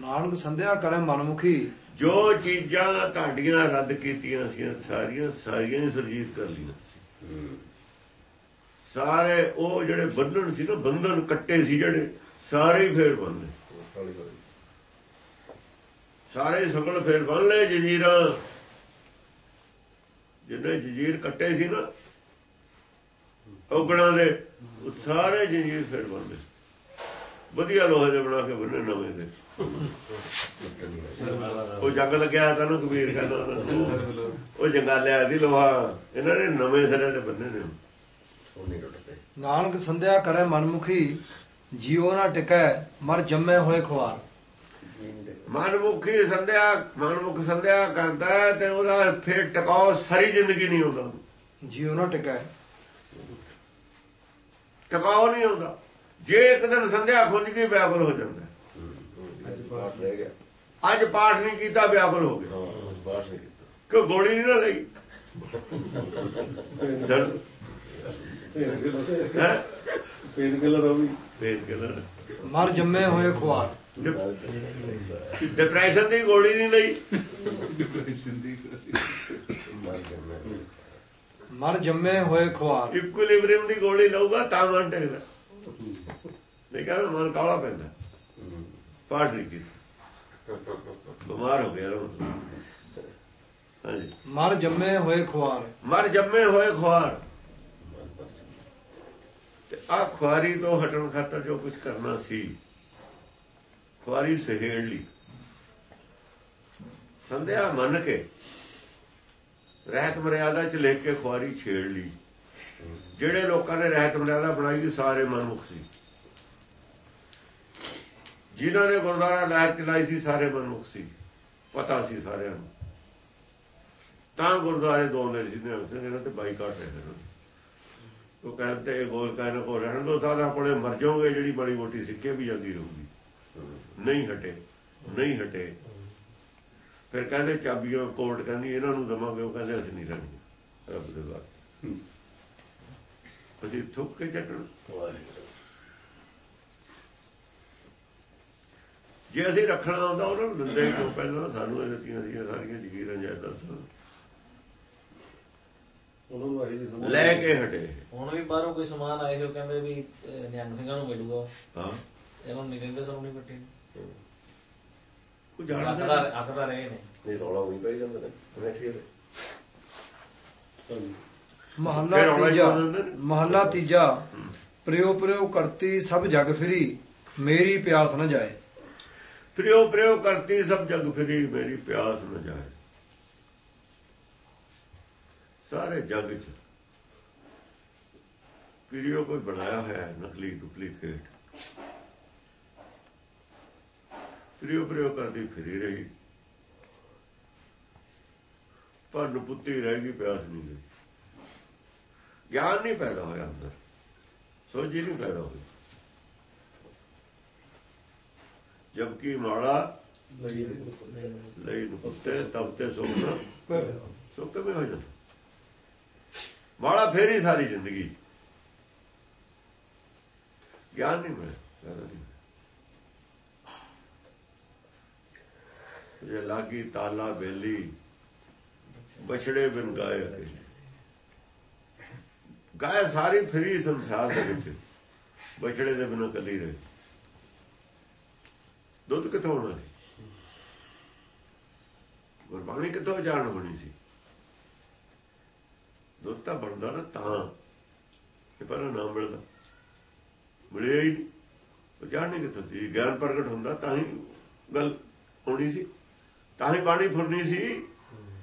ਨਾਨਕ ਸੰਧਿਆ ਕਰੇ ਮਨਮੁਖੀ। ਜੋ ਚੀਜ਼ਾਂ ਤੁਹਾਡੀਆਂ ਰੱਦ ਕੀਤੀਆਂ ਸੀ ਸਾਰੀਆਂ ਸਾਰੀਆਂ ਹੀ ਸਰਜੀਤ ਕਰ ਲਈਆਂ ਤੁਸੀਂ। ਸਾਰੇ ਉਹ ਜਿਹੜੇ ਬੰਧਨ ਸੀ ਨਾ ਬੰਧਨ ਕੱਟੇ ਸੀ ਜਿਹੜੇ ਸਾਰੇ ਹੀ ਫੇਰ ਬੰਨ ਲਏ ਸਾਰੇ ਸਗਲ ਫੇਰ ਬੰਨ ਲਏ ਜੰਜੀਰਾਂ। ਜਿਹਨੇ ਜੰਜੀਰ ਕੱਟੇ ਸੀ ਨਾ ਔਗਣਾ ਦੇ ਸਾਰੇ ਜੰਜੀਰ ਫੇਰ ਲਏ ਵਧੀਆ ਲੋਹੇ ਦੇ ਬਣਾ ਕੇ ਬੰਨੇ ਨਵੇਂ ਦੇ। ਉਹ ਜੰਗ ਲੱਗਿਆ ਤਾਂ ਨੂੰ ਕਬੀਰ ਕਹਿੰਦਾ। ਉਹ ਜੰਗਾਲਿਆ ਦੀ ਲੋਹਾ ਇਹਨਾਂ ਨੇ ਨਵੇਂ ਸਿਰੇ ਤੇ ਬੰਨੇ ਨੇ। ਉਹ ਨਹੀਂ ਟੁੱਟਦੇ ਨਾਨਕ ਸੰਧਿਆ ਕਰੇ ਮਨਮੁਖੀ ਜਿਉ ਨਾ ਟਿਕੈ ਮਰ ਜੰਮੇ ਹੋਏ ਦੇ ਮਨਮੁਖੀ ਸੰਧਿਆ ਮਨਮੁਖ ਸੰਧਿਆ ਕਰਦਾ ਹੈ ਤੇ ਉਹਦਾ ਫਿਰ ਟਿਕਾਓ ਸਾਰੀ ਜ਼ਿੰਦਗੀ ਨਹੀਂ ਹੁੰਦਾ। ਜਿਉ ਨਾ ਟਿਕੈ ਟਿਕਾਓ ਨਹੀਂ ਹੁੰਦਾ। ਜੇ ਇੱਕ ਦਿਨ ਸੰਧਿਆ ਖੁੰਝ ਗਈ ਵਿਆਕੁਲ ਹੋ ਜਾਂਦਾ। ਅੱਜ ਪਾਠ ਰਹਿ ਗਿਆ। ਅੱਜ ਪਾਠ ਨਹੀਂ ਕੀਤਾ ਵਿਆਕੁਲ ਹੋ ਗਿਆ। ਹਾਂ ਅੱਜ ਪਾਠ ਨਹੀਂ ਕੀਤਾ। ਕਿ ਗੋਲੀ ਨਹੀਂ ਨਾ ਲਈ? ਸਰ। ਹੈ? ਪੇਨ ਕਿਲਰ ਉਹ ਵੀ ਫੇਰ ਕਹਿੰਦਾ ਮਰ ਜੰਮੇ ਹੋਏ ਖੁਆਰ। ਡਿਪਰੈਸ਼ਨ ਦੀ ਗੋਲੀ ਨਹੀਂ ਲਈ। ਮਰ ਜੰਮੇ ਮਰ ਜੰਮੇ ਹੋਏ ਖੁਆਰ। ਇਕੁਇਲਿਬ੍ਰੀਅਮ ਦੀ ਗੋਲੀ ਲਊਗਾ ਤਾਂ ਮਨ ਟੇਕਦਾ। ਨਹੀਂ ਕਹਿੰਦਾ ਮਨ ਕਾਲਾ ਪੈਂਦਾ। ਪਾਠ ਨਹੀਂ ਕੀਤਾ। ਬਿਮਾਰ ਹੋ ਗਿਆ। ਹਾਂਜੀ। ਮਰ ਜੰਮੇ ਹੋਏ ਖੁਆਰ। ਮਰ ਜੰਮੇ ਹੋਏ ਖੁਆਰ। ਤੇ ਆ ਖੁਆਰੀ ਤੋਂ ਹਟਣ ਖਾਤਰ ਜੋ ਕੁਝ ਕਰਨਾ ਸੀ ਖੁਆਰੀ ਸਹੇੜ ਲਈ। ਸੰਧਿਆ ਮੰਨ ਕੇ, ਰਹਿਤ ਮਰਿਆਦਾ ਚ ਲਿਖ ਕੇ ਖੁਆਰੀ ਛੇੜ ਲਈ। ਜਿਹੜੇ ਲੋਕਾਂ ਨੇ ਰਹਿਤ ਮਰਿਆਦਾ ਬਣਾਈ ਸੀ, ਸਾਰੇ ਮਨਮੁਖ ਸੀ। ਜਿਨ੍ਹਾਂ ਨੇ ਗੁਰਦੁਆਰਾ ਲਹਿਰ ਚਲਾਈ ਸੀ, ਸਾਰੇ ਮਨਮੁਖ ਸੀ। ਪਤਾ ਸੀ ਸਾਰਿਆਂ ਨੂੰ। ਤਾਂ ਗੁਰਦੁਆਰੇ ਦੋ ਨੇ ਸੀ ਨੇ ਉਸੇ ਇਹਨਾਂ ਤੇ ਬਾਈਕਾਟ ਰਹੇ ਨੇ ਉਹ ਕਹਿੰਦੇ, ਇਹ ਗੋਲ ਕਹਿਣ ਕੋ ਰਹਿਣ ਦੋ ਸਾਡਾ ਕੋਲੇ ਮਰ ਜਾਓਗੇ, ਜਿਹੜੀ ਬੜੀ ਮੋਟੀ ਸਿੱਕੇ ਵੀ ਜਾਂਦੀ ਰਹੂਗੀ। ਨਹੀਂ ਹਟੇ ਨਹੀਂ ਹਟੇ। ਫਿਰ ਕਹਿੰਦੇ ਚਾਬੀਆਂ ਕੋਰਟ ਕਹਿੰਦੀ ਇਹਨਾਂ ਨੂੰ ਦਵਾਂਗੇ ਉਹ ਕਹਿੰਦੇ ਅਸੀਂ ਨਹੀਂ ਰਹਿਣੀ ਰੱਬ ਦੇ ਬਾਤ ਅਸੀਂ ਥੁੱਕ ਕੇ ਚੱਟਣ। ਜੇ ਅਸੀਂ ਰੱਖਣਾ ਹੁੰਦਾ ਉਹਨਾਂ ਨੂੰ ਦਿੰਦੇ ਕਿਉਂ? ਪਹਿਲਾਂ ਸਾਨੂੰ ਇਹ ਦਿੱਤੀਆਂ ਸੀ ਸਾਰੀਆਂ ਜ਼ਗੀਰਾਂ ਜਾਇਦਾਦਾਂ ਲੈ ਕੇ ਹਟੇ। ਹੁਣ ਵੀ ਬਾਹਰੋਂ ਕੋਈ ਸਮਾਨ ਆਏ ਸੀ ਉਹ ਕਹਿੰਦੇ ਵੀ ਨਿਹੰਗ ਸਿੰਘਾਂ ਨੂੰ ਮਿਲੂਗਾ। ਹਾਂ। ਇਹਨਾਂ ਨੂੰ ਨਹੀਂ ਦਿੰਦੇ ਸਾਨੂੰ ਨਹੀਂ ਪੱਟੀ ਉਹ ਜਾਣਦਾ ਅੱਖਦਾਰ ਅੱਖਦਾਰ ਰਹੇ ਨੇ। ਨਹੀਂ ਰੌਲਾ ਉਹੀ ਪਈ ਜਾਂਦੇ ਨੇ ਬੈਠੀ ਦੇ ਹਾਂਜੀ। ਮਹੱਲਾ ਹੀ ਤੀਜਾ ਦਿੰਦੇ ਨੇ। ਮਹੱਲਾ ਤੀਜਾ ਕਰਤੀ ਸਭ ਜਗ ਫਿਰੀ ਮੇਰੀ ਪਿਆਸ ਨਾ ਜਾਏ। ਪ੍ਰਿਓ ਪ੍ਰਿਓ ਕਰਤੀ ਸਭ ਜਗ ਫਿਰੀ ਮੇਰੀ ਪਿਆਸ ਨਾ ਜਾਏ। ਸਾਰੇ ਜਗ ਚ ਪ੍ਰਿਓ ਕੋਈ ਬਣਾਇਆ ਹੋਇਆ ਹੈ ਨਕਲੀ ਡੁਪਲੀਕੇਟ। ਪ੍ਰਿਓ ਪ੍ਰਿਓ ਕਰਦੀ ਫਿਰੀ ਰਹੀ। ਪਰ ਨਪੁੱਤੀ ਰਹਿ ਗਈ ਪਿਆਸ ਨਹੀਂ ਗਈ ਗਿਆਨ ਨਹੀਂ ਪੈਦਾ ਹੋਇਆ ਅੰਦਰ। ਸੋਝੀ ਨਹੀਂ ਪੈਦਾ ਹੋਈ। ਜਬਕਿ ਮਾੜਾ ਲਈ ਨਪੁੱਤੇ ਤਬ ਤੇ ਸੋਣਾ ਸੋ ਕਿਵੇਂ ਹੋ ਜਾਂਦਾ? ਮਾੜਾ ਫੇਰ ਸਾਰੀ ਜ਼ਿੰਦਗੀ। ਗਿਆਨ ਨਹੀਂ ਮਿਲਿਆ ਜ਼ਿਆਦਾ ਨਹੀਂ ਮਿਲਿਆ। ਜੇ ਲਾਗੀ ਤਾਲਾ ਬੇਲੀ, ਬਛੜੇ ਬਿਨ ਗਾਏ ਅਕੇਲੇ ਗਾਏ ਸਾਰੀ ਫਰੀ ਸੰਸਾਰ ਦੇ ਵਿੱਚ, ਬਛੜੇ ਦੇ ਬਿਨੋਂ ਕੱਲੀ ਰਹੇ। ਦੁੱਧ ਕਿੱਥੋਂ ਆਉਣਾ ਸੀ? ਗੁਰਬਾਣੀ ਕਿੱਥੋਂ ਜਾਣ ਹੋਣੀ ਸੀ? ਦੁੱਧ ਤਾਂ ਬਣਦਾ ਨਾ ਤਾਂ, ਇਹ ਪਰ ਨਾਮ ਮਿਲਦਾ। ਮਿਲਿਆ ਹੀ ਨਹੀਂ। ਜਾਣਨੇ ਕਿੱਥੋਂ ਸੀ? ਗਿਆਨ ਪ੍ਰਗਟ ਹੁੰਦਾ ਤਾਂ ਹੀ ਗੱਲ ਹੋਣੀ ਸੀ। ਤਾਂ ਬਾਣੀ ਫੁਰਨੀ ਸੀ?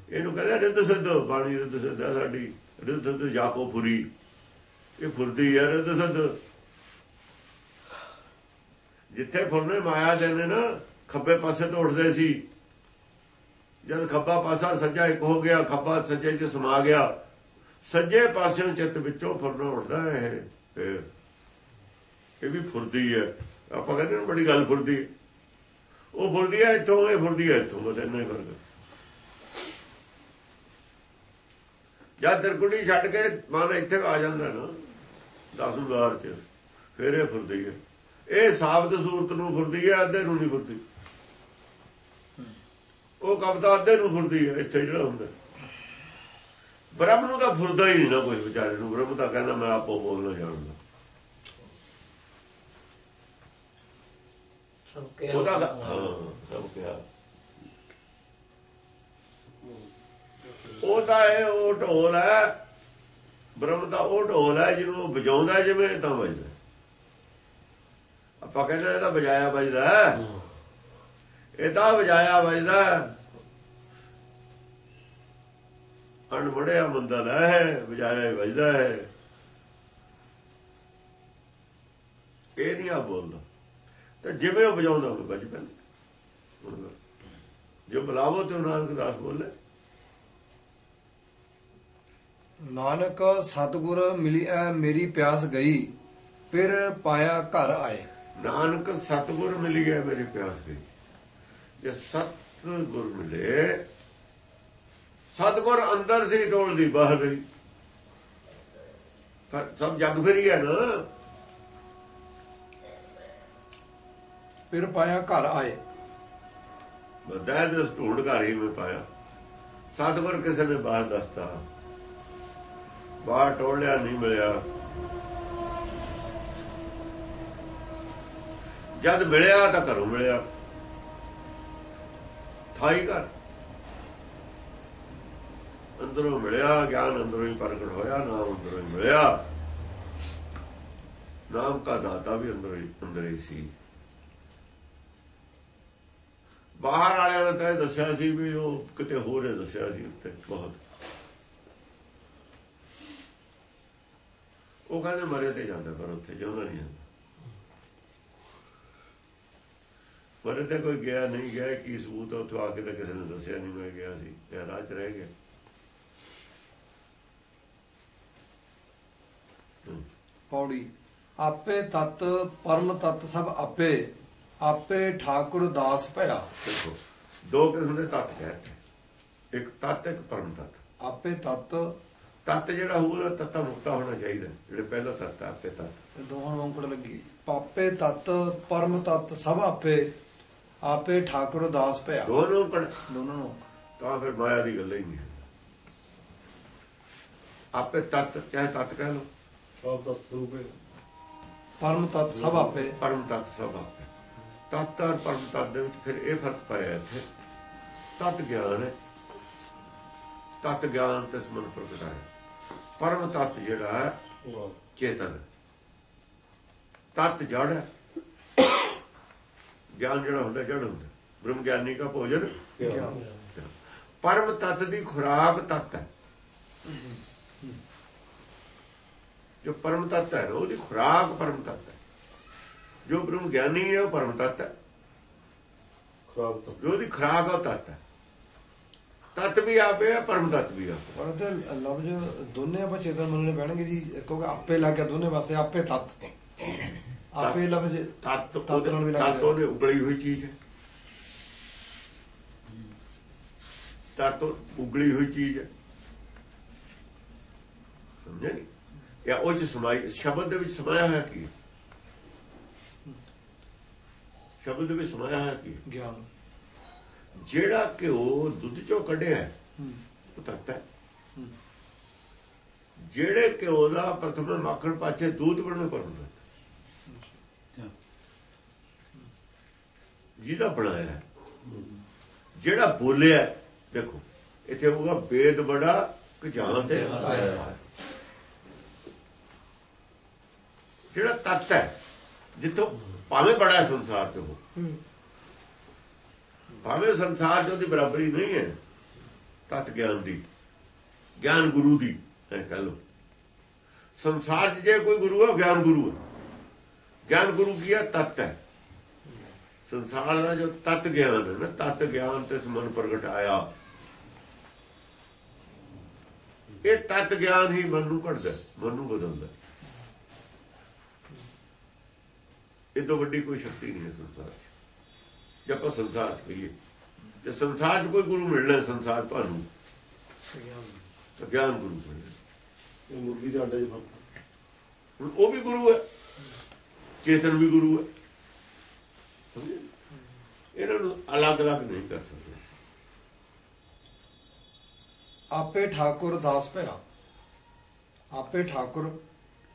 ਇਹਨੂੰ ਕਹਿੰਦੇ ਰਿੱਧ ਸਿੱਧ, ਬਾਣੀ ਰਿੱਧ ਸਿੱਧ ਹੈ ਸਾਡੀ। ਰਿੱਧ ਸਿੱਧ ਜਾਕੋ ਫੁਰੀ। ਇਹ ਫੁਰਦੀ ਹੈ ਰਿੱਧ ਸਿੱਧ। ਜਿੱਥੇ ਫੁਰਨੇ ਮਾਇਆ ਦੇ ਨੇ ਨਾ, ਖੱਬੇ ਪਾਸੇ ਤੋਂ ਉੱਠਦੇ ਸੀ। ਜਦ ਖੱਬਾ ਪਾਸਾ ਸੱਜਾ ਇੱਕ ਹੋ ਗਿਆ, ਖੱਬਾ ਸੱਜੇ 'ਚ ਸਮਾ ਗਿਆ। ਸੱਜੇ ਪਾਸਿਓਂ ਚਿੱਤ ਵਿੱਚੋਂ ਫੁਰਨਾ ਉੱਠਦਾ ਹੈ ਇਹ। ਫਿਰ ਇਹ ਵੀ ਫੁਰਦੀ ਹੈ। ਆਪਾਂ ਕਹਿੰਦੇ ਬੜੀ ਗੱਲ ਫੁਰਦੀ ਹੈ। ਉਹ ਫੁਰਦੀ ਹੈ ਇੱਥੋਂ, ਇਹ ਫੁਰਦੀ ਹੈ ਇੱਥੋਂ, ਬਸ ਇੰਨਾ ਹੀ ਫ਼ਰਕ ਜਦ ਦਰਗੁਣੀ ਛੱਡ ਕੇ ਮਨ ਇੱਥੇ ਆ ਜਾਂਦਾ ਨਾ, ਦਸ ਦਸੂਦਾਰ ਚ, ਫਿਰ ਇਹ ਫੁਰਦੀ ਹੈ ਇਹ ਸਾਬਤ ਸੂਰਤ ਨੂੰ ਫੁਰਦੀ ਹੈ ਅੱਧੇ ਨੂੰ ਨਹੀਂ ਫੁਰਦੀ। ਉਹ ਕਬਦਾ ਅੱਧੇ ਨੂੰ ਫੁਰਦੀ ਹੈ ਇੱਥੇ ਜਿਹੜਾ ਹੁੰਦਾ। ਬ੍ਰਹਮ ਨੂੰ ਤਾਂ ਫੁਰਦਾ ਹੀ ਨਹੀਂ ਨਾ ਕੋਈ ਵਿਚਾਰੇ ਨੂੰ। ਬ੍ਰਹਮ ਤਾਂ ਕਹਿੰਦਾ, ਮੈਂ ਆਪੋ ਬੋਲਣਾ ਜਾਣਦਾ। ਉਹਦਾ ਹਾਂ ਸਭ ਕਿਹਾ ਉਹ ਤਾਂ ਇਹ ਉਹ ਢੋਲ ਹੈ ਬ੍ਰਹਮ ਦਾ ਉਹ ਢੋਲ ਹੈ ਜਿਹਨੂੰ ਉਹ ਵਜਾਉਂਦਾ ਜਿਵੇਂ ਤਾਂ ਵੱਜਦਾ ਆਪਾਂ ਕਹਿੰਦੇ ਇਹ ਤਾਂ ਵਜਾਇਆ ਵੱਜਦਾ ਹੈ। ਇਹ ਤਾਂ ਵਜਾਇਆ ਵੱਜਦਾ ਹੈ। ਅਣਮੜਿਆ ਮੰਦਾ ਲੈ ਹੈ ਵਜਾਇਆ ਵੱਜਦਾ ਹੈ ਇਹ ਨਹੀਂ ਆ ਬੋਲਦਾ ਤੇ ਜਿਵੇਂ ਉਹ ਵਜਾਉਂਦਾ ਉਹ ਵੱਜ ਪੈਂਦਾ। ਜੋ ਬੁਲਾਵੋ ਤੇ ਨਾਨਕ ਦਾਸ ਬੋਲੇ। ਨਾਨਕ ਸਤਿਗੁਰ ਮਿਲੀ ਐ ਮੇਰੀ ਪਿਆਸ ਗਈ ਫਿਰ ਪਾਇਆ ਘਰ ਆਏ। ਨਾਨਕ ਸਤਗੁਰ ਮਿਲ ਗਿਆ ਮੇਰੀ ਪਿਆਸ ਗਈ। ਜੇ ਸਤਗੁਰ ਮਿਲੇ ਸਤਗੁਰ ਅੰਦਰ ਸੀ ਢੋਲਦੀ ਬਾਹਰ ਨਹੀਂ ਪਰ ਸਭ ਜਗ ਫਿਰੀ ਹੈ ਨਾ। ਫਿਰ ਪਾਇਆ ਘਰ ਆਏ। ਬਦਾਇ ਦੇ ਢੂੰਡ ਘਰ ਹੀ ਮੈਂ ਪਾਇਆ। ਸਤਗੁਰ ਕਿਸੇ ਨੇ ਬਾਹਰ ਦੱਸਤਾ। ਬਾਹਰ ਟੋਲਿਆ ਨਹੀਂ ਮਿਲਿਆ। ਜਦ ਮਿਲਿਆ ਤਾਂ ਘਰੋਂ ਮਿਲਿਆ। ਥਾਈ ਘਰ। ਅੰਦਰੋਂ ਮਿਲਿਆ, ਗਿਆਨ ਅੰਦਰੋਂ ਹੀ ਪ੍ਰਗਟ ਹੋਇਆ, ਨਾਮ ਅੰਦਰੋਂ ਹੀ ਮਿਲਿਆ। ਨਾਮ ਕਾ ਦਾਤਾ ਵੀ ਅੰਦਰੋਂ ਹੀ ਅੰਦਰ ਹੀ ਸੀ। ਬਾਹਰ ਵਾਲਿਆਂ ਨੇ ਤਾਂ ਇਹ ਦੱਸਿਆ ਸੀ ਵੀ ਉਹ ਕਿਤੇ ਹੋਰ ਨੇ ਦੱਸਿਆ ਸੀ ਉੱਤੇ, ਬਹੁਤ। ਉਹ ਕਹਿੰਦੇ ਮਰੇ ਤੇ ਜਾਂਦਾ ਪਰ ਉੱਥੇ ਜਿਉਂਦਾ ਨਹੀਂ ਜਾਂਦਾ। ਮਰੇ ਤੇ ਕੋਈ ਗਿਆ ਨਹੀਂ, ਗਿਆ ਕੀ ਸਬੂਤ ਆ? ਉੱਥੋਂ ਆ ਕੇ ਤਾਂ ਕਿਸੇ ਨੇ ਦੱਸਿਆ ਨਹੀਂ, ਮੈਂ ਗਿਆ ਸੀ। ਇਹ ਰਾਹ 'ਚ ਰਹਿ ਗਿਆ। ਪੌੜੀ। ਆਪੇ ਤਤ, ਪਰਮ ਤਤ ਸਭ ਆਪੇ। ਆਪੇ ਠਾਕੁਰ ਦਾਸ ਭਇਆ। ਦੇਖੋ ਦੋ ਕਿਸਮ ਦੇ ਤੱਤ ਕਹਿੰਦੇ ਇੱਕ ਤੱਤ ਇੱਕ ਪਰਮ ਤੱਤ। ਆਪੇ ਤਤ। ਤੱਤ ਜਿਹੜਾ ਹੋਊਗਾ ਤੱਤਾ ਮੁਕਤਾ ਹੋਣਾ ਚਾਹੀਦਾ। ਜਿਹੜੇ ਪਹਿਲਾ ਤੱਤ ਆਪੇ ਤੱਤ। ਦੋਹਾਂ ਨੂੰ ਔਂਕੜ ਲੱਗੀ। ਪਾਪੇ ਤਤ ਪਰਮ ਤਤ ਸਭ ਆਪੇ। ਆਪੇ ਠਾਕੁਰ ਦਾਸ ਭਇਆ। ਦੋਨੋਂ ਕਣ ਦੋਨਾਂ ਨੂੰ। ਤਾਂ ਫਿਰ ਮਾਇਆ ਦੀ ਗੱਲ ਹੀ ਨਹੀਂ। ਆਪੇ ਤੱਤ ਚਾਹੇ ਤੱਤ ਕਹਿ ਲਓ। ਸਭ ਦਾ ਸਰੂਪ ਹੈ। ਪਰਮ ਤਤ ਸਭ ਆਪੇ। ਪਰਮ ਤੱਤ ਸਭ ਆਪੇ। ਤੱਤ ਔਰ ਪਰਮ ਤੱਤ ਦੇ ਵਿੱਚ ਫਿਰ ਇਹ ਫ਼ਰਕ ਪਾਇਆ ਇੱਥੇ। ਤੱਤ ਗਿਆਨ ਹੈ। ਤੱਤ ਗਿਆਨ ਤੇ ਸਮਨ ਪ੍ਰਗਟਾਇਆ ਪਰਮ ਤੱਤ ਜਿਹੜਾ ਹੈ, ਚੇਤਨ ਹੈ। ਤੱਤ ਜੜ ਹੈ। ਗਿਆਨ ਜਿਹੜਾ ਹੁੰਦਾ, ਜੜ ਹੁੰਦਾ। ਬ੍ਰਹਮ ਗਿਆਨੀ ਦਾ ਭੋਜਨ ਪਰਮ ਤੱਤ ਦੀ ਖੁਰਾਕ ਤੱਤ ਹੈ। ਜੋ ਪਰਮ ਤੱਤ ਹੈ, ਉਹਦੀ ਖੁਰਾਕ ਪਰਮ ਤੱਤ ਹੈ। ਜੋ ਬ੍ਰਹਮ ਗਿਆਨੀ ਹੈ ਉਹ ਪਰਮ ਤੱਤ ਹੈ। ਖਰਾਬ ਜੋ ਖੁਰਾਕ ਹੈ ਉਹ ਤੱਤ ਹੈ। ਤੱਤ ਵੀ ਆਪੇ ਹੈ ਪਰਮ ਤੱਤ ਵੀ ਆਪੇ ਪਰ ਤੇ ਲਫ਼ਜ਼ ਦੋਨੇ ਆਪਾਂ ਚੇਤਨ ਮੰਨਣੇ ਪੈਣਗੇ ਜੀ ਕਿਉਂਕਿ ਆਪੇ ਲੱਗ ਗਿਆ ਦੋਨੇ ਵਾਸਤੇ ਆਪੇ ਤਤ। ਆਪੇ ਲਫ਼ਜ਼ ਤੱਤ ਤੱਤ ਨਾਲ ਵੀ ਲੱਗ ਤੱਤ। ਉਹਨੇ ਉਗਲੀ ਹੋਈ ਚੀਜ਼ ਹੈ। ਤੱਤ ਉਗਲੀ ਹੋਈ ਚੀਜ਼ ਹੈ। ਸਮਝਿਆ ਨਹੀਂ? ਜਾਂ ਉਹ ਚ ਸਮਾਈ ਸ਼ਬਦ ਦੇ ਵਿੱਚ ਸਮਾਇਆ ਹੋਇਆ ਕੀ ਹੈ? ਸ਼ਬਦ ਵਿੱਚ ਸਮਾਇਆ ਹੋਇਆ ਕੀ ਹੈ? ਗਿਆਨ ਜਿਹੜਾ ਘਿਓ ਦੁੱਧ ਚੋਂ ਕੱਢਿਆ ਹੈ, ਹੂੰ। ਉਹ ਤੱਤ ਹੈ ਹੂੰ। ਜਿਹੜੇ ਘਿਓ ਦਾ ਪ੍ਰਥਮ ਮੱਖਣ ਪਾਛੇ ਦੁੱਧ ਬਣਨ ਪਰ ਹੁੰਦਾ ਜਿਹਦਾ ਬਣਾਇਆ ਹੈ। ਜਿਹੜਾ ਬੋਲਿਆ ਹੈ, ਦੇਖੋ ਇੱਥੇ ਹੋਊਗਾ ਵੇਦ ਬੜਾ ਕਜਾਨ ਤੇ ਆਇਆ ਜਿਹੜਾ ਤੱਤ ਹੈ ਜਿੱਥੋਂ ਭਾਵੇਂ ਬੜਾ ਸੰਸਾਰ ਚ ਹੋ। ਭਾਵੇਂ ਸੰਸਾਰ ਚ ਉਹਦੀ ਬਰਾਬਰੀ ਨਹੀਂ ਹੈ ਤਤ ਗਿਆਨ ਦੀ ਗਿਆਨ ਗੁਰੂ ਦੀ ਐ ਕਹ ਲੋ ਸੰਸਾਰ 'ਚ ਜੇ ਕੋਈ ਗੁਰੂ ਹੈ ਗਿਆਨ ਗੁਰੂ ਹੈ। ਗਿਆਨ ਗੁਰੂ ਕੀ ਹੈ? ਤਤ ਹੈ। ਸੰਸਾਰ ਦਾ ਜੋ ਤਤ ਗਿਆਨ ਹੈ ਨਾ ਤਤ ਗਿਆਨ ਤੇ ਸਮਨ ਪ੍ਰਗਟ ਆਇਆ। ਇਹ ਤਤ ਗਿਆਨ ਹੀ ਮਨ ਨੂੰ ਘੜਦਾ ਮਨ ਨੂੰ ਬਦਲਦਾ। ਇਹ ਤੋਂ ਵੱਡੀ ਕੋਈ ਸ਼ਕਤੀ ਨਹੀਂ ਹੈ ਸੰਸਾਰ 'ਚ। ਜੇ ਆਪਾਂ ਸੰਸਾਰ 'ਚ ਕਹੀਏ ਜੇ ਸੰਸਾਰ 'ਚ ਕੋਈ ਗੁਰੂ ਮਿਲਣਾ ਸੰਸਾਰ ਤੁਹਾਨੂੰ ਗਿਆਨ ਗੁਰੂ ਬਣਿਆ ਇਹ ਮੁਰਗੀ ਦੇ ਅੰਡੇ ਫ਼ਰਕ ਹੁਣ ਉਹ ਵੀ ਗੁਰੂ ਹੈ ਚੇਤਨ ਵੀ ਗੁਰੂ ਹੈ? ਇਹਨਾਂ ਨੂੰ ਅਲੱਗ-ਅਲੱਗ ਨਹੀਂ ਕਰ ਸਕਦੇ। ਆਪੇ ਠਾਕੁਰ ਦਾਸ ਭਇਆ। ਆਪੇ ਠਾਕੁਰ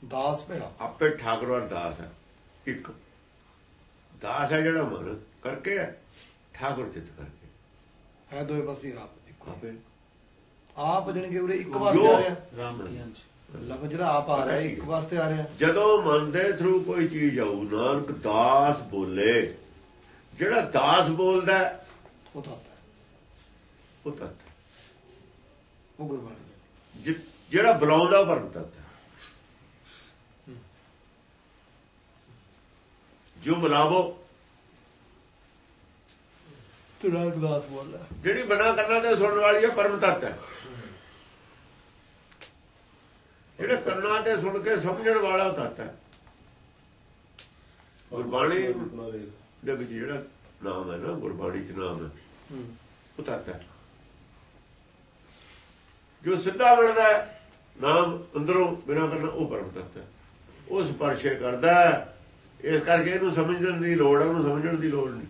ਦਾਸ ਭਇਆ। ਆਪੇ ਠਾਕੁਰ ਔਰ ਦਾਸ ਹੈ। ਇੱਕ ਦਾਸ ਹੈ ਜਿਹੜਾ ਮਨ ਕਰਕੇ ਹੈ ਠਾਕੁਰ ਚਿੱਤ ਕਰਕੇ। ਹੈ ਦੋਏ ਪਾਸੇ ਆਪ ਇੱਕੋ ਆਪੇ। ਆਪ ਜਣਗੇ ਉਰੇ ਇੱਕ ਵਾਸਤੇ ਆ ਰਿਹਾ। ਰਾਮ ਲਫ਼ਜ਼ ਜਿਹੜਾ ਆਪ ਆ ਰਿਹਾ ਇੱਕ ਵਾਸਤੇ ਆ ਰਿਹਾ। ਜਦੋਂ ਮਨ ਦੇ ਥਰੂ ਕੋਈ ਚੀਜ਼ ਆਊ ਨਾਨਕ ਦਾਸ ਬੋਲੇ। ਜਿਹੜਾ ਦਾਸ ਬੋਲਦਾ ਹੈ, ਉਹ ਤਤ ਉਹ ਤਤ। ਉਹ ਗੁਰਬਾਣੀ ਜਿਹੜਾ ਬੁਲਾਉਂਦਾ ਉਹ ਪਰਮ ਤਤ ਜੋ ਬੁਲਾਵੋ ਤੇਰਾ ਦਾਸ ਬੋਲਦਾ ਜਿਹੜੀ ਬਣਾ ਕਰਨਾ ਤੇ ਸੁਣਨ ਵਾਲੀ ਹੈ ਪਰਮ ਤਤ ਹੈ। ਜਿਹੜੇ ਕੰਨਾਂ ਤੇ ਸੁਣ ਕੇ ਸਮਝਣ ਵਾਲਾ ਤਤ ਹੈ। ਗੁਰਬਾਣੀ ਦੇ ਵਿੱਚ ਜਿਹੜਾ ਨਾਮ ਹੈ ਨਾ ਗੁਰਬਾਣੀ ਚ ਨਾਮ ਹੈ ਉਹ ਤਤ ਹੈ। ਜੋ ਸਿੱਧਾ ਮਿਲਦਾ ਨਾਮ ਅੰਦਰੋਂ ਬਿਨਾਂ ਕਰਨਾ ਉਹ ਪਰਮ ਤਤ ਹੈ। ਉਹ ਸਪਰਸ਼ੇ ਕਰਦਾ ਹੈ। ਇਸ ਕਰਕੇ ਇਹਨੂੰ ਸਮਝਣ ਦੀ ਲੋੜ ਹੈ ਉਹਨੂੰ ਸਮਝਣ ਦੀ ਲੋੜ ਨਹੀਂ।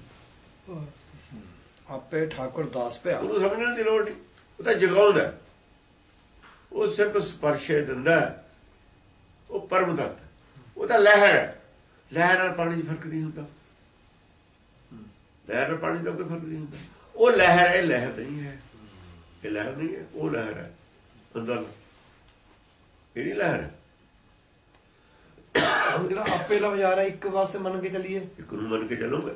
ਆਪੇ ਠਾਕੁਰ ਦਾਸ ਭਇਆ ਉਹਨੂੰ ਸਮਝਣ ਦੀ ਲੋੜ ਨਹੀਂ। ਉਹ ਤਾਂ ਜਗਾਉਂਦਾ। ਉਹ ਸਿਰਫ ਸਪਰਸ਼ੇ ਦਿੰਦਾ। ਉਹ ਪਰਮ ਤਤ। ਉਹ ਤਾਂ ਲਹਿਰ ਹੈ। ਲਹਿਰ ਨਾਲ ਪਾਣੀ 'ਚ ਫ਼ਰਕ ਨਹੀਂ ਹੁੰਦਾ। ਲਹਿਰ ਨਾਲ ਪਾਣੀ ਦਾ ਕੋਈ ਫ਼ਰਕ ਨਹੀਂ ਹੁੰਦਾ। ਉਹ ਲਹਿਰ ਹੈ ਲਹਿਰ ਨਹੀਂ ਹੈ। ਇਹ ਲਹਿਰ ਨਹੀਂ ਹੈ ਉਹ ਲਹਿਰ ਹੈ। ਅੰਦਰ। ਇਹ ਨਹੀਂ ਲਹਿਰ ਹੈ। ਜਿਹੜਾ ਆਪੇ ਆ ਰਿਹਾ ਇੱਕ ਵਾਸਤੇ ਮੰਨ ਕੇ ਚੱਲੀਏ। ਇੱਕ ਨੂੰ ਮੰਨ ਕੇ ਚੱਲੋਗੇ।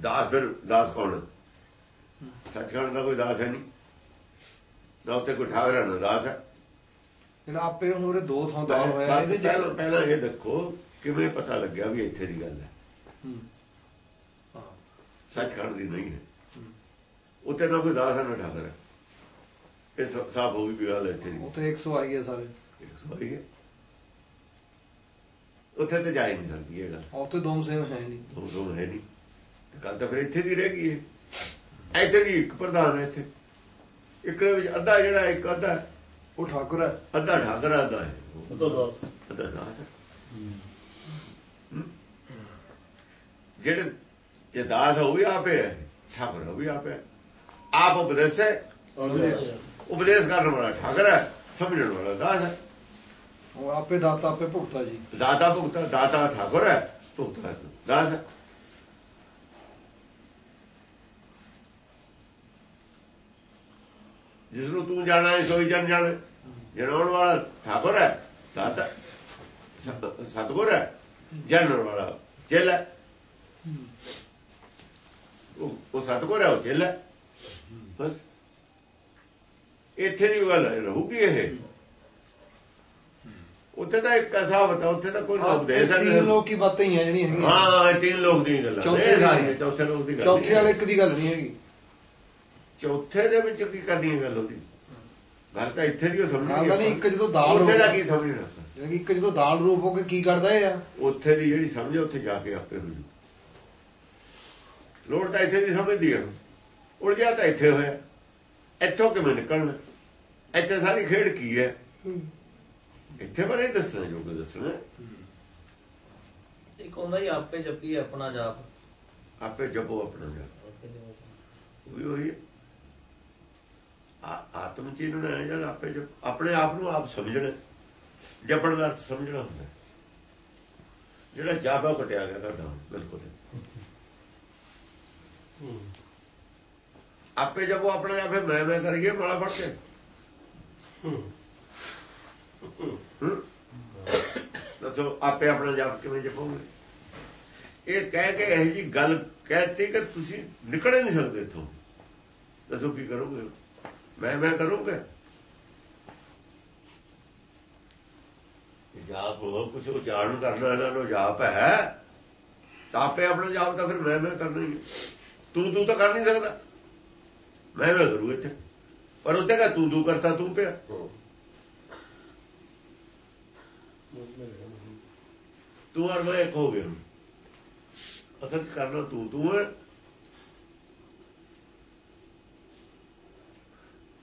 ਦਾਸ ਫਿਰ ਦਾਸ ਕੌਣ? ਸੱਚਖੰਡ ਦਾ ਕੋਈ ਦਾਸ ਹੈ ਨਹੀਂ। ਨਾ ਉੱਤੇ ਕੋਈ ਠਾਕਰਾ ਨਾ ਦਾਸ ਹੈ। ਜਿਹੜਾ ਆਪੇ ਹੁਣ ਉਰੇ ਦੋ ਥਾਂ ਦਾਨ ਹੋਇਆ ਇਹਦੇ ਪਹਿਲਾਂ ਇਹ ਦੇਖੋ ਕਿਵੇਂ ਪਤਾ ਲੱਗਿਆ ਵੀ ਇੱਥੇ ਦੀ ਗੱਲ ਹੈ। ਸੱਚਖੰਡ ਦੀ ਨਹੀਂ ਹੈ। ਉੱਤੇ ਨਾ ਕੋਈ ਦਾਸ ਹੈ ਨਾ ਠਾਕਰ ਹੈ। ਇਹ ਸਾਫ਼ ਹੋ ਗਈ ਵੀ ਗੱਲ ਇੱਥੇ ਦੀ। ਉੱਥੇ 100 ਆਈ ਹੈ ਸਾਰੇ। ਸਹੀ ਹੈ। ਉੱਥੇ ਤੇ ਜਾ ਹੀ ਨਹੀਂ ਸਕਦੀ ਇਹ ਗੱਲ। ਉੱਥੇ ਦੋਮ ਸੇਮ ਹੈ ਨਹੀਂ। ਦੋ ਦੋ ਹੈ ਨਹੀਂ। ਤੇ ਗੱਲ ਤਾਂ ਫਿਰ ਇੱਥੇ ਦੀ ਰਹਿ ਗਈ ਹੈ ਇੱਥੇ ਦੀ ਇੱਕ ਪ੍ਰਧਾਨ ਹੈ ਇੱਥੇ। ਇੱਕ ਦੇ ਵਿੱਚ ਅੱਧਾ ਜਿਹੜਾ ਇੱਕ ਅੱਧਾ ਹੈ, ਉਹ ਠਾਕੁਰ ਹੈ। ਅੱਧਾ ਠਾਕਰ ਅੱਧਾ ਹੈ। ਉਹ ਤਾਂ ਦੱਸ। ਅੱਧਾ ਦਾਸ ਹੈ? ਜਿਹੜੇ ਜੇ ਦਾਸ ਹੈ ਉਹ ਵੀ ਆਪੇ ਹੈ। ਠਾਕਰ ਉਹ ਵੀ ਆਪੇ ਹੈ। ਆਪ ਉਪਦੇਸ਼ ਹੈ। ਉਪਦੇਸ਼ ਕਰਨ ਵਾਲਾ ਠਾਕਰ ਹੈ। ਸਮਝਣ ਵਾਲਾ ਦਾਸ ਹੈ। ਉਹ ਆਪੇ ਦਾਤਾ ਆਪੇ ਭੁਗਤਾ ਜੀ। ਦਾਤਾ ਭੁਗਤਾ, ਦਾਤਾ ਠਾਕੁਰ ਹੈ, ਭੁਗਤਾ ਦਾਸ ਜਿਸ ਨੂੰ ਤੂੰ ਜਾਣਾ ਹੈ, ਸੋਈ ਜਨ ਜਾਣ ਜਣਾਉਣ ਵਾਲਾ ਠਾਕੁਰ ਹੈ, ਦਾਤਾ ਸਤ- ਸਤਿਗੁਰ ਹੈ ਜਾਣਨ ਵਾਲਾ ਚੇਲਾ ਹੈ। ਉਹ ਉਹ ਸਤਿਗੁਰ ਹੈ, ਉਹ ਚੇਲਾ ਹੈ। ਬਸ। ਇੱਥੇ ਦੀ ਗੱਲ ਰਹੂਗੀ ਇਹ। ਉੱਥੇ ਤਾਂ ਇੱਕ ਐਸਾ ਬਤਾ ਉੱਥੇ ਤਾਂ ਕੋਈ ਲੋਕ ਦੇ ਸਕਦੇ ਤਿੰਨ ਲੋਕ ਹੀ ਬਾਤਾਂ ਹੀ ਆ ਜਿਹੜੀਆਂ ਹੈਗੀਆਂ। ਹਾਂ ਤਿੰਨ ਲੋਕ ਦੀ ਗੱਲ। ਚੌਥੇ ਇਹ ਦੀ। ਸਾਰੀ। ਚੌਥੇ ਲੋਕ ਦੀ ਗੱਲ ਚੌਥੇ ਵਾਲੇ। ਇੱਕ ਦੀ ਗੱਲ ਨਹੀਂ ਹੈਗੀ। ਚੌਥੇ ਦੇ ਵਿੱਚ ਕੀ ਕਰਨੀ ਹੈ ਗੱਲ ਉਹਦੀ ਗੱਲ ਤਾਂ ਇੱਥੇ ਦੀ ਸਮਝਣੀ ਗੱਲ ਨਹੀਂ ਇੱਕ ਜਦੋਂ ਦਾਲ ਉੱਥੇ ਦਾ ਰੂਪ ਕੀ ਸਮਝਣਾ ਜਿਹੜਾ ਇੱਕ ਜਦੋਂ ਦਾਲ ਰੂਪ ਹੋ ਕੇ ਕੀ ਕਰਦਾ ਇਹ ਆ? ਉੱਥੇ ਦੀ ਜਿਹੜੀ ਸਮਝ ਹੈ, ਉੱਥੇ ਜਾ ਕੇ ਆਪੇ ਹੋ ਜੂ। ਲੋੜ ਤਾਂ ਇੱਥੇ ਦੀ ਸਮਝਦੀ ਹੈ ਉਲਝਿਆ ਤਾਂ ਇੱਥੇ ਹੋਇਆ। ਇੱਥੋਂ ਕਿਵੇਂ ਨਿਕਲਣਾ? ਇੱਥੇ ਸਾਰੀ ਖੇਡ ਕੀ ਹੈ। ਇੱਥੇ ਬਾਰੇ ਦੱਸਣਾ ਜੋ ਕਿ ਦੱਸਣਾ ਇੱਕ ਹੁੰਦਾ ਹੀ ਆਪੇ ਜਪੀ ਆਪਣਾ ਜਾਪ। ਆਪੇ ਜਪੋ ਆਪਣਾ ਜਪੋ। ਉਹ ਵੀ ਉਹੀ ਹੈ। ਆ- ਆਤਮ ਚਿੰਨਣਾ ਹੈ ਜਦ ਆਪੇ ਜਪ ਆਪਣੇ ਆਪ ਨੂੰ ਆਪ ਸਮਝਣਾ। ਜਪਣ ਦਾ ਅਰਥ ਸਮਝਣਾ ਹੁੰਦਾ। ਜਿਹੜਾ ਜਾਬਾ ਕਟਿਆ ਗਿਆ ਤੁਹਾਡਾ ਬਿਲਕੁਲ। ਆਪੇ ਜਪੋ ਆਪਣੇ ਆਪੇ ਮੈਂ ਮੈਂ ਕਰੀਏ ਮਾਲਾ ਫੜ ਕੇ। ਹੂੰ। ਦੱਸੋ ਆਪੇ ਆਪਣਾ ਜਾਪ ਕਿਵੇਂ ਜਪੋਗੇ? ਇਹ ਕਹਿ ਕੇ ਇਹ ਜੀ ਗੱਲ ਕਹਿਤੀ ਕਿ ਤੁਸੀਂ ਨਿਕਲ ਨਹੀਂ ਸਕਦੇ ਇੱਥੋਂ। ਦੱਸੋ ਕੀ ਕਰੋਗੇ? ਮੈਂ ਮੈਂ ਕਰੂੰਗਾ? ਜਾਪ ਹੋ ਕੁਝ ਉਚਾਰਨ ਕਰਨਾ ਇਹਨਾਂ ਨੂੰ ਜਾਪ ਹੈ। ਤਾਂ ਆਪੇ ਆਪਣਾ ਜਾਪ ਤਾਂ ਫਿਰ ਮੈਂ ਮੈਂ ਕਰਨਾ ਹੀ ਤੂੰ ਤੂੰ ਤਾਂ ਕਰ ਨਹੀਂ ਸਕਦਾ। ਮੈਂ ਮੈਂ ਕਰੂ ਇੱਥੇ। ਪਰ ਉੱਤੇ ਕਹ ਤੂੰ ਤੂੰ ਕਰਤਾ, ਤੂੰ ਪਿਆ। ਤੂੰ ਔਰ ਮੈਂ ਇੱਕ ਹੋ ਗਏ। ਅਸਲ ਕਰਨਾ ਤੂੰ ਤੂੰ ਹੈ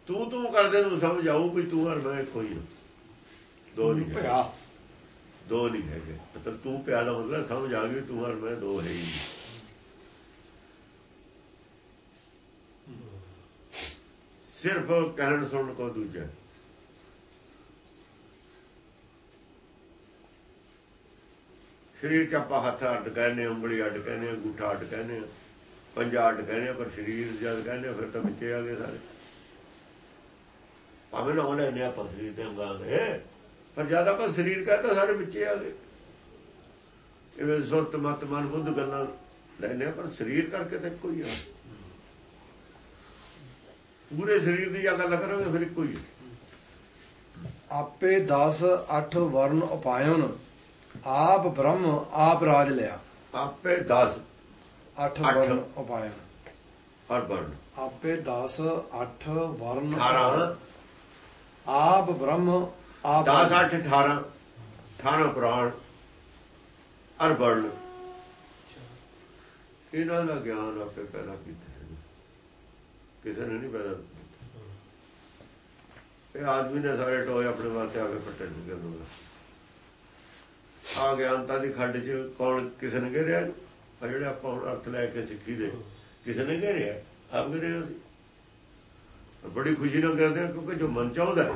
ਤੂੰ ਤੂੰ ਕਰਦੇ ਨੂੰ ਸਮਝ ਆਊ ਵੀ ਤੂੰ ਔਰ ਮੈਂ ਕੋਈ ਹਾਂ ਦੋ ਨਹੀਂ ਹੈ ਭਇਆ ਦੋ ਨਹੀਂ ਹੈਗੇ। ਮਤਲਬ ਤੂੰ ਪਿਆ ਦਾ ਮਤਲਬ ਸਮਝ ਆ ਗਈ ਤੂੰ ਔਰ ਮੈਂ ਦੋ ਹੈ ਹੀ। ਸਿਰਫ ਕਹਿਣ ਸੁਣਨ ਕੋ ਦੂਜਾ। ਸਰੀਰ ਚ ਆਪਾਂ ਹੱਥ ਅੱਡ ਕਹਿੰਦੇ ਹਾਂ, ਉਂਗਲੀ ਅੱਡ ਕਹਿੰਦੇ ਹਾਂ, ਅੰਗੂਠਾ ਅੱਡ ਕਹਿੰਦੇ ਪੰਜਾ ਅੱਡ ਕਹਿੰਦੇ ਪਰ ਸਰੀਰ ਜਦ ਕਹਿੰਦੇ ਫਿਰ ਤਾਂ ਵਿੱਚੇ ਆ ਗਏ ਸਾਰੇ। ਭਾਵੇਂ ਨਾ ਉਹਨੇ ਨੇ ਆਪਾਂ ਸਰੀਰ ਤੇ ਅੰਗਾਂ ਦੇ ਪਰ ਜਦ ਆਪਾਂ ਸਰੀਰ ਕਹਤਾ ਸਾਰੇ ਵਿੱਚੇ ਆ ਗਏ। ਇਵੇਂ ਸੁਰਤ ਮਤ ਮਨ ਬੁੱਧ ਗੱਲਾਂ ਲੈਨੇ ਪਰ ਸਰੀਰ ਕਰਕੇ ਤਾਂ ਇੱਕੋ ਹੀ ਆ। ਪੂਰੇ ਸਰੀਰ ਦੀ ਜਾਂ ਗੱਲ ਕਰਾਂਗੇ ਫਿਰ ਇੱਕੋ ਹੀ ਆਪੇ 10 8 ਵਰਨ ਉਪਾਇਨ। ਆਪ ਬ੍ਰਹਮ ਆਪ ਰਾਜ ਲਿਆ। ਆਪੇ 10 8 ਅੱਠ। ਵਰਨ ਉਪਾਇਨ ਔਰ ਬਰਨ ਆਪੇ 10 8 ਵਰਨ 18 ਆਪ ਬ੍ਰਹਮ ਆਪ 10 8 18 18 ਪੁਰਾਣ ਔਰ ਬਰਨ ਇਹਨਾਂ ਦਾ ਗਿਆਨ ਆਪੇ ਪੈਦਾ ਕੀਤਾ। ਕਿਸੇ ਨੇ ਨਹੀਂ ਪੈਦਾ ਇਹ ਆਦਮੀ ਨੇ ਸਾਰੇ ਟੋਏ ਆਪਣੇ ਵਾਸਤੇ ਆਪੇ ਪੱਟੇ ਨੂੰ ਕਰਨੂਗਾ ਆ ਗਿਆਨਤਾ ਦੀ ਖੱਡ 'ਚ ਕੌਣ ਕਿਸੇ ਨੇ ਘੇਰਿਆ? ਇਹਨੂੰ? ਆ ਜਿਹੜੇ ਆਪਾਂ ਹੁਣ ਅਰਥ ਲੈ ਕੇ ਸਿੱਖੀ ਦੇ, ਕਿਸੇ ਨੇ ਘੇਰਿਆ? ਆਪ ਘੇਰਿਆ ਬੜੀ ਖੁਸ਼ੀ ਨਾਲ ਕਰਦੇ ਆ, ਕਿਉਂਕਿ ਜੋ ਮਨ ਚਾਹੁੰਦਾ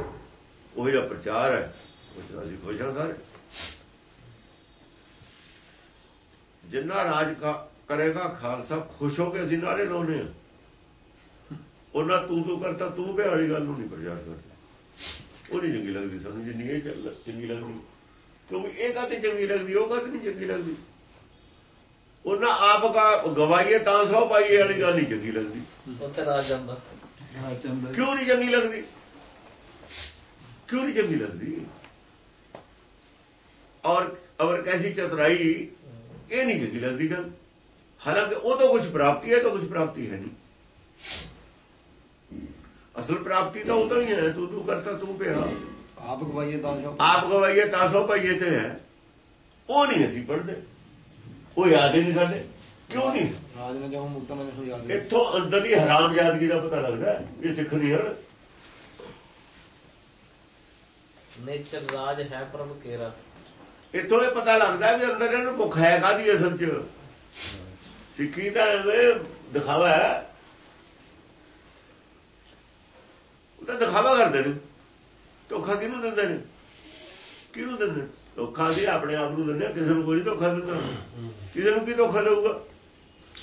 ਉਹ ਜਿਹਾ ਪ੍ਰਚਾਰ ਹੈ। ਉਹ ਅਸੀਂ ਖੁਸ਼ ਹਾਂ ਸਾਰੇ। ਜਿੰਨਾ ਰਾਜ ਕਰੇਗਾ ਖਾਲਸਾ, ਖੁਸ਼ ਹੋ ਕੇ ਅਸੀਂ ਨਾਰੇ ਲਾਉਨੇ ਆ ਉਹਨਾਂ ਤੂੰ ਤੂੰ ਕਰਤਾ, ਤੂੰ ਬੇ ਵਾਲੀ ਗੱਲ ਨੂੰ ਨਹੀਂ ਪ੍ਰਚਾਰ ਕਰਦਾ। ਉਹ ਨਹੀਂ ਚੰਗੀ ਲੱਗਦੀ ਸਾਨੂੰ, ਜਿੰਨੀ ਇਹ ਚੱਲ ਚੰਗੀ ਲੱਗਦੀ। ਕਿਉਂਕਿ ਇਹ ਕਾਤੇ ਚੰਗੀ ਲੱਗਦੀ ਉਹ ਕਾਤੇ ਨਹੀਂ ਚੰਗੀ ਲੱਗਦੀ। ਉਹਨਾਂ ਆਪ ਗਵਾਈਏ ਤਾਂ ਸੋ ਪਾਈਏ ਵਾਲੀ ਗੱਲ ਨਹੀਂ ਚੰਗੀ ਲੱਗਦੀ। ਉੱਥੇ ਰਾਜ ਜਾਂਦਾ। ਕਿਉਂ ਨਹੀਂ ਚੰਗੀ ਲੱਗਦੀ? ਕਿਉਂ ਨਹੀਂ ਚੰਗੀ ਲੱਗਦੀ? ਔਰ ਔਰ ਕੈਸੀ ਚਤੁਰਾਈ ਇਹ ਨਹੀਂ ਚੰਗੀ ਲੱਗਦੀ ਗੱਲ। ਹਾਲਾਂਕਿ ਉਹ ਤਾਂ ਕੁਝ ਪ੍ਰਾਪਤੀ ਹੈ ਤਾਂ ਕੁਝ ਪ੍ਰਾਪਤੀ ਹੈ ਨਹੀਂ। ਅਸਲ ਪ੍ਰਾਪਤੀ ਤਾਂ ਉਹ ਤਾਂ ਹੀ ਹੈ ਤੂੰ ਤੂੰ ਕਰਤਾ ਤੂੰ ਪਿਆ। ਆਪ ਗਵਾਈਏ ਤਾਂ ਜੋ ਆਪ ਗਵਾਈਏ ਤਾਂ ਸੋ ਪਈਏ ਤੇ ਹੈ। ਉਹ ਨਹੀਂ ਅਸੀਂ ਪੜ੍ਹਦੇ। ਉਹ ਯਾਦ ਹੀ ਨਹੀਂ ਸਾਡੇ। ਕਿਉਂ ਨਹੀਂ? ਰਾਜ ਨੇ ਜੋ ਮੁਕਤ ਨੇ ਹੋ ਯਾਦ। ਇੱਥੋਂ ਅੰਦਰਲੀ ਹਰਾਮਜ਼ਾਦਗੀ ਦਾ ਪਤਾ ਲੱਗਦਾ ਹੈ। ਇਹ ਸਿੱਖ ਨਹੀਂ ਹਨ ਨੇਚਰ ਰਾਜ ਹੈ ਪ੍ਰਭ ਕੇਰਾ। ਇੱਥੋਂ ਇਹ ਪਤਾ ਲੱਗਦਾ ਵੀ ਅੰਦਰ ਇਹਨਾਂ ਨੂੰ ਭੁੱਖ ਹੈ ਕਾਦੀ ਅਸਲ 'ਚ। ਸਿੱਖੀ ਦਾ ਐਵੇਂ ਦਿਖਾਵਾ ਹੈ। ਉਹ ਤਾਂ ਦਿਖਾਵਾ ਕਰਦੇ ਨੇ। ਧੋਖਾ ਕਿਹਨੂੰ ਦਿੰਦੇ ਨੇ ਕਿਹਨੂੰ ਦਿੰਦੇ? ਧੋਖਾ ਦੀ ਆਪਣੇ ਆਪ ਨੂੰ ਦਿੰਦੇ ਕਿਸੇ ਨੂੰ ਕੋਈ ਧੋਖਾ ਦਿੰਦਾ। ਕਿਸੇ ਨੂੰ ਕੀ ਧੋਖਾ ਦੇਊਗਾ?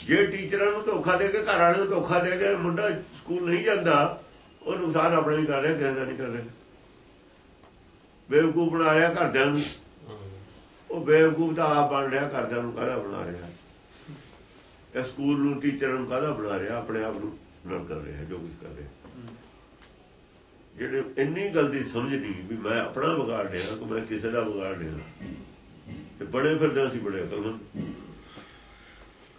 ਜੇ ਟੀਚਰਾਂ ਨੂੰ ਧੋਖਾ ਦੇ ਕੇ, ਘਰ ਵਾਲਿਆਂ ਨੂੰ ਧੋਖਾ ਦੇ ਕੇ ਮੁੰਡਾ ਸਕੂਲ ਨਹੀਂ ਜਾਂਦਾ, ਉਹ ਨੁਕਸਾਨ ਆਪਣੇ ਹੀ ਕਰ ਰਿਹਾ, ਕਿਸੇ ਦਾ ਨਹੀਂ ਕਰ ਰਿਹਾ। ਬੇਵਕੂਫ ਬਣਾ ਰਿਹਾ ਘਰਦਿਆਂ ਨੂੰ। ਉਹ ਬੇਵਕੂਫ ਤਾਂ ਆਪ ਬਣ ਰਿਹਾ, ਘਰਦਿਆਂ ਨੂੰ ਕਾਹਦਾ ਬਣਾ ਰਿਹਾ? ਇਹ ਸਕੂਲ ਨੂੰ, ਟੀਚਰਾਂ ਨੂੰ ਕਾਹਦਾ ਬਣਾ ਰਿਹਾ? ਆਪਣੇ ਆਪ ਨੂੰ ਨਾਲ ਕਰ ਰਿਹਾ, ਜੋ ਕੁਝ ਕਰ ਰਿਹਾ। ਜਿਹੜੇ ਇੰਨੀ ਗੱਲ ਦੀ ਸਮਝ ਨਹੀਂ ਵੀ ਮੈਂ ਆਪਣਾ ਵਿਗਾੜ ਲਿਆ ਕਿ ਮੈਂ ਕਿਸੇ ਦਾ ਵਿਗਾੜ ਰਿਹਾ। ਤੇ ਬੜੇ ਫਿਰਦੇ ਅਸੀਂ ਬੜੇ ਅਕਲਮੰਦ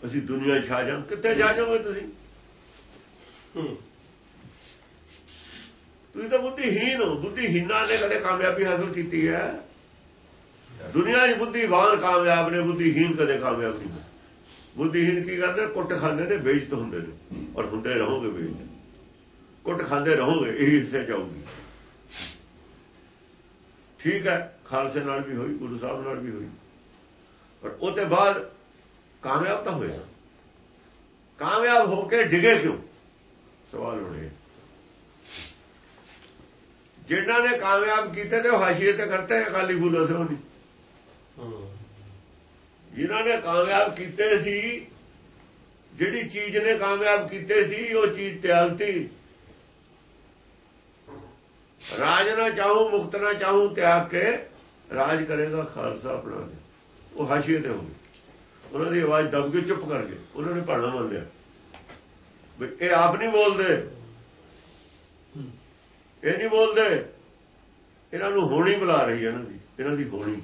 ਅਸੀਂ ਦੁਨੀਆ 'ਚ ਛਾ ਜਾਂ ਕਿੱਥੇ ਜਾ ਜਾਓਗੇ ਤੁਸੀਂ? ਤੁਸੀਂ ਤਾਂ ਬੁੱਧੀਹੀਨ ਹੋ। ਬੁੱਧੀਹੀਨਾਂ ਨੇ ਕਦੇ ਕਾਮਯਾਬੀ ਹਾਸਲ ਕੀਤੀ ਹੈ? ਦੁਨੀਆ 'ਚ ਬੁੱਧੀਵਾਨ ਕਾਮਯਾਬ ਨੇ ਬੁੱਧੀਹੀਨ ਕਦੇ ਕਾਮਯਾਬ ਨਹੀਂ ਹੋਏ। ਬੁੱਧੀਹੀਨ ਕੀ ਕਰਦੇ ਨੇ? ਕੁੱਟ ਖਾਂਦੇ ਨੇ, ਬੇਇੱਜ਼ਤ ਹੁੰਦੇ ਨੇ। ਔਰ ਹੁੰਦੇ ਰਹੋਗੇ ਬੇਇੱਜ਼ਤ। ਕੁੱਟ ਖਾਂਦੇ ਰਹੋਗੇ, ਇਹੀ ਹਿੱਸੇ ਜਾਊਗੀ। ਠੀਕ ਹੈ, ਖਾਲਸੇ ਨਾਲ ਵੀ ਹੋਈ, ਗੁਰੂ ਸਾਹਿਬ ਨਾਲ ਵੀ ਹੋਈ। ਪਰ ਉਹ ਤੇ ਬਾਅਦ ਕਾਮਯਾਬ ਤਾਂ ਹੋਇਆ। ਕਾਮਯਾਬ ਹੋ ਕੇ ਡਿਗੇ ਕਿਉਂ? ਸਵਾਲ ਹੋਣੇ ਜਿਨ੍ਹਾਂ ਨੇ ਕਾਮਯਾਬ ਕੀਤੇ ਤੇ ਉਹ ਹਾਸ਼ੀਏ ਤੇ ਕਰਤੇ, ਅਕਾਲੀ ਫੂਲਾ ਸੇ ਨਹੀਂ ਜਿਨ੍ਹਾਂ ਨੇ ਕਾਮਯਾਬ ਕੀਤੇ ਸੀ, ਜਿਹੜੀ ਚੀਜ਼ ਨੇ ਕਾਮਯਾਬ ਕੀਤੇ ਸੀ, ਉਹ ਚੀਜ਼ ਤਿਆਗਤੀ ਰਾਜ ਨਾ ਚਾਹੂੰ, ਮੁਕਤ ਨਾ ਚਾਹੂੰ, ਤਿਆਗ ਕੇ ਰਾਜ ਕਰੇਗਾ ਖਾਲਸਾ ਆਪਣਾ ਉਹ ਹਾਸ਼ੀਏ ਤੇ ਹੋ ਗਏ ਉਹਨਾਂ ਦੀ ਆਵਾਜ਼ ਦਬ ਕੇ ਚੁੱਪ ਕਰ ਗਏ। ਉਹਨਾਂ ਨੇ ਭਾਣਾ ਮੰਨ ਲਿਆ। ਵੀ ਇਹ ਆਪ ਨਹੀਂ ਬੋਲਦੇ। ਇਹ ਨਹੀਂ ਬੋਲਦੇ। ਇਹਨਾਂ ਨੂੰ ਹੋਣੀ ਬੁਲਾ ਰਹੀ ਹੈ ਇਹਨਾਂ ਦੀ। ਇਹਨਾਂ ਦੀ ਹੋਣੀ।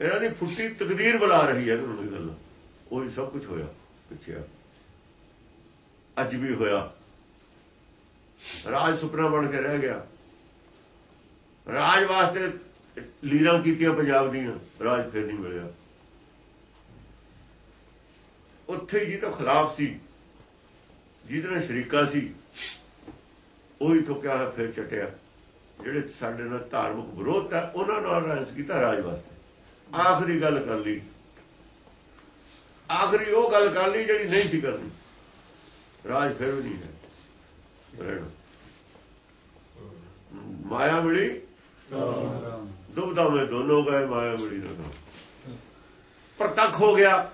ਇਹਨਾਂ ਦੀ ਫੁੱਟੀ ਤਕਦੀਰ ਬੁਲਾ ਰਹੀ ਹੈ ਇਹਨਾਂ ਨੂੰ ਇਹ ਗੱਲ। ਉਹੀ ਸਭ ਕੁਝ ਹੋਇਆ ਪਿੱਛੇ। ਅੱਜ ਵੀ ਹੋਇਆ। ਰਾਜ ਸੁਪਨਾ ਬਣ ਕੇ ਰਹਿ ਗਿਆ। ਰਾਜ ਵਾਸਤੇ ਲੀਰਾਂ ਕੀਤੀਆਂ ਪੰਜਾਬ ਦੀਆਂ, ਰਾਜ ਫਿਰ ਨਹੀਂ ਮਿਲਿਆ। ਉੱਥੇ ਹੀ ਜੀ ਤੋਂ ਖਿਲਾਫ ਸੀ, ਜਿਹਦੇ ਨਾਲ ਸ਼ਰੀਕਾ ਸੀ, ਉਹੀ ਥੁੱਕਿਆ ਹੋਇਆ ਫਿਰ ਚਟਿਆ। ਜਿਹੜੇ ਸਾਡੇ ਨਾਲ ਧਾਰਮਿਕ ਵਿਰੋਧ ਹੈ, ਉਹਨਾਂ ਨਾਲ ਰਾਜ ਕੀਤਾ ਰਾਜ ਵਾਸਤੇ। ਆਖਰੀ ਗੱਲ ਕਰ ਲਈ। ਆਖਰੀ ਉਹ ਗੱਲ ਕਰ ਲਈ ਜਿਹੜੀ ਨਹੀਂ ਸੀ ਕਰਨੀ। ਰਾਜ ਫਿਰ ਵੀ ਨਹੀਂ ਹੈ। ਰਹਿਣਾ ਮਾਇਆ ਮਿਲੀ ਦੁਬਦਾ ਮੈਂ ਦੋਨੋਂ ਗਏ ਮਾਇਆ ਮਿਲੀ ਨਾ ਪ੍ਰਤੱਖ ਹੋ ਗਿਆ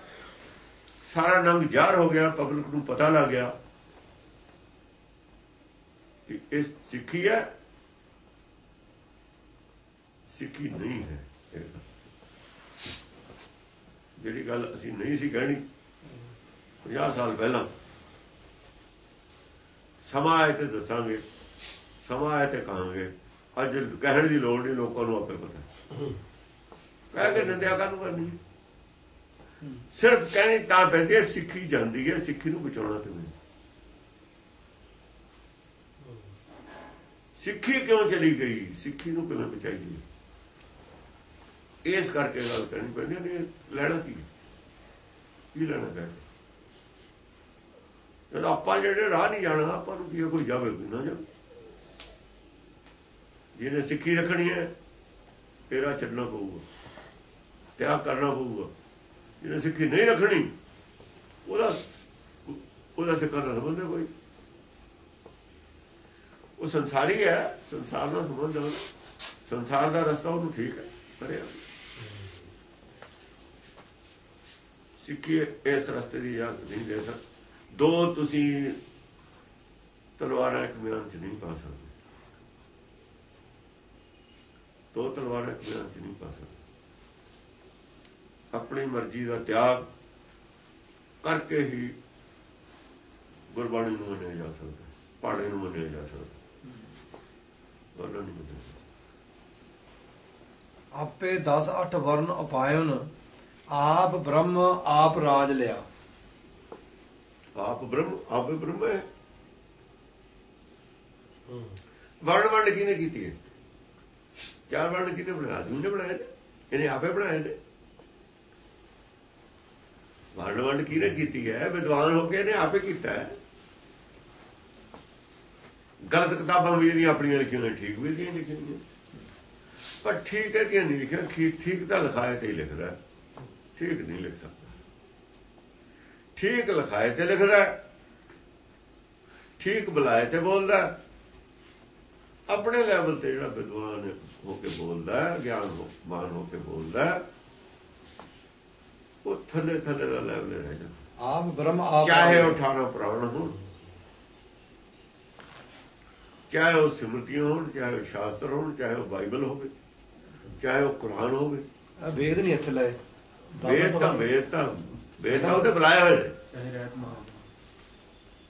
ਸਾਰਾ ਨੰਗ ਜ਼ਾਹਰ ਹੋ ਗਿਆ ਪਬਲਿਕ ਨੂੰ ਪਤਾ ਲੱਗ ਗਿਆ ਕਿ ਇਹ ਸਿੱਖੀ ਹੈ ਸਿੱਖੀ ਨਹੀਂ ਹੈ। ਜਿਹੜੀ ਗੱਲ ਅਸੀਂ ਨਹੀਂ ਸੀ ਕਹਿਣੀ 50 ਸਾਲ ਪਹਿਲਾਂ ਸਮਾਂ ਆਏ ਤੇ ਦੱਸਾਂਗੇ ਸਮਾਂ ਆਏ ਤੇ ਕਹਾਂਗੇ। ਅੱਜ ਕਹਿਣ ਦੀ ਲੋੜ ਨਹੀਂ, ਲੋਕਾਂ ਨੂੰ ਆਪੇ ਪਤਾ। ਕਹਿ ਕੇ ਨਿੰਦਿਆ ਕਾਹਨੂੰ ਕਰਨੀ? ਸਿਰਫ ਕਹਿਣੀ ਤਾਂ ਪੈਂਦੀ ਹੈ, ਸਿੱਖੀ ਜਾਂਦੀ ਹੈ, ਸਿੱਖੀ ਨੂੰ ਬਚਾਉਣਾ ਤੇ ਨਹੀਂ। ਸਿੱਖੀ ਕਿਉਂ ਚਲੀ ਗਈ? ਸਿੱਖੀ ਨੂੰ ਕਿਵੇਂ ਬਚਾਈ ਇਸ ਕਰਕੇ ਗੱਲ ਕਰਨੀ ਪੈਂਦੀ ਹੈ ਲੈਣਾ ਕੀ ਹੈ? ਕੀ ਲੈਣਾ ਹੈ ਜਦੋਂ ਆਪਾਂ ਜਿਹੜੇ ਰਾਹ ਨਹੀਂ ਜਾਣਾ, ਆਪਾਂ ਨੂੰ ਕੀ ਕੋਈ ਜਾਵੇ ਕੋਈ ਨਾ ਜਾਵੇ। ਜਿਹਨੇ ਸਿੱਖੀ ਰੱਖਣੀ ਹੈ, ਤੇਰਾ ਛੱਡਣਾ ਪਊਗਾ, ਤਿਆਗ ਕਰਨਾ ਪਊਗਾ। ਜਿਹਨੇ ਸਿੱਖੀ ਨਹੀਂ ਰੱਖਣੀ, ਉਹਦਾ ਉਹਦਾ ਸਿੱਖਾ ਦਾ ਸੰਬੰਧ ਕੋਈ। ਉਹ ਸੰਸਾਰੀ ਹੈ, ਸੰਸਾਰ ਨਾਲ ਸੰਬੰਧ ਹੈ। ਸੰਸਾਰ ਦਾ ਰਸਤਾ ਉਹਨੂੰ ਠੀਕ ਹੈ, ਕਰਿਆ। ਸਿੱਖੀ ਇਸ ਰਸਤੇ ਦੀ ਇਜਾਜ਼ਤ ਨਹੀਂ ਦੇ ਸਕਦੀ। ਦੋ ਤੁਸੀਂ ਤਲਵਾਰਾਂ ਇੱਕ ਮਿਆਨ ਚ ਨਹੀਂ ਪਾ ਸਕਦੇ। ਦੋ ਤਲਵਾਰਾਂ ਇੱਕ ਮਿਆਨ ਚ ਨਹੀਂ ਪਾ ਸਕਦੇ। ਆਪਣੀ ਮਰਜ਼ੀ ਦਾ ਤਿਆਗ ਕਰਕੇ ਹੀ ਗੁਰਬਾਣੀ ਨੂੰ ਮੰਨਿਆ ਜਾ ਸਕਦਾ ਪਾੜੇ ਨੂੰ ਮੰਨਿਆ ਜਾ ਸਕਦਾ ਉਹਨਾਂ ਨੂੰ ਮੰਨਿਆ ਜਾ ਆਪੇ 10 8 ਵਰਨ ਉਪਾਇਨ ਆਪ ਬ੍ਰਹਮ, ਆਪ ਰਾਜ ਲਿਆ। ਆਪ ਬ੍ਰਹਮ ਆਪੇ ਬ੍ਰਹਮ ਹੈ। ਵਰਣ ਵੰਡ ਕਿਹਨੇ ਕੀਤੀ ਹੈ ਚਾਰ ਵਰਣ ਕਿਹਨੇ ਬਣਾਇਆ ਨੇ ਬਣਾਏ ਨੇ। ਇਹਨੇ ਆਪੇ ਬਣਾਏ ਨੇ। ਵਰਣ ਵੰਡ ਕਿਹਨੇ ਕੀਤੀ ਹੈ? ਵਿਦਵਾਨ ਹੋ ਕੇ ਇਹਨੇ ਆਪੇ ਕੀਤਾ ਹੈ। ਗਲਤ ਕਿਤਾਬਾਂ ਵੀ ਇਹਦੀਆਂ ਆਪਣੀਆਂ ਲਿਖੀਆਂ ਨੇ ਠੀਕ ਵੀ ਇਹਦੀਆਂ ਲਿਖੀਆਂ ਨੇ ਪਰ ਠੀਕ ਹੈ ਕਿ ਨਹੀਂ ਲਿਖਿਆ। ਠੀਕ ਤਾਂ ਲਿਖਾਇਆ ਤੇ ਹੀ ਲਿਖਦਾ। ਠੀਕ ਨਹੀਂ ਲਿਖ ਸਕਦਾ। ਠੀਕ ਲਿਖਾਏ ਤੇ ਲਿਖਦਾ। ਠੀਕ ਬੁਲਾਏ ਤੇ ਬੋਲਦਾ। ਆਪਣੇ ਲੈਵਲ ਤੇ ਜਿਹੜਾ ਵਿਦਵਾਨ ਹੋ ਕੇ ਬੋਲਦਾ ਗਿਆਨ ਹੋ ਮਾਨ ਹੋ ਕੇ ਬੋਲਦਾ ਉਹ ਥੱਲੇ ਥੱਲੇ ਦਾ ਲੈਵਲ ਰਹਿ ਜਾਂਦਾ ਆਪ ਬ੍ਰਹਮ ਆਪ ਚਾਹੇ 18 ਪੁਰਾਣ ਹੋਣ ਚਾਹੇ ਉਹ ਸਿਮਰਤੀਆਂ ਹੋਣ ਚਾਹੇ ਉਹ ਸ਼ਾਸਤਰ ਹੋਣ ਚਾਹੇ ਉਹ ਬਾਈਬਲ ਹੋਵੇ ਚਾਹੇ ਉਹ ਕੁਰਾਨ ਹੋਵੇ। ਵੇਦ ਨਹੀਂ ਇੱਥੇ ਲਏ ਵੇਦ ਤਾਂ ਵੇਦ ਤਾਂ ਵੇਦ ਤਾਂ ਉਹਦੇ ਬੁਲਾਏ ਹੋਏ ਨੇ। ਚਾਹੇ ਰਹਿਤ ਮਾਰ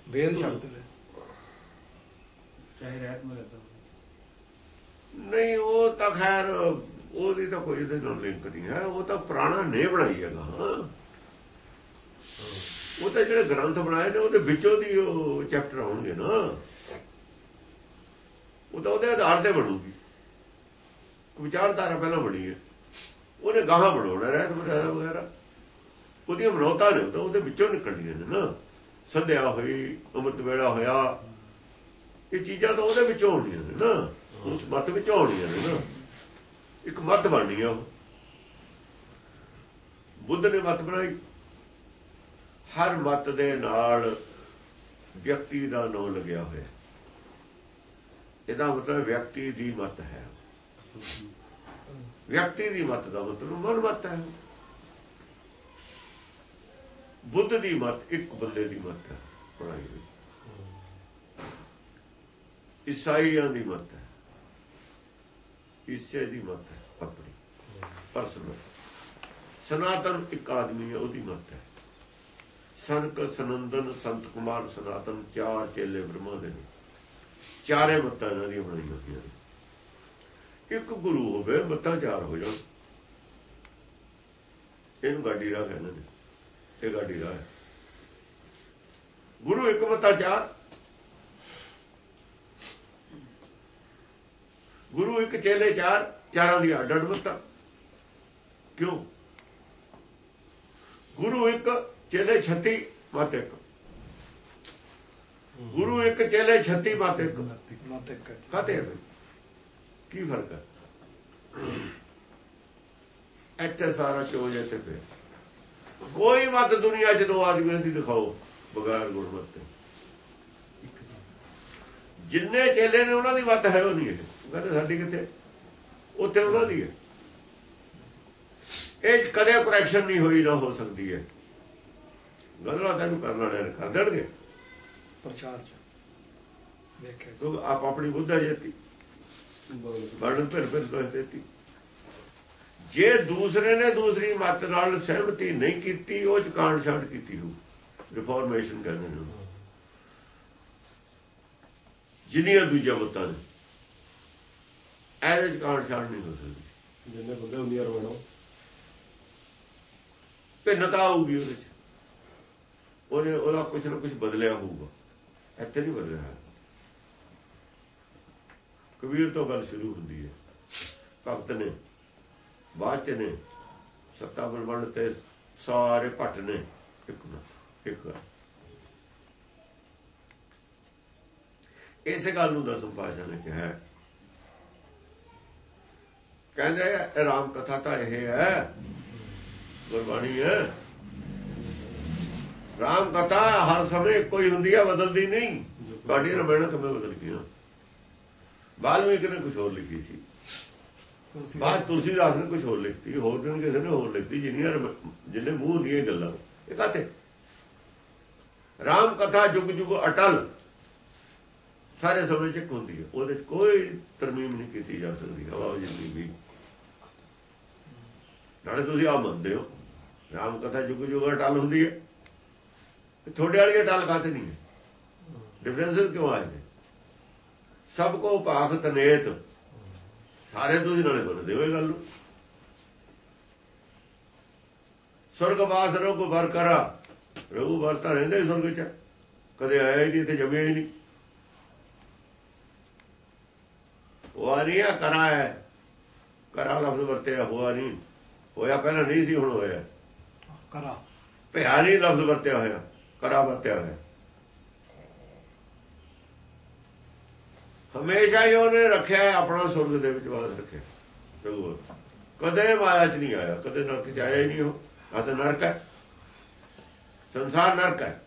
ਵੇਦ ਛੱਡ ਦੇ ਚਾਹੇ ਰਹਿਤ ਮਾਰ ਕਰਦਾ ਨਹੀਂ ਉਹ ਤਾਂ ਖੈਰ ਉਹਦੀ ਤਾਂ ਕੋਈ ਇਹਦੇ ਨਾਲ ਲਿੰਕ ਨਹੀਂ ਹੈ। ਉਹ ਤਾਂ ਪੁਰਾਣਾ ਨੇ ਬਣਾਈ ਹੈਗਾ ਹਾਂ ਉਹ ਤਾਂ ਜਿਹੜੇ ਗ੍ਰੰਥ ਬਣਾਏ ਨੇ ਉਹਦੇ ਵਿੱਚੋਂ ਦੀ ਉਹ ਚੈਪਟਰ ਆਉਣਗੇ ਨਾ। ਉਹ ਤਾਂ ਉਹਦੇ ਆਧਾਰ ਤੇ ਬਣੂਗੀ। ਵਿਚਾਰਧਾਰਾ ਪਹਿਲਾਂ ਬਣੀ ਹੈ। ਉਹਨੇ ਗਾਹਾਂ ਬਣਾਉਣਾ ਰਹਿਤ ਵਗੈਰਾ ਵਗੈਰਾ। ਉਹਦੀਆਂ ਮਨੌਤਾਂ ਨੇ ਉਹ ਤਾਂ ਉਹਦੇ ਵਿੱਚੋਂ ਨਿਕਲਣੀਆਂ ਨੇ ਨਾ। ਸੰਧਿਆ ਹੋਈ, ਅੰਮ੍ਰਿਤ ਵੇਲਾ ਹੋਇਆ, ਇਹ ਚੀਜ਼ਾਂ ਤਾਂ ਉਹਦੇ ਵਿੱਚੋਂ ਆਉਣੀਆਂ ਨੇ ਨਾ। ਉਸ ਮਤ ਵਿੱਚੋਂ ਆਉਣੀਆਂ ਨੇ ਨਾ। ਇੱਕ ਮਤ ਬਣਨੀ ਆ ਉਹ। ਬੁੱਧ ਨੇ ਮਤ ਬਣਾਈ। ਹਰ ਮਤ ਦੇ ਨਾਲ ਵਿਅਕਤੀ ਦਾ ਨਾਮ ਲੱਗਿਆ ਹੋਇਆ। ਇਹਦਾ ਮਤਲਬ ਵਿਅਕਤੀ ਦੀ ਮਤ ਹੈ। ਵਿਅਕਤੀ ਦੀ ਮਤ ਦਾ ਮਤਲਬ ਮਨ ਮਤ ਹੈ। ਬੁੱਧ ਦੀ ਮਤ, ਇੱਕ ਬੰਦੇ ਦੀ ਮਤ ਹੈ, ਬਣਾਈ ਹੋਈ। ਈਸਾਈਆਂ ਦੀ ਮਤ ਹੈ ਇਸੇ ਦੀ ਮਤ ਹੈ, ਆਪਣੀ ਪਰਸਨਲ ਸਨਾਤਨ ਇੱਕ ਆਦਮੀ ਹੈ, ਉਹਦੀ ਮਤ ਹੈ। ਸੰਕ ਸਨੰਦਨ, ਸੰਤ ਕੁਮਾਰ, ਸਨਾਤਨ, ਚਾਰ ਚੇਲੇ ਬ੍ਰਹਮਾ ਦੇ ਨੇ। ਚਾਰੇ ਮੱਤਾਂ ਇਹਨਾਂ ਦੀਆਂ ਬਣਾਈਆਂ ਹੋਈਆਂ ਨੇ। ਇੱਕ ਗੁਰੂ ਹੋਵੇ, ਮੱਤਾਂ ਚਾਰ ਹੋ ਜਾਣ। ਇਹਨੂੰ ਗਾਡੀ ਰਾਹ ਕਹਿੰਦੇ ਨੇ। ਇਹ ਗਾਡੀ ਹੈ। ਗੁਰੂ ਇੱਕ ਮੱਤਾਂ ਚਾਰ। ਗੁਰੂ ਇੱਕ ਚੇਲੇ ਚਾਰ ਚਾਰਾਂ ਦੀ ਅੱਡ ਅੱਡ ਮੱਤਾਂ ਕਿਉਂ? ਗੁਰੂ ਇੱਕ ਚੇਲੇ 36 ਮਤ ਇੱਕ। ਚੇਲੇ 36 ਮਤ ਇੱਕ। ਮਤ ਇੱਕ ਬਈ? ਕੀ ਫ਼ਰਕ ਹੈ? ਇੱਥੇ ਸਾਰਾ ਚੋਜ ਇੱਥੇ ਪਿਆ। ਕੋਈ ਮਤ ਦੁਨੀਆ 'ਚ ਦੋ ਆਦਮੀਆਂ ਦੀ ਦਿਖਾਓ ਬਗੈਰ ਗੁਰਮਤ ਤੇ। ਜਿੰਨੇ ਚੇਲੇ ਨੇ ਉਹਨਾਂ ਦੀ ਮਤ ਹੈ ਉਹ ਨਹੀਂ ਹੈ। ਕਹਿੰਦੇ ਸਾਡੀ ਕਿੱਥੇ? ਉੱਥੇ ਉਹਨਾਂ ਦੀ ਹੈ। ਇਹ ਕਦੇ ਕਰੈਕਸ਼ਨ ਨਹੀਂ ਹੋਈ ਨਾ ਹੋ ਸਕਦੀ ਹੈ। ਗਲਤ ਤੈਨੂੰ ਕਰਨ ਵਾਲੇ ਨੇ ਕਰ ਦੇਣਗੇ। ਪ੍ਰਚਾਰ ਚ। ਵੇਖਿਆ ਕਿਉਂਕਿ ਆਪ ਆਪਣੀ ਬੁੱਧਾ ਜੇਤੀ। ਵਰਣ ਫਿਰ ਫਿਰ ਤੋਂ ਦਿੱਤੀ ਜੇ ਦੂਸਰੇ ਨੇ ਦੂਸਰੀ ਮਤ ਨਾਲ ਸਹਿਮਤੀ ਨਹੀਂ ਕੀਤੀ ਉਹ ਚ ਕਾਂਡ ਛਾਂਟ ਕੀਤੀ ਹੋ ਰਿਫਾਰਮੇਸ਼ਨ ਕਹਿੰਦੇ ਨੇ। ਜਿੰਨੀਆਂ ਦੂਜਾ ਮਤਾਂ ਨੇ ਇਹਦੇ ਚ ਕਾਂਡ ਛਾਂਟ ਨਹੀਂ ਹੋ ਸਕਦੀ। ਜਿੰਨੇ ਬੰਦੇ ਹੁੰਦੀਆਂ ਰਵਣੋ ਭਿੰਨਤਾ ਆਊਗੀ ਉਹਦੇ ਚ। ਉਹਨੇ ਉਹਦਾ ਕੁਝ ਨਾ ਕੁਝ ਬਦਲਿਆ ਹੋਊਗਾ। ਇੱਥੇ ਨਹੀਂ ਬਦਲਿਆ। ਕਬੀਰ ਤੋਂ ਗੱਲ ਸ਼ੁਰੂ ਹੁੰਦੀ ਹੈ। ਭਗਤ ਨੇ ਬਾਅਦ ਚ ਨੇ, ਸੱਤਾ ਬਲਵੰਡ ਤੇ ਸਾਰੇ ਭੱਟ ਨੇ, ਇੱਕ ਨਾ ਇੱਕ ਇਸੇ ਗੱਲ ਨੂੰ ਦਸਮ ਪਾਸ਼ਾ ਨੇ ਕਿਹਾ ਹੈ। ਕਹਿੰਦੇ ਰਾਮ ਕਥਾ ਤਾਂ ਇਹ ਹੈ, ਗੁਰਬਾਣੀ ਹੈ। ਰਾਮ ਕਥਾ ਹਰ ਸਮੇਂ ਕੋਈ ਹੁੰਦੀ ਹੈ ਬਦਲਦੀ ਨਹੀਂ। ਤੁਹਾਡੀ ਰਮਾਇਣ ਕਿਵੇਂ ਬਦਲ ਗਈ ਵਾਲਮੀਕ ਨੇ ਕੁਝ ਹੋਰ ਲਿਖੀ ਸੀ। ਬਾਅਦ ਤੁਲਸੀਦਾਸ ਨੇ ਕੁਝ ਹੋਰ ਲਿਖਤੀ, ਹੋਰ ਦਿਨ ਕਿਸੇ ਨੇ ਹੋਰ ਲਿਖਤੀ, ਜਿੰਨੀਆਂ ਜਿੰਨੇ ਮੂੰਹ ਦੀਆਂ ਗੱਲਾਂ। ਇਹ ਕਾਤੇ? ਰਾਮ ਕਥਾ ਜੁਗ ਜੁਗ ਅਟਲ। ਸਾਰੇ ਸਮੇਂ ਚ ਹੁੰਦੀ ਹੈ। ਉਹਦੇ ਚ ਕੋਈ ਤਰਮੀਮ ਨਹੀਂ ਕੀਤੀ ਜਾ ਸਕਦੀ, ਹਵਾ ਜਿੰਨੀ ਵੀ। ਨਾਲੇ ਤੁਸੀਂ ਆ ਮੰਨਦੇ ਹੋ, ਰਾਮ ਕਥਾ ਜੁਗ ਜੁਗ ਅਟਲ ਹੁੰਦੀ ਹੈ। ਤੁਹਾਡੇ ਵਾਲੀ ਅਟਲ ਕਾਤੇ ਨਹੀਂ ਹੈ? ਡਿਫਰੈਂਸਸ ਕਿਉਂ ਆਏ ਨੇ? ਸਭ ਕੋ ਭਾਖ ਤਨੇਤ ਸਾਰੇ ਤੁਸੀਂ ਨਾਲੇ ਮੰਨਦੇ ਹੋ ਇਹ ਗੱਲ ਨੂੰ। ਸੁਰਗਵਾਸ ਰੋਗ ਵਰ ਕਰਾ ਰਘੂ ਵਰਤਾ ਰਹਿੰਦੇ ਸੁਰਗ ਚ। ਕਦੇ ਆਇਆ ਹੀ ਨਹੀਂ ਤੇ ਜਮਿਆ ਹੀ ਨਹੀਂ। ਹੋਆ ਨਹੀਂ ਆ ਕਰਾ ਹੈ। ਕਰਾ ਲਫ਼ਜ਼ ਵਰਤਿਆ ਹੋਆ ਨਹੀਂ। ਹੋਇਆ ਪਹਿਲਾਂ ਨਹੀਂ ਸੀ ਹੁਣ ਹੋਇਆ। ਕਰਾ। ਭਿਆ ਨਹੀਂ ਲਫ਼ਜ਼ ਵਰਤਿਆ ਹੋਇਆ ਕਰਾ ਵਰਤਿਆ ਹੋਇਆ। ਹਮੇਸ਼ਾ ਹੀ ਉਹਨੇ ਰੱਖਿਆ ਆਪਣਾ ਸੁਰਗ ਦੇ ਵਿੱਚ ਵਾਸ ਰੱਖਿਆ। ਰਘੂਵਰ ਕਦੇ ਮਾਇਆ ਚ ਨਹੀਂ ਆਇਆ ਕਦੇ ਨਰਕ ਚ ਆਇਆ ਹੀ ਨਹੀਂ ਉਹ ਆ ਤਾਂ ਨਰਕ ਹੈ। ਸੰਸਾਰ ਨਰਕ ਹੈ।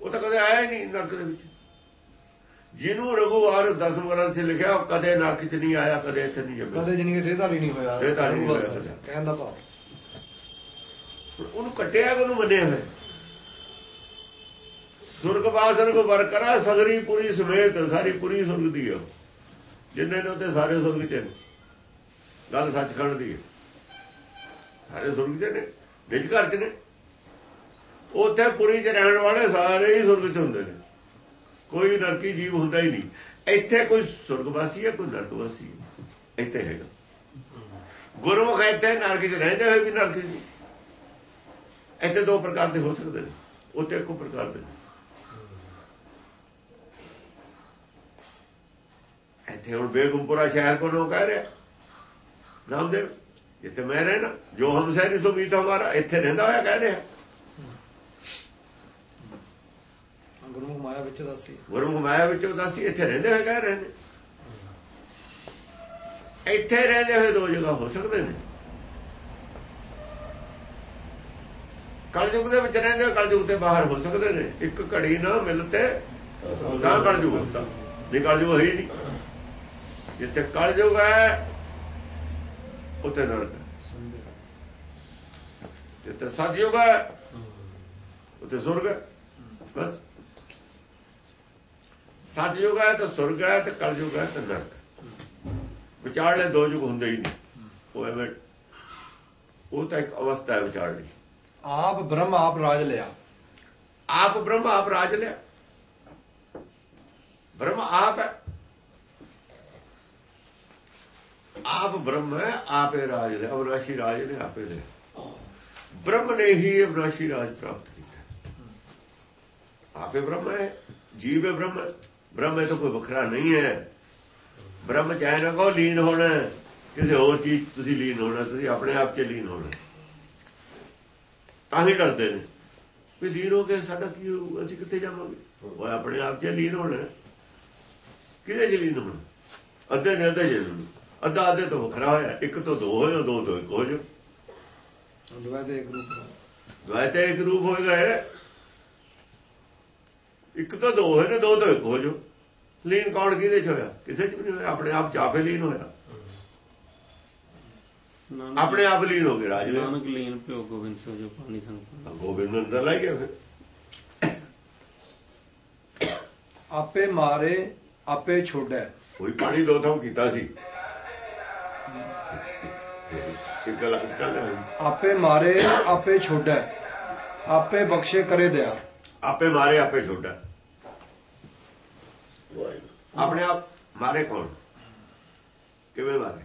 ਉਹ ਤਾਂ ਕਦੇ ਆਇਆ ਹੀ ਨਹੀਂ ਨਰਕ ਦੇ ਵਿੱਚ। ਜਿਹਨੂੰ ਰਘੂਵਾਰ ਦਸਮ ਗ੍ਰੰਥ 'ਚ ਲਿਖਿਆ ਉਹ ਕਦੇ ਨਰਕ ਚ ਨਹੀਂ ਆਇਆ ਕਦੇ ਇੱਥੇ ਨਹੀਂ ਜੰਮਿਆ। ਕਦੇ ਕਿ ਦੇਹਧਾਰੀ ਨਹੀਂ ਹੋਇਆ। ਦੇਹਧਾਰੀ ਨਹੀਂ ਹੋਇਆ ਕਦੇ। ਕਹਿਣ ਦਾ ਭਾਵ। ਉਹਨੂੰ ਕੱਟਿਆ ਕਿ ਉਹਨੂੰ ਮੰਨਿਆ ਹੋਇਆ ਸੁਰਗਵਾਸਨ ਕੋ ਵਰਕਰਾ ਸਗਰੀ ਪੂਰੀ ਸਮੇਤ ਸਾਰੀ ਪੂਰੀ ਸੁਰਗ ਦੀ ਆ। ਜਿੰਨੇ ਨੇ ਉੱਤੇ ਸਾਰੇ ਸੁਰਗ ਚ ਨੇ। ਗੱਲ ਸੱਚਖੰਡ ਦੀ ਹੈ ਸਾਰੇ ਸੁਰਗ ਚ ਨੇ, ਨਿਜ ਘਰ ਚ ਨੇ। ਉੱਥੇ ਪੁਰੀ ਚ ਰਹਿਣ ਵਾਲੇ ਸਾਰੇ ਹੀ ਸੁਰਗ ਚ ਹੁੰਦੇ ਨੇ। ਕੋਈ ਨਰਕੀ ਜੀਵ ਹੁੰਦਾ ਹੀ ਨਹੀਂ। ਇੱਥੇ ਕੋਈ ਸੁਰਗਵਾਸੀ ਹੈ ਕੋਈ ਨਰਕਵਾਸੀ ਹੈ ਇੱਥੇ ਹੈਗਾ। ਗੁਰਮੁਖ ਇੱਥੇ ਨਰਕ ਚ ਰਹਿੰਦੇ ਹੋਏ ਵੀ ਨਰਕ ਚ ਇੱਥੇ ਦੋ ਪ੍ਰਕਾਰ ਦੇ ਹੋ ਸਕਦੇ ਨੇ। ਉੱਥੇ ਇੱਕੋ ਪ੍ਰਕਾਰ ਦੇ ਇੱਥੇ ਹੁਣ ਬੇਗਮਪੁਰਾ ਸ਼ਹਿਰ ਕੋ ਲੋਕ ਕਹਿ ਰਿਹਾ ਨਾਮਦੇਵ ਜਿੱਥੇ ਮੈਂ ਰਹਿਣਾ ਜੋ ਹਮ ਸਹਿਰੀ ਸੋ ਮੀਤ ਹਮਾਰਾ ਇੱਥੇ ਰਹਿੰਦਾ ਹੋਇਆ ਕਹਿ ਰਿਹਾ। ਗੁਰਮੁਖ ਮਾਇਆ ਵਿੱਚ ਦੱਸੀ ਗੁਰਮੁਖ ਮਾਇਆ ਵਿੱਚ ਉਦਾਸੀ ਇੱਥੇ ਰਹਿੰਦੇ ਹੋਏ ਕਹਿ ਰਹੇ ਨੇ। ਇੱਥੇ ਰਹਿੰਦੇ ਹੋਏ ਦੋ ਜਗ੍ਹਾ ਹੋ ਸਕਦੇ ਨੇ। ਕਲਯੁਗ ਦੇ ਵਿੱਚ ਰਹਿੰਦੇ ਹੋਏ ਕਲਯੁਗ ਤੇ ਬਾਹਰ ਹੋ ਸਕਦੇ ਨੇ। ਇੱਕ ਘੜੀ ਨਾ ਮਿਲਤੇ ਤਾਂ ਕਲਯੁਗ ਹੁੰਦਾ। ਨਹੀਂ ਕਲਯੁਗ ਹੈ ਹੀ ਨਹੀਂ। ਜਿੱਥੇ ਕਲਯੁਗ ਹੈ ਉੱਥੇ ਨਰਕ ਜਿੱਥੇ ਸਤਯੁਗ ਹੈ ਉੱਥੇ ਸੁਰਗ ਹੈ। ਬਸ। ਸਤਯੁਗ ਹੈ ਤਾਂ ਸੁਰਗ ਹੈ ਤੇ ਕਲਯੁਗ ਹੈ ਤੇ ਨਰਕ ਵਿਚਾਰਲੇ ਦੋ ਯੁਗ ਹੁੰਦੇ ਹੀ ਨਹੀਂ। ਉਹ ਐਵੇਂ ਉਹ ਤਾਂ ਇੱਕ ਅਵਸਥਾ ਹੈ ਵਿਚਾਰਲੀ ਆਪ ਬ੍ਰਹਮ ਆਪ ਰਾਜ ਲਿਆ। ਆਪ ਬ੍ਰਹਮ ਆਪ ਰਾਜ ਲਿਆ। ਬ੍ਰਹਮ ਆਪ ਹੈ। ਆਪ ਬ੍ਰਹਮ ਹੈ, ਆਪੇ ਰਾਜ ਲਿਆ ਅਵਨਾਸ਼ੀ ਰਾਜ ਨੇ ਆਪੇ ਲਿਆ ਬ੍ਰਹਮ ਨੇ ਹੀ ਅਵਨਾਸ਼ੀ ਰਾਜ ਪ੍ਰਾਪਤ ਕੀਤਾ। ਆਪੇ ਬ੍ਰਹਮ ਹੈ, ਜੀਵ ਹੈ ਬ੍ਰਹਮ। ਬ੍ਰਹਮ ਹੈ ਤਾਂ ਕੋਈ ਵੱਖਰਾ ਨਹੀਂ ਹੈ। ਬ੍ਰਹਮ ਚਾਹੇ ਨਾ ਕੋ ਲੀਨ ਹੋਣਾ ਕਿਸੇ ਹੋਰ ਚੀਜ਼ ਤੁਸੀਂ ਲੀਨ ਹੋਣਾ ਤੁਸੀਂ ਆਪਣੇ ਆਪ 'ਚ ਲੀਨ ਹੋਣਾ ਤਾਂ ਹੀ ਡਰਦੇ ਨੇ। ਵੀ ਲੀਨ ਹੋ ਕੇ ਸਾਡਾ ਕੀ ਹੋਊ, ਅਸੀਂ ਕਿੱਥੇ ਜਾਵਾਂਗੇ? ਉਹ ਆਪਣੇ ਆਪ ਚ ਲੀਨ ਹੋਣਾ ਕਿਹਦੇ ਚ ਲੀਨ ਹੋਣਾ? ਅੱਧੇ ਨੇ ਅੱਧੇ ਜਿਹਨੂੰ ਅੱਧਾ ਅੱਧੇ ਤੋਂ ਵੱਖਰਾ ਹੋਇਆ ਇੱਕ ਤੋਂ ਦੋ ਹੋ ਜਾਓ ਦੋ ਤੋਂ ਇੱਕ ਹੋ ਜਾਓ। ਦੁਆ ਦੇ ਇੱਕ ਰੂਪ ਦੁਆਏ ਤੇ ਇੱਕ ਰੂਪ ਹੋ ਗਏ। ਇੱਕ ਤੋਂ ਦੋ ਹੋਏ ਨੇ ਦੋ ਤੋਂ ਇੱਕ ਹੋ ਜਾਓ। ਲੀਨ ਕੌਣ ਕਿਹਦੇ ਚ ਹੋਇਆ? ਕਿਸੇ ਚ ਵੀ ਨਹੀਂ ਹੋਇਆ ਆਪਣੇ ਆਪ ਚਾਪੇ ਲੀਨ ਹੋਇਆ। ਆਪਣੇ ਆਪ ਲੀਨ ਹੋ ਗਏ ਰਾਜ ਦੇ। ਨਾਨਕ ਲੀਨ ਪਿਓ ਗੋਬਿੰਦ ਸਿੰਘ ਜੋ ਪਾਣੀ ਸੰਗ ਗੋਬਿੰਦ ਨੂੰ ਅੰਦਰ ਲੈ ਗਿਆ ਫਿਰ। ਆਪੇ ਮਾਰੇ ਆਪੇ ਛੋੜੈ। ਕੋਈ ਪਾਣੀ ਦੋ ਥਾਂ ਕੀਤਾ ਸੀ। ਇੱਕ ਗੱਲ ਇਸ ਗੱਲ ਹੈ। ਆਪੇ ਮਾਰੇ ਆਪੇ ਛੋੜੈ ਆਪੇ ਬਖਸ਼ੇ ਕਰੇ ਦਿਆ ਆਪੇ ਮਾਰੇ ਆਪੇ ਛੋਟਾ ਆਪਣੇ ਆਪ ਮਾਰੇ ਕੌਣ? ਕਿਵੇਂ ਮਾਰੇ?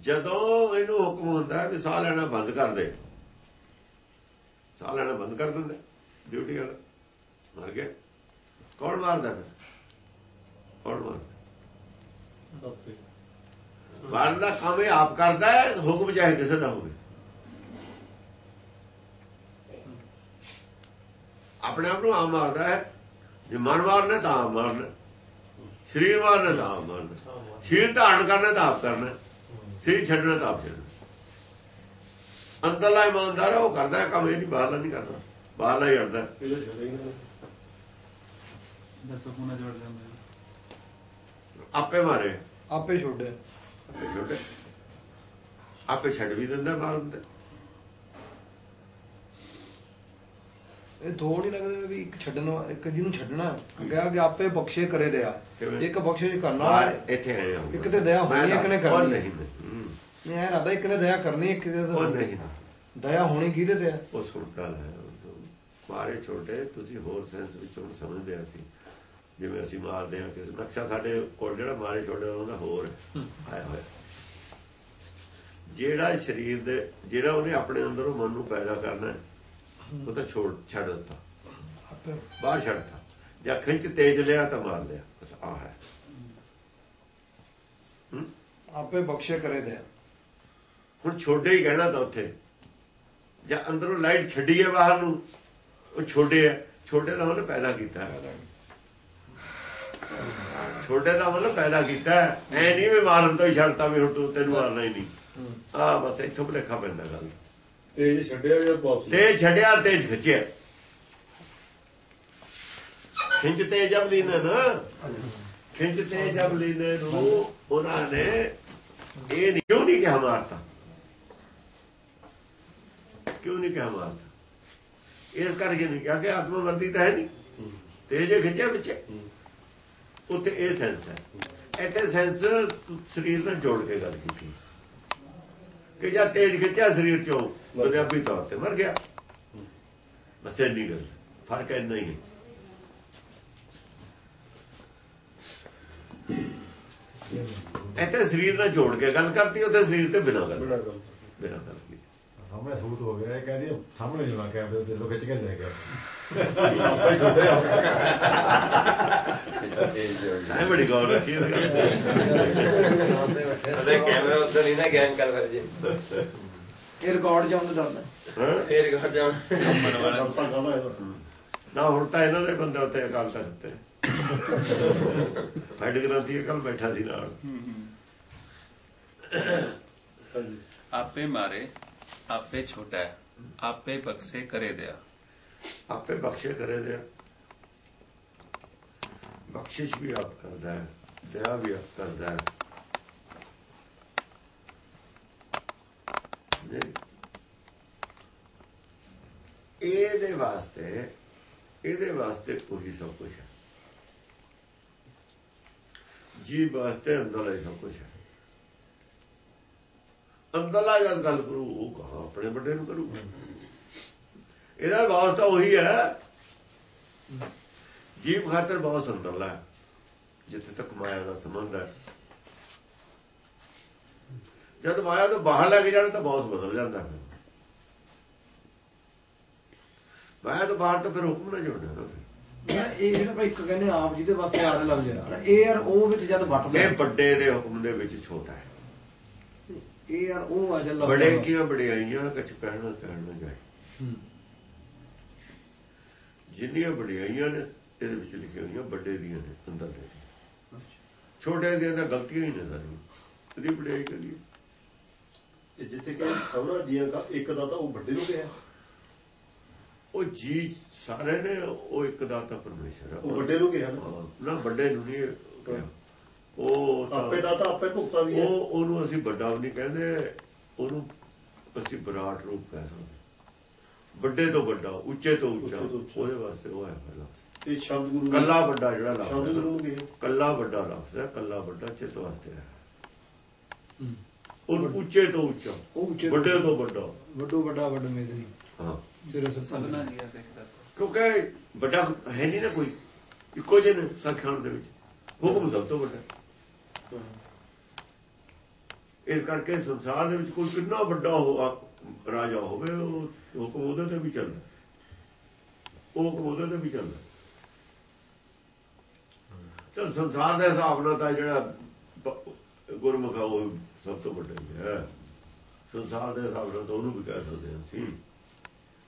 ਜਦੋਂ ਇਹਨੂੰ ਹੁਕਮ ਹੁੰਦਾ ਵੀ ਸਾਹ ਲੈਣਾ ਬੰਦ ਕਰ ਦੇ। ਸਾਹ ਲੈਣਾ ਬੰਦ ਕਰ ਦਿੰਦੇ ਡਿਊਟੀ ਵਾਲਾ। ਮਰ ਗਿਆ। ਕੌਣ ਮਾਰਦਾ ਫਿਰ? ਕੌਣ ਮਾਰਦਾ? ਮਾਰਨ ਦਾ ਕੰਮ ਇਹ ਆਪ ਕਰਦਾ ਹੈ ਹੁਕਮ ਚਾਹੇ ਕਿਸੇ ਦਾ ਹੋਵੇ। ਆਪਣੇ ਆਪ ਨੂੰ ਆਪ ਮਾਰਦਾ ਹੈ। ਜੇ ਮਨ ਮਾਰਨਾ ਤਾਂ ਆਪ ਮਾਰਨਾ ਸਰੀਰ ਮਾਰਨਾ ਤਾਂ ਆਪ ਮਾਰਨਾ ਸਰੀਰ ਧਾਰਨ ਕਰਨਾ ਤਾਂ ਆਪ ਕਰਨਾ ਸਰੀਰ ਛੱਡਣਾ ਤਾਂ ਆਪ ਛੱਡਣਾ ਅੰਦਰਲਾ ਇਮਾਨਦਾਰ ਉਹ ਕਰਦਾ ਹੈ ਕੰਮ ਇਹ ਨਹੀਂ ਬਾਹਰਲਾ ਨਹੀਂ ਕਰਦਾ। ਬਾਹਰਲਾ ਹੀ ਅੜਦਾ ਦਸ ਫੋਨਾ ਜੋੜ ਜਾਂਦੇ ਆਪੇ ਮਾਰੇ। ਆਪੇ ਛੋੜੈ ਛੋਟੇ ਆਪੇ ਛੱਡ ਵੀ ਦਿੰਦਾ ਮਾਰਨ ਤੇ ਇਹ ਥੋੜ ਨਹੀਂ ਲੱਗਦਾ ਵੀ ਇੱਕ ਛੱਡਣ ਇੱਕ ਜਿਹਨੂੰ ਛੱਡਣਾ ਕਿਹਾ ਕਿ ਆਪੇ ਬਖਸ਼ੇ ਕਰੇ ਦਿਆ? ਇੱਕ ਬਖਸ਼ਿਸ਼ ਕਰਨਾ। ਇੱਥੇ ਇੱਕ ਤੇ ਦਇਆ ਹੋਣੀ, ਇੱਕ ਨੇ ਕਰਨੀ। ਨਹੀਂ ਨਹੀਂ। ਹੂੰ, ਨਹੀਂ ਐ ਰਾਦਾ ਇੱਕ ਨੇ ਦਇਆ ਕਰਨੀ ਇੱਕ ਉਹ ਨਹੀਂ ਦਇਆ ਹੋਣੀ ਕਿਹਦੇ ਤੇ ਉਹ ਸੁਣਦਾ ਹੈ। ਮਾਰੇ ਛੋਟੇ ਤੁਸੀਂ ਹੋਰ ਸੈਂਸ ਵਿੱਚ ਹੁਣ ਸਮਝਦੇ ਆ ਸੀ ਜਿਵੇਂ ਅਸੀਂ ਮਾਰਦੇ ਹਾਂ ਕਿਸੇ ਨਕਸ਼ਾ ਸਾਡੇ ਕੋਲ ਜਿਹੜਾ ਮਾਰੇ ਛੋਟੇ ਉਹਦਾ ਹੋਰ ਆਇਆ ਹੋਇਆ। ਜਿਹੜਾ ਸਰੀਰ ਦੇ ਜਿਹੜਾ ਉਹਨੇ ਆਪਣੇ ਅੰਦਰੋਂ ਮਨ ਨੂੰ ਪੈਦਾ ਕਰਨਾ ਉਹ ਤਾਂ ਛੋੜ ਛੱਡ ਦਿੱਤਾ। ਬਾਹਰ ਛੱਡਤਾ ਜਾਂ ਖਿੱਚ ਤੇਜ ਲਿਆ ਤਾਂ ਮਾਰ ਲਿਆ। ਬਸ ਆ ਹੈ? ਆਪੇ ਬਖਸ਼ੇ ਕਰੇ ਦਿਆ ਹੁਣ ਛੋਡੇ ਹੀ ਕਹਿਣਾ ਤਾਂ ਉੱਥੇ। ਜਾਂ ਅੰਦਰੋਂ ਲਾਈਟ ਛੱਡੀ ਹੈ ਬਾਹਰ ਨੂੰ ਉਹ ਛੋਡੇ ਹੈ। ਛੋਡੇ ਦਾ ਉਹਨੇ ਪੈਦਾ ਕੀਤਾ ਹੈ। ਛੋਡੇ ਦਾ ਮਤਲਬ ਪੈਦਾ ਕੀਤਾ ਐ ਨਹੀਂ ਵੀ ਮਾਰਨ ਤੋਂ ਹੀ ਛੱਡਤਾ ਵੀ ਹੁਣ ਤੈਨੂੰ ਮਾਰਨਾ ਹੀ ਨਹੀਂ। ਆ ਬਸ ਇੱਥੋਂ ਭੁਲੇਖਾ ਪੈਂਦਾ ਗੱਲ। ਤੇਜ ਛੱਡਿਆ ਜਾਂ ਵਾਪਸ? ਤੇ ਛੱਡਿਆ ਤੇਜ ਖਿੱਚਿਆ। ਖਿੰਚ ਤੇ ਜਬ ਲੀਨੇ ਨਾ। ਖਿੰਚ ਤੇ ਜਬ ਲੀਨੇ ਨੂੰ ਉਹਨਾਂ ਨੇ ਇਹ ਨਹੀਂ ਕਿਉਂ ਨਹੀਂ ਕਿਹਾ ਮਾਰਤਾ? ਕਿਉਂ ਨਹੀਂ ਕਿਹਾ ਮਾਰਤਾ? ਇਸ ਕਰਕੇ ਨਹੀਂ ਕਿਹਾ ਕਿ ਆਤਮਾ ਵਰਦੀ ਤਾਂ ਹੈ ਨਹੀਂ। ਤੇ ਜੇ ਖਿੱਚਿਆ ਪਿੱਛੇ। ਉੱਥੇ ਇਹ ਸੈਂਸ ਹੈ। ਇੱਥੇ ਸੈਂਸ ਸਰੀਰ ਨਾਲ ਜੋੜ ਕੇ ਗੱਲ ਕੀਤੀ। ਕਿ ਜਾਂ ਤੇਜ ਖਿੱਚਿਆ ਸਰੀਰ ਚੋਂ ਬੁਨਿਆਦੀ ਤੌਰ ਤੇ ਮਰ ਗਿਆ। ਬਸ ਇੰਨੀ ਗੱਲ ਫ਼ਰਕ ਇੰਨਾ ਹੀ ਹੈ। ਇੱਥੇ ਸਰੀਰ ਨਾਲ ਜੋੜ ਕੇ ਗੱਲ ਕਰਤੀ ਉੱਥੇ ਸਰੀਰ ਤੇ ਬਿਨਾਂ ਗੱਲ। ਬਿਨਾਂ ਗੱਲ। ਸਾਹਮਣੇ ਸੂਟ ਹੋ ਗਿਆ ਇਹ ਕਹਿੰਦੀ ਸਾਹਮਣੇ ਜਮਾ ਕੈਮਰੇ ਤੇ ਲੋ ਖਿੱਚ ਕੇ ਲੈ ਗਿਆ ਆਪੇ ਛੱਡਿਆ ਐ ਬੜੀ ਗੌਰ ਰੱਖੀ ਇਹਦੇ ਗੱਲ ਉਹਦੇ ਕੈਮਰਾ ਉੱਧਰ ਨਹੀਂ ਨਾ ਗੈਂਗ ਕਰ ਫਿਰ ਜੀ। ਇਹ ਰਿਕਾਰਡ ਹਾਂ? ਨਾ ਹੁਣ ਤਾਂ ਇਹਨਾਂ ਦੇ ਬੰਦੇ ਉੱਤੇ ਅਕਾਲ ਤਖਤ ਤੇ ਹੈਡ ਗ੍ਰੰਥੀ ਕੱਲ ਬੈਠਾ ਸੀ ਨਾਲ। ਹਾਂਜੀ। ਆਪੇ ਮਾਰੇ। ਆਪੇ ਛੋਟਾ ਆਪੇ ਬਖਸ਼ੇ ਕਰੇ ਦਿਆ। ਆਪੇ ਬਖਸ਼ੇ ਕਰੇ ਦੇ ਬਖਸ਼ਿਸ਼ ਵੀ ਆਪ ਕਰਦਾ ਹੈ, ਦਇਆ ਵੀ ਆਪ ਕਰਦਾ ਹੈ। ਇਹਦੇ ਵਾਸਤੇ ਇਹਦੇ ਵਾਸਤੇ ਉਹੀ ਸਭ ਕੁਝ ਹੈ। ਜੀ ਵਾਸਤੇ ਅੰਦਰਲਾ ਹੀ ਸਭ ਕੁਝ ਹੈ। ਅੰਦਰਲਾ ਜਦ ਗੱਲ ਕਰੂ ਉਹ ਕਹਾਂ ਆਪਣੇ ਵੱਡੇ ਨੂੰ ਕਰੂ? ਇਹਦਾ ਵਾਸਤਾ ਉਹੀ ਹੈ। ਜੀਵ ਖਾਤਰ ਬਹੁਤ ਅੰਦਰਲਾ ਹੈ ਜਿੱਥੇ ਤੱਕ ਮਾਇਆ ਦਾ ਸੰਬੰਧ ਹੈ। ਜਦ ਮਾਇਆ ਤੋਂ ਬਾਹਰ ਲੈ ਕੇ ਜਾਣਾ ਤਾਂ ਬਹੁਤ ਬਦਲ ਜਾਂਦਾ ਫਿਰ ਮਾਇਆ ਤੋਂ ਬਾਹਰ ਤਾਂ ਫਿਰ ਹੁਕਮ ਨਾ ਫਿਰ। ਇਹ ਜਿਹੜਾ ਭਾਈ ਇੱਕ ਕਹਿੰਦੇ ਆਪ ਜਿਹਦੇ ਵਾਸਤੇ ਆਰੇ ਲੱਗ ਜਾਣਾ ਇਹ ਯਾਰ ਉਹ ਵਿੱਚ ਜਦ ਵੱਟਦਾ ਇਹ ਵੱਡੇ ਦੇ ਹੁਕਮ ਦੇ ਵਿੱਚ ਛੋਟਾ ਹੈ। ਇਹ ਯਾਰ ਉਹ ਆ ਜਲ ਬੜੇ ਕੀਆਂ ਬੜਾਈਆਂ ਕੁਛ ਕਹਿਣਾ ਕਹਿਣਾ ਜਾਏ। ਜਿੰਨੀਆਂ ਵਡਿਆਈਆਂ ਨੇ ਇਹਦੇ ਵਿੱਚ ਲਿਖੀਆਂ ਹੋਈਆਂ ਵੱਡੇ ਦੀਆਂ ਨੇ ਅੰਦਰ ਦੇ ਛੋਟੇ ਦੀਆਂ ਤਾਂ ਗਲਤੀਆਂ ਹੀ ਨੇ ਸਾਰੀਆਂ। ਇਹਦੀ ਵਡਿਆਈ ਕਰੀ ਇਹ ਜਿੱਥੇ ਕਿ ਸਭਨਾ ਜੀਆਂ ਦਾ ਇੱਕ ਦਾ ਤਾਂ ਉਹ ਵੱਡੇ ਨੂੰ ਕਿਹਾ। ਉਹ ਜੀ ਸਾਰੇ ਨੇ ਉਹ ਇੱਕ ਦਾਤਾ ਪਰਮੇਸ਼ਰ ਆ। ਉਹ ਵੱਡੇ ਨੂੰ ਕਿਹਾ ਨਾ ਵੱਡੇ ਨੂੰ ਨਹੀਂ ਕਿਹਾ। ਉਹ ਆਪੇ ਦਾ ਤਾਂ ਆਪੇ ਭੁਗਤਾ ਵੀ ਹੈ। ਉਹ ਉਹਨੂੰ ਅਸੀਂ ਵੱਡਾ ਵੀ ਨਹੀਂ ਕਹਿੰਦੇ ਉਹਨੂੰ ਅਸੀਂ ਵਿਰਾਟ ਰੂਪ ਕਹਿ ਸਕਦੇ। ਵੱਡੇ ਤੋਂ ਵੱਡਾ ਉੱਚੇ ਤੋਂ ਉੱਚਾ ਉੱਚੇ ਤੋਂ ਉੱਚਾ। ਉਹਦੇ ਵਾਸਤੇ ਉਹ ਹੈ ਪਹਿਲਾਂ। ਇਹ ਸ਼ਬਦ ਗੁਰੂ ਕੱਲਾ ਵੱਡਾ ਜਿਹੜਾ ਸ਼ਬਦ ਲਫ਼ਜ਼ ਗੁਰੂ ਹੈ ਨੂੰ ਕਿਹਾ? ਕੱਲਾ ਵੱਡਾ ਲਫ਼ਜ਼ ਹੈ ਕੱਲਾ ਵੱਡਾ ਚਿੱਤ ਵਾਸਤੇ ਹੈ। ਉਹ ਉੱਚੇ ਤੋਂ ਉੱਚਾ ਵੱਡੇ ਤੋਂ ਵੱਡਾ। ਵੱਡੋ ਵੱਡਾ ਵੱਡ ਮੇਦਰੀ ਹਾਂ। ਸਿਰੇ ਸੇ ਸਭਨਾ ਜੀਆ ਦੇਖਦਾ। ਕਿਉਂਕਿ ਵੱਡਾ ਹੈ ਨਹੀਂ ਨਾ ਕੋਈ ਇੱਕੋ ਜਿਹੇ ਨੇ ਸੱਚਖੰਡ ਦੇ ਵਿੱਚ। ਹੁਕਮ ਸਭ ਤੋਂ ਵੱਡਾ ਇਸ ਕਰਕੇ ਸੰਸਾਰ ਦੇ ਵਿੱਚ ਕੋਈ ਕਿੰਨਾ ਵੱਡਾ ਹੋ ਰਾਜਾ ਹੋਵੇ, ਉਹ ਹੁਕਮ ਉਹਦੇ ਤੇ ਵੀ ਚੱਲਦਾ। ਉਹ ਹੁਕਮ ਉਹਦੇ ਤੇ ਵੀ ਚੱਲਦਾ। ਚਲ ਸੰਸਾਰ ਦੇ ਹਿਸਾਬ ਨਾਲ ਤਾਂ ਜਿਹੜਾ ਗੁਰਮੁਖਾ ਉਹ ਸਭ ਤੋਂ ਵੱਡਾ ਹੈ ਸੰਸਾਰ ਦੇ ਹਿਸਾਬ ਨਾਲ ਤਾਂ ਉਹਨੂੰ ਵੀ ਕਹਿ ਸਕਦੇ ਹਾਂ ਅਸੀਂ।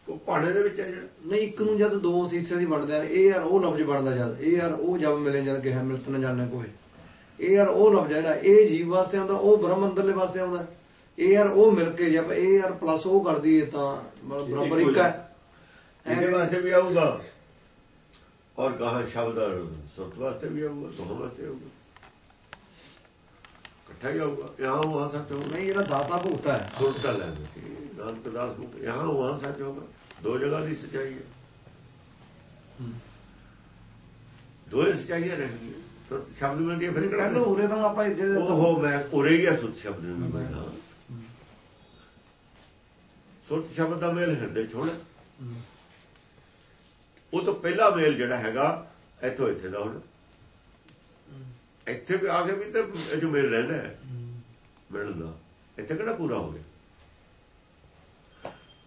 ਕੋ ਭਾਣੇ ਦੇ ਵਿੱਚ ਹੈ ਜਿਹੜਾ? ਨਹੀਂ, ਇੱਕ ਨੂੰ ਜਦ ਦੋ ਸੀਸੇ ਦੀ ਵੰਡਦੇ ਇਹ ਯਾਰ ਉਹ ਲਫ਼ਜ਼ ਬਣਦਾ ਜਦ, ਇਹ ਯਾਰ ਉਹ ਜਦ ਮਿਲੇ ਜਦ ਕਿ ਹੈ ਮਿਲਤ ਨਾ ਜਾਣੇ ਕੋਈ। ਇਹ ਯਾਰ ਉਹ ਲੱਭ ਜਿਹੜਾ ਇਹ ਜੀਵ ਵਾਸਤੇ ਆਉਂਦਾ ਉਹ ਬ੍ਰਹਮ ਅੰਦਰਲੇ ਵਾਸਤੇ ਆਉਂਦਾ। ਇਹ ਯਾਰ ਉਹ ਮਿਲ ਕੇ ਜਦ ਇਹ ਯਾਰ ਪਲੱਸ ਉਹ ਕਰਦੀ ਹੈ ਤਾਂ ਬਰਾਬਰ ਇੱਕ ਹੈ। ਇਹਦੇ ਵਾਸਤੇ ਵੀ ਆਊਗਾ। ਔਰ ਕਹਾ ਸ਼ਬਦ ਸੁਤ ਵਾਸਤੇ ਵੀ ਆਊਗਾ ਤੁਹਾਨੂੰ ਵਾਸਤੇ ਆਊਗਾ। ਇਕੱਠਾ ਹੀ ਆਊਗਾ। ਯਹਾਂ ਉਹ ਸੱਚ ਹੋਊਗਾ। ਨਹੀਂ ਜਿਹੜਾ ਦਾਤਾ ਭੁਗਤਾ ਹੈ। ਸੁਰਤ ਲੈ ਨਾਨਕ ਦਾਸ ਨੂੰ ਯਹਾਂ ਉਹ ਸੱਚ ਹੋਊਗਾ। ਦੋ ਜਗ੍ਹਾ ਦੀ ਸਚਾਈ ਹੈ। ਦੋਏ ਸਚਾਈਆਂ ਰਹਿਣਗੀਆਂ ਸੁਰਤ ਸ਼ਬਦ ਮਿਲਦੀ ਹੈ ਫਿਰ ਕਿਹੜਾ ਪਹਿਲੋਂ ਉਰੇ ਤੋਂ ਆਪਾਂ ਇੱਥੇ ਉਹ ਮੈਂ ਉਰੇ ਗਿਆ ਆ ਸ਼ਬਦ ਨੂੰ ਮਿਲਦਾ ਸੁਰਤ ਸ਼ਬਦ ਦਾ ਮੇਲ ਹਿਰਦੇ ਚ ਹੋਣਾ। ਉਹ ਤੋਂ ਪਹਿਲਾ ਮੇਲ ਜਿਹੜਾ ਹੈਗਾ ਇੱਥੋਂ ਇੱਥੇ ਦਾ ਹੋਣਾ। ਇੱਥੇ ਵੀ ਆ ਕੇ ਵੀ ਤੇ ਜੋ ਮੇਲ ਰਹਿੰਦਾ ਹੈ ਮਿਲਦਾ ਇੱਥੇ ਕਿਹੜਾ ਪੂਰਾ ਹੋ ਗਿਆ?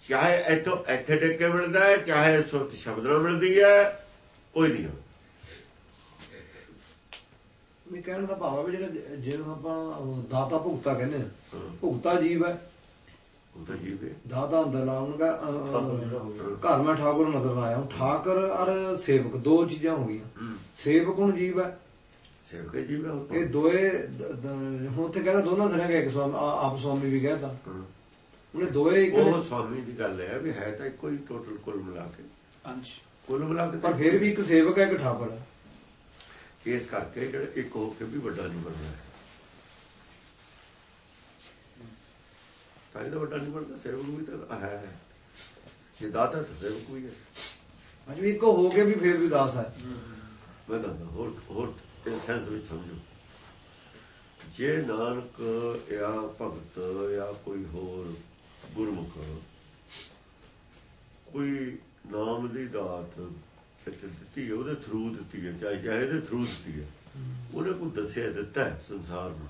ਚਾਹੇ ਇੱਥੋਂ ਇੱਥੇ ਟਿਕ ਕੇ ਮਿਲਦਾ ਹੈ ਚਾਹੇ ਸੁਰਤ ਸ਼ਬਦ ਨਾਲ ਮਿਲਦੀ ਹੈ ਕੋਈ ਨਹੀਂ ਨਹੀਂ ਕਹਿਣ ਦਾ ਭਾਵ ਹੈ ਵੀ ਜਿਹੜਾ ਜਿਹਨੂੰ ਆਪਾਂ ਦਾਤਾ ਭੁਗਤਾ ਕਹਿੰਦੇ ਆ। ਭੁਗਤਾ ਜੀਵ ਹੈ। ਉਹ ਤਾਂ ਜੀਵ ਹੈ। ਦਾਤਾ ਅੰਦਰ ਲਾ ਉਹਨੂੰ ਕਹ ਠਾਕੁਰ ਜਿਹੜਾ ਹੋ ਗਿਆ। ਘਰ ਮੈਂ ਠਾਕੁਰ ਨਜ਼ਰ ਆਇਆ ਹੂੰ ਠਾਕਰ ਔਰ ਸੇਵਕ ਦੋ ਚੀਜ਼ਾਂ ਹੋ ਗਈਆਂ। ਸੇਵਕ ਹੁਣ ਜੀਵ ਹੈ। ਸੇਵਕ ਹੈ ਜੀਵ ਹੈ ਇਹ ਦੋਏ ਹੁਣ ਤੇ ਕਹਿੰਦਾ ਦੋਨਾਂ ਤਰ੍ਹਾਂ ਦਾ ਇੱਕ ਸਵਾਮੀ ਆਪ ਸਵਾਮੀ ਵੀ ਕਹਿੰਦਾ। ਉਹਨੇ ਦੋਏ ਇੱਕ ਉਹ ਸਵਾਮੀ ਦੀ ਗੱਲ ਹੈ ਵੀ ਹੈ ਤਾਂ ਇੱਕੋ ਹੀ ਟੋਟਲ ਕੁੱਲ ਮਿਲਾ ਕੇ। ਅੰਸ਼ ਕੁੱਲ ਮਿਲਾ ਕੇ ਪਰ ਫਿਰ ਵੀ ਇੱਕ ਸੇਵਕ ਹੈ ਇੱਕ ਠਾਕੁਰ ਹੈ। ਇਸ ਕਰਕੇ ਜਿਹੜਾ ਇੱਕ ਹੋ ਕੇ ਵੀ ਵੱਡਾ ਨਹੀਂ ਬਣਦਾ ਹੈ। ਤਾਂ ਇਹਦਾ ਵੱਡਾ ਨਹੀਂ ਬਣਦਾ ਸੇਵਕ ਵੀ ਤਾਂ ਹੈ। ਜੇ ਦਾਤਾ ਤਾਂ ਸੇਵਕ ਵੀ ਹੈ। ਅੱਜ ਵੀ ਇੱਕ ਹੋ ਕੇ ਵੀ ਫਿਰ ਵੀ ਦਾਸ ਹੈ। ਮੈਂ ਦੱਸਦਾ ਹੋਰ ਹੋਰ ਇਹ ਸੈਂਸ ਵਿੱਚ ਸਮਝੋ। ਜੇ ਨਾਨਕ ਜਾਂ ਭਗਤ ਜਾਂ ਕੋਈ ਹੋਰ ਗੁਰਮੁਖ ਕੋਈ ਨਾਮ ਦੀ ਦਾਤ ਦਿੱਤੀ ਹੈ ਉਹਦੇ ਥਰੂ ਦਿੱਤੀ ਹੈ ਚਾਹੇ ਚਾਹੇ ਇਹਦੇ ਥਰੂ ਦਿੱਤੀ ਹੈ। ਉਹਨੇ ਕੋਈ ਦੱਸਿਆ ਦਿੱਤਾ ਹੈ ਸੰਸਾਰ ਨੂੰ।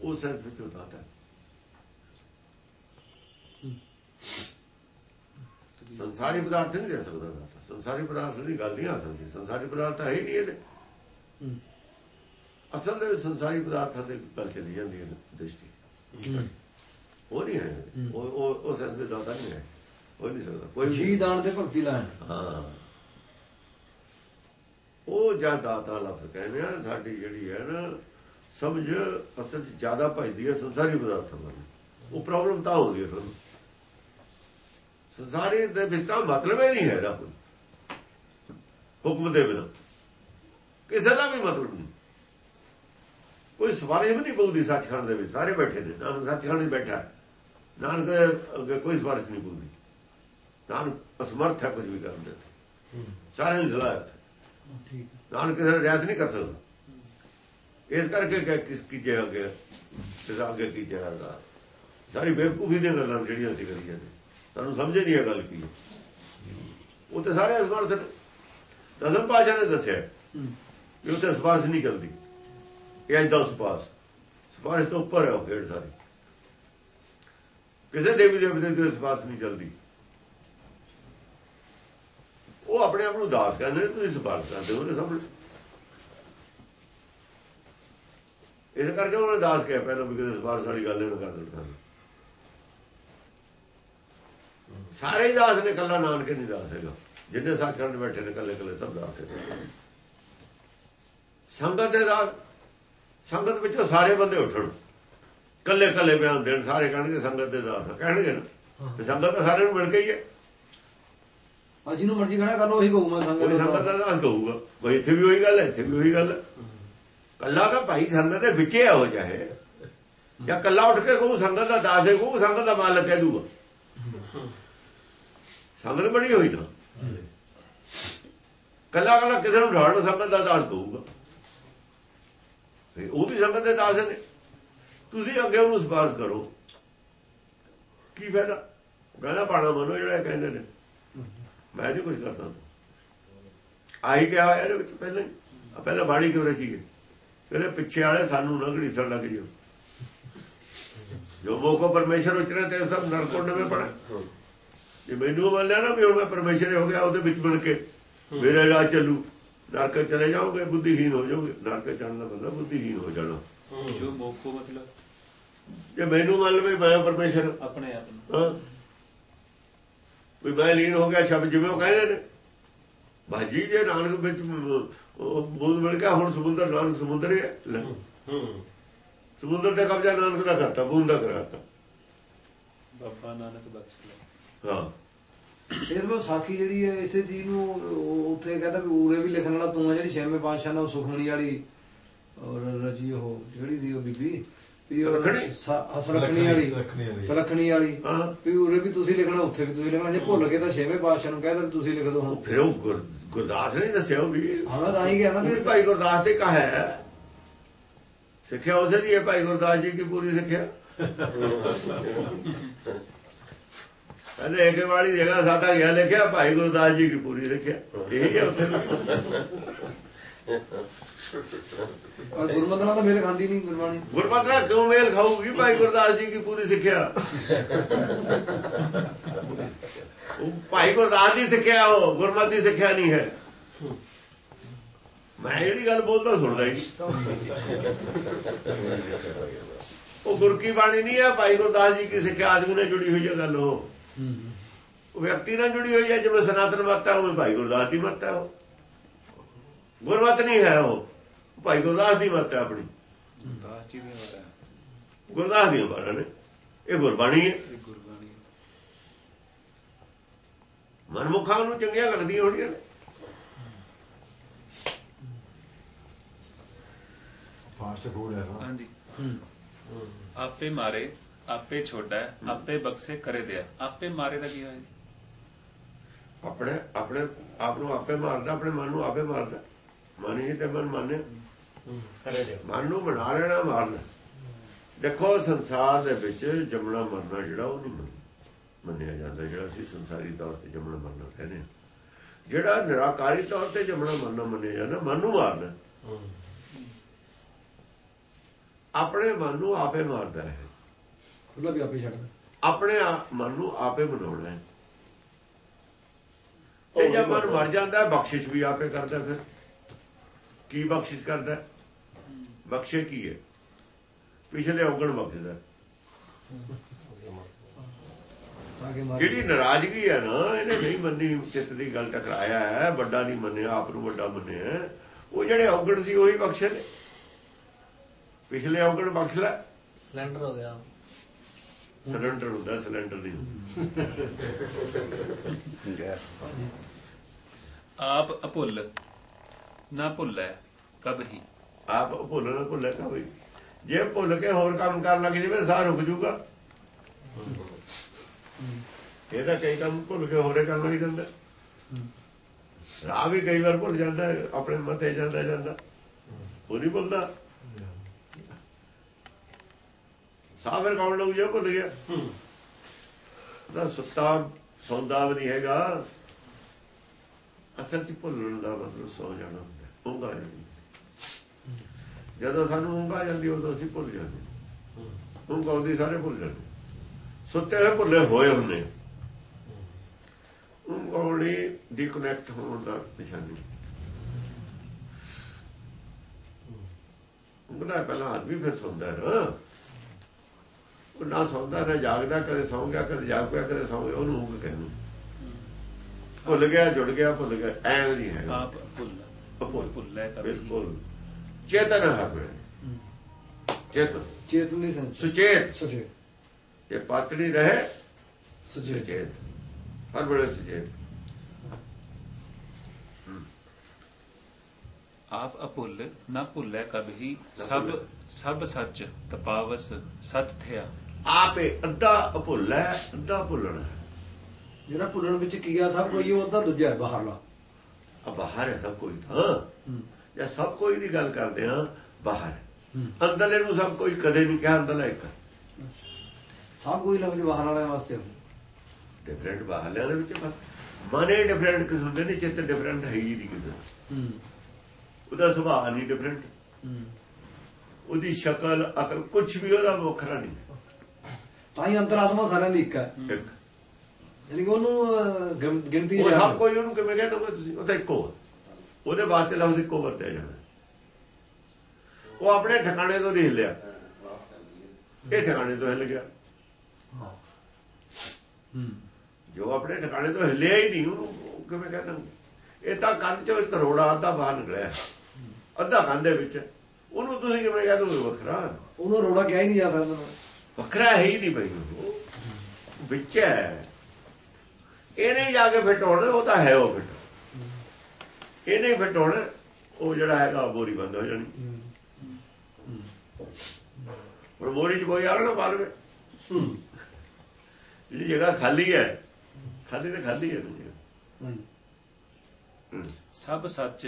ਉਹ ਸੈਂਸ ਵਿੱਚ ਦਾਤਾ ਹੈ। ਸੰਸਾਰੀ ਪਦਾਰਥ ਨਹੀਂ ਦੇ ਸਕਦਾ ਦਾਤਾ। ਸੰਸਾਰੀ ਪਦਾਰਥ ਦੀ ਗੱਲ ਨਹੀਂ ਆ ਸਕਦੀ। ਸੰਸਾਰੀ ਪਦਾਰਥ ਹੈ ਹੀ ਨਹੀਂ ਇਹਦੇ। ਅਸਲ ਦੇ ਸੰਸਾਰੀ ਪਦਾਰਥਾਂ ਦੇ ਗੱਲ ਚਲੀ ਜਾਂਦੀ ਹੈ ਦ੍ਰਿਸ਼ਟੀ ਉਹ ਨਹੀਂ ਹੈ। ਉਹ ਉਹ ਉਹ ਸੈਂਸ ਵਿੱਚ ਦਾਤਾ ਨਹੀਂ ਹੈ। ਉਹ ਨਹੀਂ ਸਕਦਾ ਕੋਈ ਜੀ ਦਾਨ ਤੇ ਭਗਤੀ ਲਾਣ ਹਾਂ। ਉਹ ਜਾਂ ਦਾਤਾ ਲਫ਼ਜ਼ ਕਹਿੰਦੇ ਆ ਸਾਡੀ ਜਿਹੜੀ ਹੈ ਨਾ ਸਮਝ ਅਸਲ 'ਚ ਜ਼ਿਆਦਾ ਭਜਦੀ ਹੈ ਸੰਸਾਰੀ ਪਦਾਰਥਾਂ ਵੱਲ। ਉਹ ਪ੍ਰੋਬਲਮ ਤਾਂ ਹੈ ਤੁਹਾਨੂੰ। ਸੰਸਾਰੀ ਦੇ ਵਿੱਚ ਤਾਂ ਮਤਲਬ ਹੀ ਨਹੀਂ ਹੈ ਇਹਦਾ ਕੋਈ। ਹੁਕਮ ਦੇ ਬਿਨਾਂ। ਕਿਸੇ ਦਾ ਵੀ ਮਤਲਬ ਨਹੀਂ। ਕੋਈ ਸਵਾਰੀ ਵੀ ਨਹੀਂ ਬੋਲਦੀ ਸੱਚਖੰਡ ਦੇ ਵਿੱਚ। ਸਾਰੇ ਬੈਠੇ ਨੇ। ਨਾਨਕ ਸੱਚਖੰਡ ਵਿੱਚ ਬੈਠਾ। ਹੈ। ਨਾਨਕ ਕੋਈ ਸਵਾਰਿਸ਼ ਨਹੀਂ ਬੋਲਦੀ ਨਾਨਕ ਅਸਮਰਥ ਹੈ ਕੁਝ ਵੀ ਕਰਨ ਦੇ ਤੇ ਸਾਰਿਆਂ ਦੀ ਸਲਾਹ। ਠੀਕ ਨਾਨਕ ਕਿਸੇ ਨਾਲ ਰਿਆਇਤ ਨਹੀਂ ਕਰ ਸਕਦਾ। ਇਸ ਕਰਕੇ ਕਿ ਕਿਸ ਕੀ ਜੇ ਅੱਗੇ ਕਿਸ ਅੱਗੇ ਕੀ ਚਾਹਦਾ ਸਾਰੀ ਬੇਵਕੂਫੀ ਦੀਆਂ ਗੱਲਾਂ ਨੇ ਜਿਹੜੀਆਂ ਅਸੀਂ ਕਰੀ ਜਾਂਦੇ ਤੁਹਾਨੂੰ ਸਮਝ ਨਹੀਂ ਇਹ ਗੱਲ ਕੀ ਉਹ ਤੇ ਸਾਰੇ ਅਸਮਰਥ ਨੇ। ਦਸਮ ਪਾਸ਼ਾ ਨੇ ਦੱਸਿਆ ਵੀ ਉੱਥੇ ਸਪਾਰਸ਼ ਨਹੀਂ ਚੱਲਦੀ। ਇਹ ਐਦਾਂ ਸਪਾਰਸ਼। ਸਪਾਰਸ਼ ਤੋਂ ਉੱਪਰ ਹੈ ਉਹ ਖੇਡ ਸਾਰੀ। ਕਿਸੇ ਦੇਵੀ ਦੇਵਤੇ ਦੀ ਸਪਾਰਸ਼ ਨਹੀਂ ਚੱਲਦੀ। ਉਹ ਆਪਣੇ ਆਪ ਨੂੰ ਦਾਸ ਕਹਿੰਦੇ ਨੇ, ਤੁਸੀਂ ਸਪਾਰਸ਼ ਕਰਦੇ ਹੋ ਉਹਦੇ ਸਾਹਮਣੇ। ਇਸ ਕਰਕੇ ਉਹਨੇ ਦਾਸ ਕਿਹਾ ਪਹਿਲਾਂ ਵੀ ਕਿਤੇ ਸਪਾਰਸ਼ ਵਾਲੀ ਗੱਲ ਇਹਨਾਂ ਕਰ ਦਿੱਤਾ ਸਾਰੇ ਹੀ ਦਾਸ ਨੇ ਕੱਲਾ ਨਾਨਕੇ ਨਹੀਂ ਦਾਸ ਹੈਗਾ। ਜਿੰਨੇ ਸੱਚਖੰਡ ਬੈਠੇ ਨੇ ਕੱਲੇ ਕੱਲੇ ਸਭ ਦਾਸ ਹੈ ਸੰਗਤ ਦੇ ਦਾਸ, ਸੰਗਤ ਵਿੱਚੋਂ ਸਾਰੇ ਬੰਦੇ ਉੱਠਣ। ਕੱਲੇ ਕੱਲੇ ਬਿਆਨ ਦੇਣ, ਸਾਰੇ ਕਹਿਣਗੇ ਸੰਗਤ ਦੇ ਦਾਸ ਕਹਿਣਗੇ ਨਾ। ਸੰਗਤ ਤਾਂ ਸਾਰਿਆਂ ਨੂੰ ਮਿਲ ਕੇ ਹੀ ਹੈ। ਆ ਜਿਹਨੂੰ ਮਰਜ਼ੀ ਖੜਾ ਕਰ ਲੋ ਉਹੀ ਕਹੂ ਮੈਂ ਸੰਗਤ ਕੋਈ ਸੰਗਤ ਦਾ। ਦਾ ਦਾਸ ਕਹੂਗਾ। ਬਈ ਇੱਥੇ ਵੀ ਉਹੀ ਗੱਲ ਹੈ ਇੱਥੇ ਵੀ ਉਹੀ ਗੱਲ ਹੈ। ਕੱਲਾ ਤਾਂ ਭਾਈ ਸੰਗਤ ਦੇ ਵਿੱਚੇ ਹੋ ਜਾਏ ਜਾਂ ਕੱਲਾ ਉੱਠ ਕੇ ਕਹੂ ਸੰਗਤ ਦਾ ਦਾਸ ਹੈ ਕਹੂ ਸੰਗਤ ਦਾ ਮਾਲਕ ਕਹਿ ਦੂਗਾ। ਸੰਗਤ ਬਣੀ ਹੋਈ ਨਾ। ਕੱਲਾ ਕੱਲਾ ਕਿਸੇ ਨੂੰ ਢਾਲ ਸੰਗਤ ਦਾ ਦਾਸ ਕਹੂਗਾ। ਉਹ ਵੀ ਸੰਗਤ ਦੇ ਦਾਸ ਨੇ। ਤੁਸੀਂ ਅੱਗੇ ਉਹਨੂੰ ਸਪਾਰਸ਼ ਕਰੋ। ਕੀ ਫਾਇਦਾ? ਉਹ ਕਹਿੰਦਾ ਪਾਣਾ ਮਨੋ ਜਿਹੜਾ ਕਹਿੰਦੇ ਨੇ। ਮੈਂ ਨਹੀਂ ਕੁਝ ਕਰਦਾ। ਆਈ ਕਿਹਾ ਹੋਇਆ ਇਹਦੇ ਵਿੱਚ ਪਹਿਲਾਂ ਹੀ। ਪਹਿਲਾਂ ਬਾੜੀ ਕਿਉਂ ਰਚੀ ਗਈ? ਇਹਦੇ ਪਿੱਛੇ ਵਾਲੇ ਸਾਨੂੰ ਨਾ ਘੜੀਸਣ ਲੱਗ ਜਿਓ। ਜੋ ਮੋਕੋ ਪਰਮੇਸ਼ਰ ਉਚਰੇ ਤੇ ਸਭ ਨਰਕੋਂਡ ਵਿੱਚ ਪੜਾ। ਜੇ ਮੈਨੂੰ ਮੰਨ ਲਿਆ ਨਾ ਵੀ ਹੁਣ ਮੈਂ ਪਰਮੇਸ਼ਰ ਹੀ ਹੋ ਗਿਆ ਉਹਦੇ ਵਿੱਚ ਮਿਲ ਕੇ ਮੇਰੇ ਰਾਹ ਚੱਲੂ। ਨਰਕ ਚਲੇ ਜਾਓਗੇ ਬੁੱਧੀਹੀਨ ਹੋ ਜਾਓਗੇ। ਨਰਕ ਚੜਨ ਦਾ ਮਤਲਬ ਬੁੱਧੀਹੀਨ ਹੋ ਜਾਣਾ। ਜੋ ਮੋਕੋ ਮਤਲਬ? ਜੇ ਮੈਨੂੰ ਮੰਨ ਲਵੇ ਮੈਂ ਪਰਮੇਸ਼ਰ। ਆਪਣੇ ਆਪ ਨੂੰ। ਹਾਂ। ਵੀ ਮੈਂ ਲੀਨ ਹੋ ਗਿਆ ਸ਼ਬਦ ਜਿਵੇਂ ਉਹ ਕਹਿੰਦੇ ਨੇ। ਬਾਜੀ ਜੇ ਨਾਨਕ ਵਿੱਚ ਬੂਦ ਮਿਲ ਗਿਆ ਹੁਣ ਸਮੁੰਦਰ ਨਾਨਕ ਸਮੁੰਦਰ ਹੀ ਸਮੁੰਦਰ ਤੇ ਕਬਜ਼ਾ ਨਾਨਕ ਦਾ ਕਰਤਾ ਬੂੰਦ ਦਾ ਕਰਾਤਾ। ਬਾਬਾ ਨਾਨਕ ਬਖਸ਼ ਹਾਂ। ਸਾਖੀ ਜਿਹੜੀ ਹੈ ਇਸੇ ਚੀਜ਼ ਨੂੰ ਉੱਥੇ ਕਹਿੰਦਾ ਵੀ ਉਰੇ ਵੀ ਲਿਖਣ ਵਾਲਾ ਤੂੰ ਹੈ ਜਿਹੜੀ ਛੇਵੇਂ ਪਾਤਸ਼ਾਹ ਨਾਲ ਸੁਖਮਣੀ ਵਾਲੀ ਔਰ ਰਜੀ ਉਹ ਜਿਹੜੀ ਦੀ ਉਹ ਬੀਬੀ। ਵੀ ਉਹ ਸੁਲੱਖਣੀ? ਸਾ- ਸੁਲੱਖਣੀ ਵਾਲੀ। ਸੁਲੱਖਣੀ ਵਾਲੀ। ਵੀ ਉਰੇ ਵੀ ਤੁਸੀਂ ਲਿਖਣਾ ਉੱਥੇ ਵੀ ਤੁਸੀਂ ਲਿਖਣਾ। ਜੇ ਭੁੱਲ ਗਏ ਤਾਂ ਛੇਵੇਂ ਪਾਤਸ਼ਾਹ ਨੂੰ ਕਹਿ ਦੋ ਤੁਸੀਂ ਲਿਖ ਦਿਓ ਹੁਣ। ਫਿਰ ਉਹ ਗੁਰ- ਗੁਰਦਾਸ ਨੇ ਦੱਸਿਆ ਉਹ ਵੀ। ਹਾਂ ਤਾਂ ਹੀ ਕਿਹਾ ਨਾ ਵੀ ਭਾਈ ਗੁਰਦਾਸ ਤੇ ਕਹਾ ਹੈ। ਸਿੱਖਿਆ ਉਸੇ ਦੀ ਹੈ ਭਾਈ ਗੁਰਦਾਸ ਜੀ ਕੀ ਪੂਰੀ ਸਿੱਖਿਆ? ਕਹਿੰਦੇ ਇੱਕ ਵਾਲੀ ਜਗ੍ਹਾ ਸਾਦਾ ਗਿਆ ਲਿਖਿਆ ਭਾਈ ਗੁਰਦਾਸ ਜੀ ਕੀ ਪੂਰੀ ਸਿੱਖਿਆ। ਇਹੀ ਹੈ ਉੱਥੇ ਗੁਰਮਤਿ ਨਾਲ ਤਾਂ ਮੇਰੇ ਖਾਂਦੀ ਨਹੀਂ ਗੁਰਬਾਣੀ। ਗੁਰਮਤਿ ਨਾਲ ਕਿਉਂ ਮੇਲ ਖਾਊਗੀ ਭਾਈ ਗੁਰਦਾਸ ਜੀ ਕੀ ਪੂਰੀ ਸਿੱਖਿਆ? ਉਹ ਭਾਈ ਗੁਰਦਾਸ ਦੀ ਸਿੱਖਿਆ, ਉਹ ਗੁਰਮਤਿ ਦੀ ਸਿੱਖਿਆ ਨਹੀਂ ਹੈ। ਮੈਂ ਜਿਹੜੀ ਗੱਲ ਬੋਲਦਾ ਸੁਣਦਾ ਹੀ ਉਹ ਗੁਰ ਕੀ ਬਾਣੀ ਨਹੀਂ ਹੈ, ਭਾਈ ਗੁਰਦਾਸ ਜੀ ਕੀ ਸਿੱਖਿਆ, ਆਦਮੀ ਨਾਲ ਜੁੜੀ ਹੋਈ ਹੈ ਗੱਲ ਉਹ ਵਿਅਕਤੀ ਨਾਲ ਜੁੜੀ ਹੋਈ ਹੈ, ਜਿਵੇਂ ਸਨਾਤਨ ਮਤ ਹੈ, ਉਵੇਂ ਭਾਈ ਗੁਰਦਾਸ ਦੀ ਮਤ ਹੈ ਉਹ। ਗੁਰਮਤ ਨਹੀਂ ਹੈ ਉਹ। ਭਾਈ ਗੁਰਦਾਸ ਦੀ ਮਤ ਹੈ ਆਪਣੀ। ਦਾਸ ਜੀ ਦੇ ਵਾਰਾ ਗੁਰਦਾਸ ਦੀਆਂ ਬਾਰਾਂ ਨੇ। ਇਹ ਗੁਰਬਾਣੀ ਹੈ। ਮਨਮੁਖਾਂ ਨੂੰ ਚੰਗੀਆਂ ਲੱਗਦੀਆਂ ਹੋਣੀਆਂ ਨੇ। ਫਾਸਟ ਫੂਡ ਹੈ ਹਾਂਜੀ। ਆਪੇ ਮਾਰੇ ਆਪੇ ਛੋਟਾ ਹੈ, ਆਪੇ ਬਖਸ਼ੇ ਕਰੇ ਦਿਆ। ਆਪੇ ਮਾਰੇ ਦਾ ਕੀ ਹੋਇਆ ਜੀ? ਆਪਣੇ ਆਪਣੇ ਆਪ ਨੂੰ ਆਪੇ ਮਾਰਦਾ ਆਪਣੇ ਮਨ ਨੂੰ ਆਪੇ ਮਾਰਦਾ। ਮਨ ਹੀ ਤੇ ਮਨ ਮੰਨੇ ਮਨ ਨੂੰ ਬਣਾ ਲੈਣਾ ਮਾਰਨਾ। ਦੇਖੋ ਸੰਸਾਰ ਦੇ ਵਿੱਚ ਜੰਮਣਾ ਮਰਨਾ ਜਿਹੜਾ ਉਹ ਨਹੀਂ ਮੰਨ- ਮੰਨਿਆ ਜਾਂਦਾ ਜਿਹੜਾ ਅਸੀਂ ਸੰਸਾਰੀ ਤੌਰ ਤੇ ਜੰਮਣਾ ਮਰਨਾ ਕਹਿੰਦੇ ਹਾਂ। ਜਿਹੜਾ ਨਿਰਾਕਾਰੀ ਤੌਰ ਤੇ ਜੰਮਣਾ ਮਰਨਾ ਮੰਨਿਆ ਜਾਂਦਾ ਮਨ ਨੂੰ ਮਾਰਨਾ। ਆਪਣੇ ਮਨ ਨੂੰ ਆਪੇ ਮਾਰਦਾ ਹੈ। ਖੁੱਲਾ ਵੀ ਆਪੇ ਛੱਡਦਾ। ਆਪਣੇ ਆਪ- ਮਨ ਨੂੰ ਆਪੇ ਬਣਾਉਣਾ ਹੈ। ਤੇ ਜਦ ਮਨ ਮਰ ਜਾਂਦਾ ਹੈ ਬਖਸ਼ਿਸ਼ ਵੀ ਆਪੇ ਕਰਦਾ ਫਿਰ। ਕੀ ਬਖਸ਼ਿਸ਼ ਕਰਦਾ? ਹੈ? ਬਖਸ਼ੇ ਕੀ ਹੈ? ਪਿਛਲੇ ਔਗਣ ਬਖਸ਼ਦਾ। ਜਿਹੜੀ ਨਾਰਾਜ਼ਗੀ ਹੈ ਨਾ ਇਹਨੇ ਨਹੀਂ ਮੰਨੀ ਚਿੱਤ ਦੀ ਗੱਲ ਟਕਰਾਇਆ ਹੈ ਵੱਡਾ ਨਹੀਂ ਮੰਨਿਆ ਆਪ ਨੂੰ ਵੱਡਾ ਮੰਨਿਆ ਹੈ। ਉਹ ਜਿਹੜੇ ਔਗਣ ਸੀ ਉਹੀ ਬਖਸ਼ੇ ਨੇ ਪਿਛਲੇ ਔਗਣ ਬਖਸ਼ ਲੈ ਸਿਲੰਡਰ ਹੋ ਗਿਆ। ਸਿਲੰਡਰ ਹੁੰਦਾ ਸਿਲੰਡਰ ਨਹੀਂ ਹੁੰਦਾ। ਆਪ ਅਭੁੱਲ ਨਾ ਭੁੱਲੈ ਕਬਹੀ ਆਪ ਭੁੱਲ ਨਾ ਭੁੱਲੇ ਕਾ ਬਈ ਜੇ ਭੁੱਲ ਕੇ ਹੋਰ ਕੰਮ ਕਰਨ ਲੱਗ ਜਾਵੇ ਸਾਹ ਰੁਕ ਜੂਗਾ ਇਹ ਤਾਂ ਕਈ ਕੰਮ ਭੁੱਲ ਕੇ ਹੋਰੇ ਕਰਨ ਲੱਗ ਜਾਂਦਾ। ਰਾਹ ਵੀ ਕਈ ਵਾਰ ਭੁੱਲ ਜਾਂਦਾ, ਆਪਣੇ ਮਤੇ ਜਾਂਦਾ ਜਾਂਦਾ। ਉਹ ਨਹੀਂ ਭੁੱਲਦਾ। ਸਾਹ ਫਿਰ ਕੌਣ ਲਊ ਜੇ ਭੁੱਲ ਗਿਆ? ਤਾਂ ਸੁੱਤਾ, ਸੌਂਦਾ ਵੀ ਨਹੀਂ ਹੈਗਾ। ਅਸਲ 'ਚ ਭੁੱਲਣ ਦਾ ਮਤਲਬ ਸੌ ਜਾਣਾ ਹੁੰਦਾ। ਉਂਘ ਜਾਣੀ ਜਦੋਂ ਸਾਨੂੰ ਉਂਘ ਆ ਜਾਂਦੀ ਉਦੋਂ ਅਸੀਂ ਭੁੱਲ ਜਾਂਦੇ। ਉਂਘ ਆਉਂਦੀ ਸਾਰੇ ਭੁੱਲ ਜਾਂਦੇ। ਸੁੱਤੇ ਹੋਏ ਭੁੱਲੇ ਹੋਏ ਹੁੰਦੇ ਉਂਘ ਆਉਣੀ ਡਿਸਕਨੈਕਟ ਹੋਣ ਦਾ ਨਿਸ਼ਾਨੀ ਉਂਘਦਾ ਪਹਿਲਾਂ ਆਦਮੀ ਫਿਰ ਸੌਂਦਾ ਹੈ ਨਾ। ਉਹ ਨਾ ਸੌਂਦਾ ਨਾ ਜਾਗਦਾ ਕਦੇ ਸੌਂ ਗਿਆ ਕਦੇ ਜਾਗ ਪਿਆ ਕਦੇ ਸੌਂ ਗਿਆ ਉਹਨੂੰ ਊਂਘ ਕਹਿੰਦੇ ਭੁੱਲ ਗਿਆ ਜੁੜ ਗਿਆ ਭੁੱਲ ਗਿਆ ਐਂ ਨਹੀਂ ਹੈਗਾ। ਆਪ ਭੁੱਲ। ਭੁੱਲੇ ਬਿਲਕੁਲ। ਚੇਤਨ ਹਰ ਵੇਲੇ ਚੇਤਨ। ਚੇਤਨ ਸੰਚ ਸੁਚੇਤ। ਸੁਚੇਤ। ਇਹ ਪਾਤੜੀ ਰਹੇ ਸੁਚੇਤ। ਹਰ ਵੇਲੇ ਸੁਚੇਤ। ਆਪ ਅਭੁੱਲ ਨਾ ਭੁੱਲੇ ਕਬਹੀ ਸਭ ਸਭ ਸੱਚ ਤਪਾਵਸ ਸਤ ਥਿਆ। ਆਪੇ ਅੱਧਾ ਅਭੁੱਲ ਹੈ ਅੱਧਾ ਭੁੱਲਣਾ ਹੈ। ਜਿਹੜਾ ਭੁੱਲਣ ਵਿੱਚ ਕੀਆ ਸਭ ਕੋਈ ਉਹ ਅੱਧਾ ਦੂਜਾ ਹੈ ਬਾਹਰਲਾ। ਆ ਬਾਹਰ ਹੈ ਸਭ ਕੋਈ ਤਾਂ। ਜੇ ਸਭ ਕੋਈ ਦੀ ਗੱਲ ਕਰਦੇ ਆ ਬਾਹਰ। ਅੰਦਰਲੇ ਨੂੰ ਸਭ ਕੋਈ ਕਦੇ ਨਹੀਂ ਕਿਹਾ ਅੰਦਰਲਾ ਇੱਕ। ਸਭ ਕੋਈ ਲਫ਼ਜ਼ ਬਾਹਰ ਵਾਲਿਆਂ ਵਾਸਤੇ ਹੁੰਦਾ। ਡਿਫਰੈਂਟ ਬਾਹਰਲਿਆਂ ਦੇ ਵਿੱਚ ਮਨੇ ਡਿਫਰੈਂਟ ਕਿਸਮ ਦੇ ਨੇ ਚਿੱਤ ਡਿਫਰੈਂਟ ਹੈ ਹੀ ਨਹੀਂ ਕਿਸੇ ਉਹਦਾ ਸੁਭਾਅ ਨਹੀਂ ਡਿਫਰੈਂਟ ਹੂੰ। ਉਹਦੀ ਸ਼ਕਲ ਅਕਲ ਕੁਝ ਵੀ ਉਹਦਾ ਵੱਖਰਾ ਨਹੀਂ। ਤਾਂ ਹੀ ਅੰਤਰਾਤਮਾ ਸਾਰਿਆਂ ਦੀ ਇੱਕ ਹੈ। ਇੱਕ। ਯਾਨੀ ਉਹਨੂੰ ਗਿਣਤੀ ਉਹ ਸਭ ਕੋਈ ਉਹਨੂੰ ਕਿਵੇਂ ਕਹਿੰਦੇ ਹੋ ਤੁਸੀਂ? ਉਹ ਤਾਂ ਇੱਕੋ ਹੈ। ਉਹਦੇ ਵਾਸਤੇ ਲਫ਼ਜ਼ ਇੱਕੋ ਵਰਤਿਆ ਜਾਣਾ। ਉਹ ਆਪਣੇ ਠਿਕਾਣੇ ਤੋਂ ਨਹੀਂ ਹਿੱਲਿਆ। ਇਹ ਠਿਕਾਣੇ ਤੋਂ ਹਿੱਲ ਗਿਆ। ਜੋ ਆਪਣੇ ਠਿਕਾਣੇ ਤੋਂ ਹਿੱਲਿਆ ਹੀ ਨਹੀਂ ਉਹਨੂੰ ਉਹ ਕਿਵੇਂ ਕਹਿੰਦੇ ਇਹ ਤਾਂ ਕੰਨ ਚੋਂ ਤਰੋੜਾ ਅੱਧਾ ਬਾਹਰ ਨਿਕਲਿਆ। ਅੱਧਾ ਕੰਨ ਦੇ ਵਿੱਚ। ਉਹਨੂੰ ਤੁਸੀਂ ਕਿਵੇਂ ਕਹਿੰਦੇ ਹੋ ਵੱਖਰਾ? ਉਹਨੂੰ ਰੋੜਾ ਕਿਹਾ ਹੀ ਨਹੀਂ ਜਾ ਸਕਦਾ। ਵੱਖਰਾ ਹੈ ਹੀ ਨਹੀਂ ਬਈ ਉਹ। ਵਿੱਚ ਹੈ। ਇਹਨੇ ਜਾ ਕੇ ਫਿੱਟ ਹੋਣਾ ਉਹ ਤਾਂ ਹੈ ਉਹ ਫਿੱਟ। ਇਹਨੇ ਫਿੱਟ ਹੋਣਾ ਉਹ ਜਿਹੜਾ ਹੈਗਾ ਬੋਰੀ ਬੰਦ ਹੋ ਜਾਣੀ। ਹੁਣ ਬੋਰੀ 'ਚ ਕੋਈ ਆਗ ਨਾ ਪਾ ਲਵੇ। ਜਿਹੜੀ ਜਗ੍ਹਾ ਖਾਲੀ ਹੈ ਖਾਲੀ ਤੇ ਖਾਲੀ ਹੈ। ਸਭ ਸੱਚ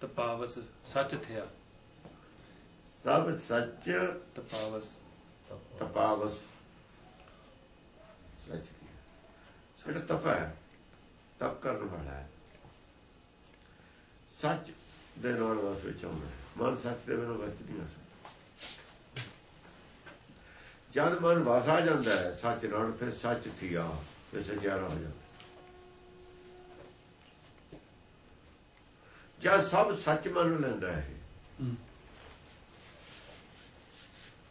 ਤਪਾਵਸ ਸੱਚ ਥਿਆ। ਸਭ ਸੱਚ ਤਪਾਵਸ। ਤਪਾਵਸ। ਸੱਚ ਕੀ? ਜਿਹੜਾ ਤਪ ਹੈ ਤਪ ਕਰਨ ਵਾਲਾ ਹੈ। ਸੱਚ ਦੇ ਨਾਲ ਵਸ ਵਿੱਚ ਆਉਂਦਾ। ਮਨ ਸੱਚ ਦੇ ਬਿਨਾਂ ਵਸ ਨਹੀਂ ਆ ਸਕਦਾ ਜਦ ਮਨ ਵਸ ਆ ਜਾਂਦਾ ਹੈ ਸੱਚ ਨਾਲ ਫਿਰ ਸੱਚ ਥੀਆ ਫਿਰ ਸਚਿਆਰਾ ਹੋ ਜਾਂਦਾ ਜਦ ਸਭ ਸੱਚ ਮੰਨ ਲੈਂਦਾ ਹੈ।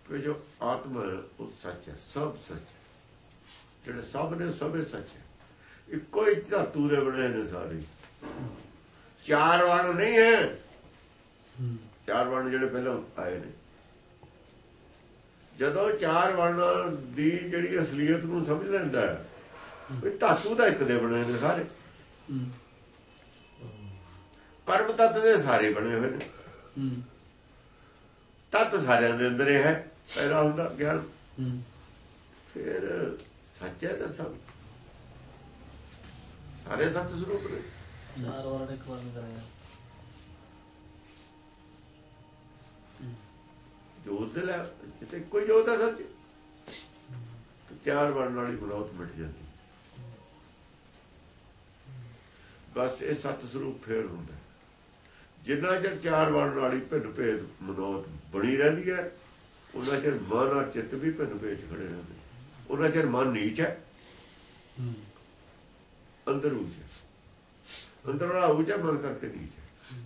ਕਿ ਜੋ ਆਤਮਾ ਉਹ ਸੱਚ ਹੈ ਸਭ ਸੱਚ ਜਿਹੜੇ ਸਭ ਨੇ ਸਭੇ ਸੱਚ ਹੈ ਇੱਕੋ ਹੀ ਧਾਤੂ ਦੇ ਬਣੇ ਨੇ ਸਾਰੇ ਚਾਰ ਵਣ ਨਹੀਂ ਹੈ। ਚਾਰ ਵਣ ਜਿਹੜੇ ਪਹਿਲਾਂ ਆਏ ਨੇ। ਜਦੋਂ ਚਾਰ ਵਰਣਾਂ ਦੀ ਜਿਹੜੀ ਅਸਲੀਅਤ ਨੂੰ ਸਮਝ ਲੈਂਦਾ ਹੈ ਇਹ ਧਾਤੂ ਦਾ ਇੱਕ ਦੇ ਬਣੇ ਨੇ ਸਾਰੇ। ਪਰਮ ਤੱਤ ਦੇ ਸਾਰੇ ਬਣੇ ਹੋਏ ਨੇ। ਤੱਤ ਸਾਰਿਆਂ ਦੇ ਅੰਦਰ ਹੈ ਪੈਦਾ ਹੁੰਦਾ ਗਿਆਨ। ਫਿਰ ਸੱਚ ਹੈ ਤਾਂ ਸਭ ਸਾਰੇ ਸੱਚ ਸਰੂਪ ਨੇ। ਚਾਰ ਵਾਰ ਇੱਕ ਵਾਰ ਨਹੀਂ ਕਰਿਆ ਜੋਤ ਦੇ ਲੈ ਤੇ ਕੋਈ ਜੋਤ ਹੈ ਸੱਚ ਤੇ ਚਾਰ ਵਾਲੀ ਬਲੌਤ ਮਿਟ ਜਾਂਦੀ। ਬਸ ਇਹ ਸੱਤ ਸਰੂਪ ਫੇਰ ਹੁੰਦਾ। ਜਿੰਨਾ ਚਿਰ ਚਾਰ ਵਰਣ ਵਾਲੀ ਭਿੰਨ ਭੇਦ ਮਨੋਤ ਬਣੀ ਰਹਿੰਦੀ ਹੈ ਉਹਨਾਂ ਚਿਰ ਮਨ ਔਰ ਚਿੱਤ ਵੀ ਭਿੰਨ ਭੇਦ 'ਚ ਖੜੇ ਰਹਿੰਦੇ ਉਹਨਾਂ ਚਿਰ ਮਨ ਨੀਚ ਹੈ। ਅੰਦਰ ਉੱਚ ਹੈ ਅੰਦਰ ਵਾਲਾ ਉੱਚ ਮਨ ਕਰਕੇ ਨੀਚ ਹੈ।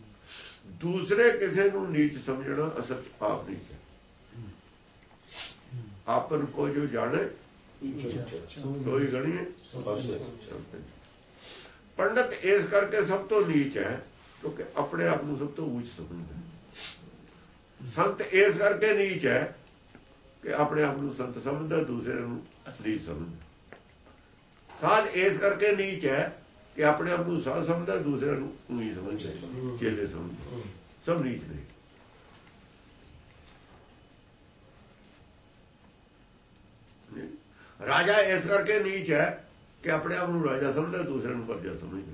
ਦੂਸਰੇ ਕਿਸੇ ਨੂੰ ਨੀਚ ਸਮਝਣਾ ਅਸਲ ਆਪ ਨੀਚ ਹੈ। ਆਪਨ ਕੋ ਜੋ ਜਾਣੇ ਸੋਈ ਗਣੀਏ ਪੰਡਤ ਇਸ ਕਰਕੇ ਸਭ ਤੋਂ ਨੀਚ ਹੈ ਕਿਉਂਕਿ ਆਪਣੇ ਆਪ ਨੂੰ ਸਭ ਤੋਂ ਉੱਚ ਸਮਝਦਾ ਹੈ। ਸੰਤ ਇਸ ਕਰਕੇ ਨੀਚ ਹੈ ਕਿ ਆਪਣੇ ਆਪ ਨੂੰ ਸੰਤ ਸਮਝਦਾ ਦੂਸਰੇ ਨੂੰ ਅਸਲੀ ਸਮਝਦਾ। ਸਾਧ ਇਸ ਕਰਕੇ ਨੀਚ ਹੈ ਕਿ ਆਪਣੇ ਆਪ ਨੂੰ ਸਾਧ ਸਮਝਦਾ ਦੂਸਰੇ ਨੂੰ ਉਹੀ ਸਮਝਦਾ ਚੇਲੇ ਸਮਝਦਾ। ਸਭ ਨੀਚ ਨੇ ਰਾਜਾ ਇਸ ਕਰਕੇ ਨੀਚ ਹੈ ਕਿ ਆਪਣੇ ਆਪ ਨੂੰ ਰਾਜਾ ਸਮਝਦਾ ਦੂਸਰੇ ਨੂੰ ਪ੍ਰਜਾ ਸਮਝਦਾ।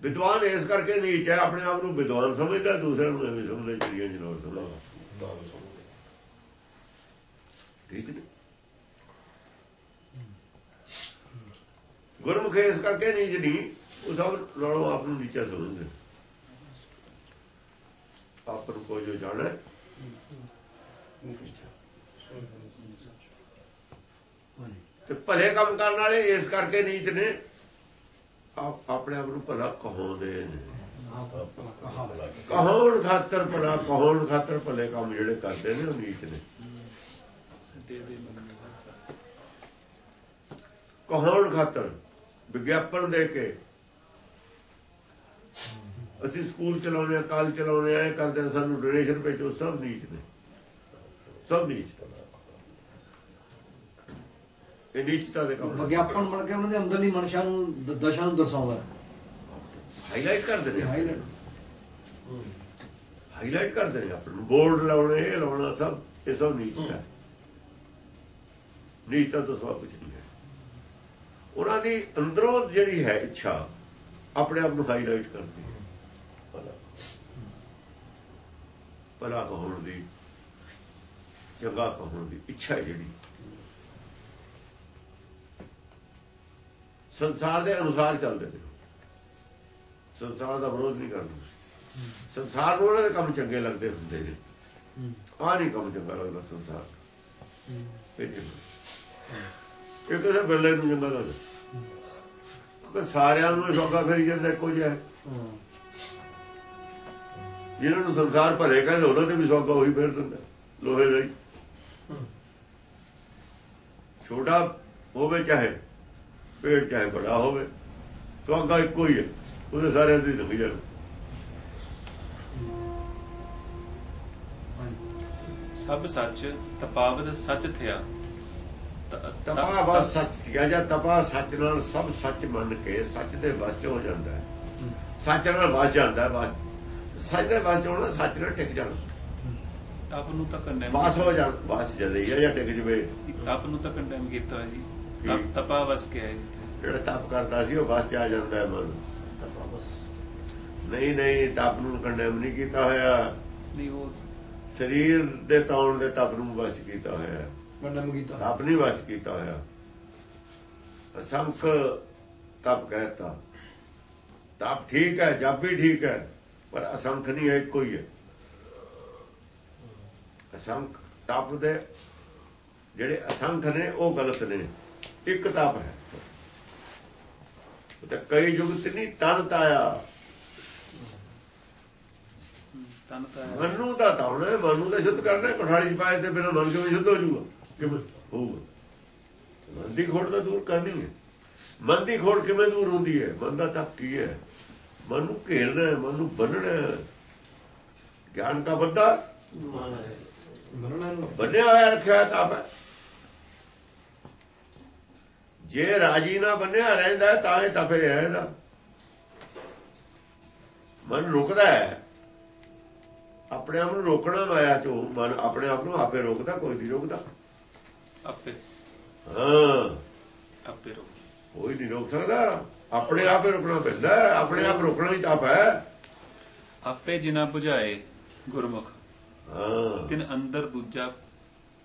ਵਿਦਵਾਨ ਇਸ ਕਰਕੇ ਨੀਚ ਹੈ ਆਪਣੇ ਆਪ ਨੂੰ ਵਿਦਵਾਨ ਸਮਝਦਾ ਦੂਸਰੇ ਨੂੰ ਐਵੇਂ ਸਮਝਦਾ ਚਿੜੀਆਂ ਜਨੌਰ ਸਮਝਦਾ। ਠੀਕ ਨੇ ਗੁਰਮੁਖ ਇਸ ਕਰਕੇ ਨੀਚ ਨਹੀਂ ਉਹ ਸਭ ਨਾਲੋਂ ਆਪ ਨੂੰ ਨੀਚਾ ਸਮਝਦੇ। ਆਪ ਨੂੰ ਕੋਈ ਜੋ ਜਾਣੇ। ਤੇ ਭਲੇ ਕੰਮ ਕਰਨ ਵਾਲੇ ਇਸ ਕਰਕੇ ਨੀਚ ਨੇ। ਆਪ ਆਪਣੇ ਆਪ ਨੂੰ ਭਲਾ ਕਹਾਉਂਦੇ ਨੇ। ਕਹਾਉਣ ਖਾਤਰ ਭਲਾ, ਕਹਾਉਣ ਖਾਤਰ ਭਲੇ ਕੰਮ ਜਿਹੜੇ ਕਰਦੇ ਨੇ ਉਹ ਨੀਚ ਨੇ। ਕਹਾਉਣ ਖਾਤਰ। ਵਿਗਿਆਪਨ ਦੇ ਕੇ। ਅਸੀਂ ਸਕੂਲ ਚਲਾਉਣੇ ਆ ਕਾਲ ਚਲਾਉਣੇ ਆ ਇਹ ਕਰਦੇ ਸਾਨੂੰ ਡੋਨੇਸ਼ਨ ਭੇਜੋ ਸਭ ਨੀਚ ਨੇ। ਸਭ ਨੀਚ। ਇਹ ਨੀਚਤਾ ਦੇ ਕੰਮ। ਵਿਗਿਆਪਨ ਬਣ ਕੇ ਉਹਨਾਂ ਦੇ ਅੰਦਰਲੀ ਮਨਸ਼ਾ ਨੂੰ ਦਸ਼ਾ ਨੂੰ ਦਰਸਾਉਂਦਾ। ਹਾਈਲਾਈਟ ਕਰਦੇ ਨੇ। ਹਾਈਲਾਈਟ ਹਾਈਲਾਈਟ ਕਰਦੇ ਨੇ ਆਪਣੇ ਬੋਰਡ ਲਾਉਣੇ ਲਾਉਣਾ ਸਭ ਇਹ ਸਭ ਨੀਚਤਾ। ਨੀਚਤਾ ਤੋਂ ਸਵਾ ਕੁਝ ਉਹਨਾਂ ਦੀ ਅੰਦਰੋਂ ਜਿਹੜੀ ਹੈ ਇੱਛਾ ਆਪਣੇ ਆਪ ਨੂੰ ਹਾਈਲਾਈਟ ਕਰਦੀ ਹੈ। ਭਲਾ। ਕਹਾਉਣ ਦੀ ਚੰਗਾ ਕਹਾਉਣ ਦੀ ਇੱਛਾ ਜਿਹੜੀ। ਸੰਸਾਰ ਦੇ ਅਨੁਸਾਰ ਚੱਲਦੇ ਨੇ ਸੰਸਾਰ ਦਾ ਵਿਰੋਧ ਨਹੀਂ ਕਰਦੇ। ਸੰਸਾਰ ਨੂੰ ਉਹਨਾਂ ਦੇ ਕੰਮ ਚੰਗੇ ਲੱਗਦੇ ਹੁੰਦੇ ਨੇ। ਆਹ ਨਹੀਂ ਕੰਮ ਚੰਗਾ ਲੱਗਦਾ ਸੰਸਾਰ। ਇਹ ਨਹੀਂ ਇਹ ਕਿਸੇ ਬੱਲੇ ਨੂੰ ਚੰਗਾ ਲੱਗਦਾ ਕਿ ਸਾਰਿਆਂ ਨੂੰ ਸ਼ੌਕਾ ਫੇਰੀ ਜਾਂਦਾ ਇੱਕੋ ਜਿਹਾ ਜਿਹਨਾਂ ਨੂੰ ਸੰਸਾਰ ਭਲੇ ਕਹਿੰਦੇ, ਉਹਨਾਂ ਤੇ ਵੀ ਸ਼ੌਕਾ ਉਹੀ ਫੇਰ ਦਿੰਦਾ ਲੋਹੇ ਦਾ ਹੀ। ਛੋਟਾ ਹੋਵੇ ਚਾਹੇ, ਪੇੜ ਚਾਹੇ ਬੜਾ ਹੋਵੇ, ਸ਼ੌਕਾ ਇੱਕੋ ਹੀ ਹੈ, ਉਹਦੇ ਸਾਰਿਆਂ ਦੀ ਲੰਘ ਜਾਣਾ। ਸਭ ਸੱਚ, ਤਪਾਵਤ ਸੱਚ ਥਿਆ। ਤਪਾ ਬਸ ਸੱਚ ਕਿਹਾ ਜਾਂ ਤਪਾ ਸੱਚ ਨਾਲ ਸਭ ਸੱਚ ਮੰਨ ਕੇ ਸੱਚ ਦੇ ਵਸ ਚ ਹੋ ਜਾਂਦਾ ਹੈ। ਸੱਚ ਨਾਲ ਵਸ ਜਾਂਦਾ ਹੈ ਬਸ ਸੱਚ ਦੇ ਵਸ ਚ ਹੋਣਾ ਸੱਚ ਨਾਲ ਟਿਕ ਜਾਣਾ। ਤਪ ਨੂੰ ਤਾਂ ਕੰਡੈਮ ਵਸ ਹੋ ਜਾਣ ਵਸ ਜਦੇ ਜਾਂ ਟਿਕ ਜਵੇ। ਤਪ ਨੂੰ ਤਾਂ ਕੰਡੈਮ ਕੀਤਾ ਜੀ? ਤਪ ਤਪਾ ਵਸ ਕੇ ਜਿਹੜਾ ਤਪ ਕਰਦਾ ਸੀ ਉਹ ਵਸ ਚ ਆ ਜਾਂਦਾ ਹੈ ਮਨ। ਨਹੀਂ ਨਹੀਂ ਤਪ ਨੂੰ ਕੰਡੈਮ ਨਹੀਂ ਕੀਤਾ ਹੋਇਆ। ਨਹੀਂ ਉਹ ਸਰੀਰ ਦੇ ਤੌਣ ਦੇ ਤਪ ਨੂੰ ਵਸ ਕੀਤਾ ਹੋਇਆ। ਹੈ। ਮੰਡਮ ਕੀਤਾ ਤਪ ਨਹੀਂ ਵਸ ਕੀਤਾ ਹੋਇਆ। ਅਸੰਖ ਤਪ ਕਹਿਤਾ। ਤਪ ਠੀਕ ਹੈ ਜਪ ਵੀ ਠੀਕ ਹੈ ਪਰ ਅਸੰਖ ਨਹੀਂ ਹੈ ਇੱਕੋ ਹੀ ਹੈ। ਅਸੰਖ ਤਪ ਦੇ ਜਿਹੜੇ ਅਸੰਖ ਨੇ ਉਹ ਗਲਤ ਨੇ। ਇੱਕ ਤਪ ਹੈ। ਤਾਂ ਕਈ ਜੁਗਤ ਨਹੀਂ ਤਨ ਤਾਇਆ ਤਨ ਤਾਂ ਹੈ। ਮਨ ਤਾਂ ਤਾਉਣਾ ਮਨ ਤਾਂ ਸ਼ੁੱਧ ਕਰਨਾ ਕੁਠਾਲੀ ਚ ਪਾਏ ਤੇ ਬਿਨਾਂ ਮਨ ਕਿਵੇਂ ਸ਼ੁੱਧ ਹੋ ਜਾਊਗਾ? ਕਿਵੇਂ? ਹੋਊਗਾ ਮਨ ਦੀ ਖੋੜ ਤਾਂ ਦੂਰ ਕਰਨੀ ਹੈ। ਮਨ ਦੀ ਖੋੜ ਕਿਵੇਂ ਦੂਰ ਹੁੰਦੀ ਹੈ? ਮਨ ਦਾ ਤਪ ਕੀ ਹੈ? ਮਨ ਨੂੰ ਘੇਰਨਾ ਹੈ ਮਨ ਨੂੰ ਬੰਨਣਾ ਹੈ। ਗਿਆਨ ਦਾ ਬੰਦਾ ਬੰਨਿਆ ਹੋਇਆ ਰੱਖਿਆ ਤਪ ਹੈ। ਜੇ ਰਾਜੀ ਨਾ ਬੰਨਿਆ ਰਹਿੰਦਾ ਤਾਂ ਇਹ ਤਪੇ ਹੈ ਇਹਦਾ ਮਨ ਰੁਕਦਾ ਹੈ। ਆਪਣੇ ਆਪ ਨੂੰ ਰੋਕਣਾ ਮਾਇਆ ਚੋਂ। ਮਨ ਆਪਣੇ ਆਪ ਨੂੰ ਆਪੇ ਰੋਕਦਾ ਕੋਈ ਨਹੀਂ ਰੋਕਦਾ। ਆਪੇ। ਹਾਂ। ਆਪੇ ਰੋ ਕੋਈ ਨਹੀਂ ਰੋਕ ਸਕਦਾ। ਆਪਣੇ ਆਪ ਹੀ ਰੁਕਣਾ ਪੈਂਦਾ ਆਪਣੇ ਆਪ ਰੋਕਣਾ ਹੀ ਤਪ ਹੈ। ਆਪੇ ਜਿਨਾ 부ਝਾਏ ਗੁਰਮੁਖ ਹਾਂ। ਤਿਨ ਅੰਦਰ ਦੂਜਾ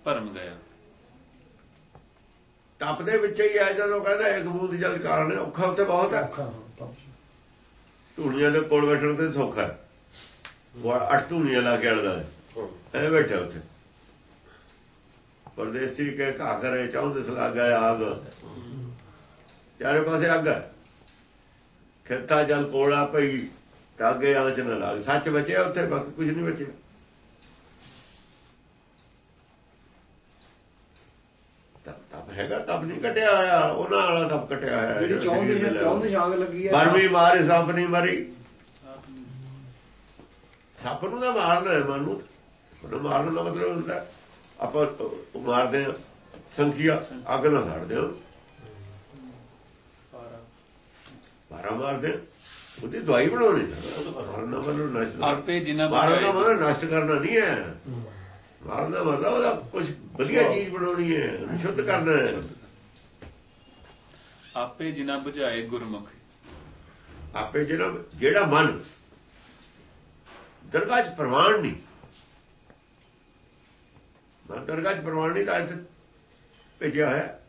ਭਰਮ ਗਿਆ। ਤਪ ਦੇ ਵਿੱਚ ਹੀ ਹੈ ਜਦੋਂ ਕਹਿੰਦਾ ਇੱਕ ਬੂੰਦ ਜਲ ਕਾਰਨ ਔਖਾ ਉੱਤੇ ਬਹੁਤ ਹੈ। ਧੂਣੀਆਂ ਦੇ ਕੋਲ ਬੈਠਣ ਤੇ ਸੌਖਾ ਹੈ। ਉਹ ਅੱਠ ਧੂਣੀਆਂ ਲਾ ਕੇ ਅੜਦਾ ਐ ਬੈਠਾ ਉੱਥੇ। ਪਰਦੇਸੀ ਕੇ ਘਾ ਕਰੇ ਚਾਹੁੰਦੇ ਸਲਾ ਗਿਆ ਆਗ। ਚਾਰੇ ਪਾਸੇ ਅੱਗ। ਖੇਤਾ ਜਲ ਕੋਲਾ ਪਈ ਕਾਗੇ ਆਂਚ ਨਾ ਲੱਗ। ਸੱਚ ਬਚਿਆ ਉੱਥੇ ਬਾਕੀ ਕੁਝ ਨਹੀਂ ਬਚਿਆ। ਤਪ ਹੈਗਾ ਤਪ ਨਹੀਂ ਕਟਿਆ ਹੋਇਆ। ਉਹਨਾਂ ਵਾਲਾ ਤਪ ਕਟਿਆ ਹੋਇਆ ਹੈ, ਜਿਹੜੀ ਚੌਂਦੇ ਦੇ ਚੌਂਦੇ ਛਾਗ ਲੱਗੀ ਹੈ। ਮਰਮੀ ਮਾਰੇ ਸੱਪ ਨਹੀਂ ਮਰੀ। ਸੱਪ ਨੂੰ ਤਾਂ ਮਾਰਨਾ ਹੈ ਮਨ ਨੂੰ। ਉਹਨੂੰ ਮਾਰਨ ਦਾ ਮਤਲਬ ਹੁੰਦਾ। ਹੈ, ਆਪਾਂ ਮਾਰਦੇ ਆ ਸੰਖਿਆ ਅੱਗ ਨਾਲ ਸਾੜਦੇ ਆ ਮਾਰਾ ਮਾਰਦੇ। ਉਹਦੀ ਦਵਾਈ ਬਣਾਉਣੀ। ਮਾਰਨ ਮਤਲਬ ਨਸ਼ਟ ਆਪੇ ਜਿਨਾ ਮਾਰਨ ਮਤਲਬ ਨਸ਼ਟ ਕਰਨਾ ਨਹੀਂ ਹੈ। ਮਾਰਨ ਦਾ ਮਤਲਬ ਉਹਦਾ ਕੁਝ ਵਧੀਆ ਚੀਜ਼ ਬਣਾਉਣੀ ਹੈ। ਸ਼ੁੱਧ ਕਰਨਾ ਹੈ। ਆਪੇ ਜਿਨਾ 부ਝਾਏ ਗੁਰਮੁਖ। ਆਪੇ ਜਿਹੜਾ ਜਿਹੜਾ ਮਨ ਦਰਗਾਹ 'ਚ ਪ੍ਰਵਾਨ ਨਹੀਂ ਦਰਗਾਹ 'ਚ ਪ੍ਰਵਾਨ ਨਹੀਂ ਤਾਂ ਇੱਥੇ ਭੇਜਿਆ ਹੈ।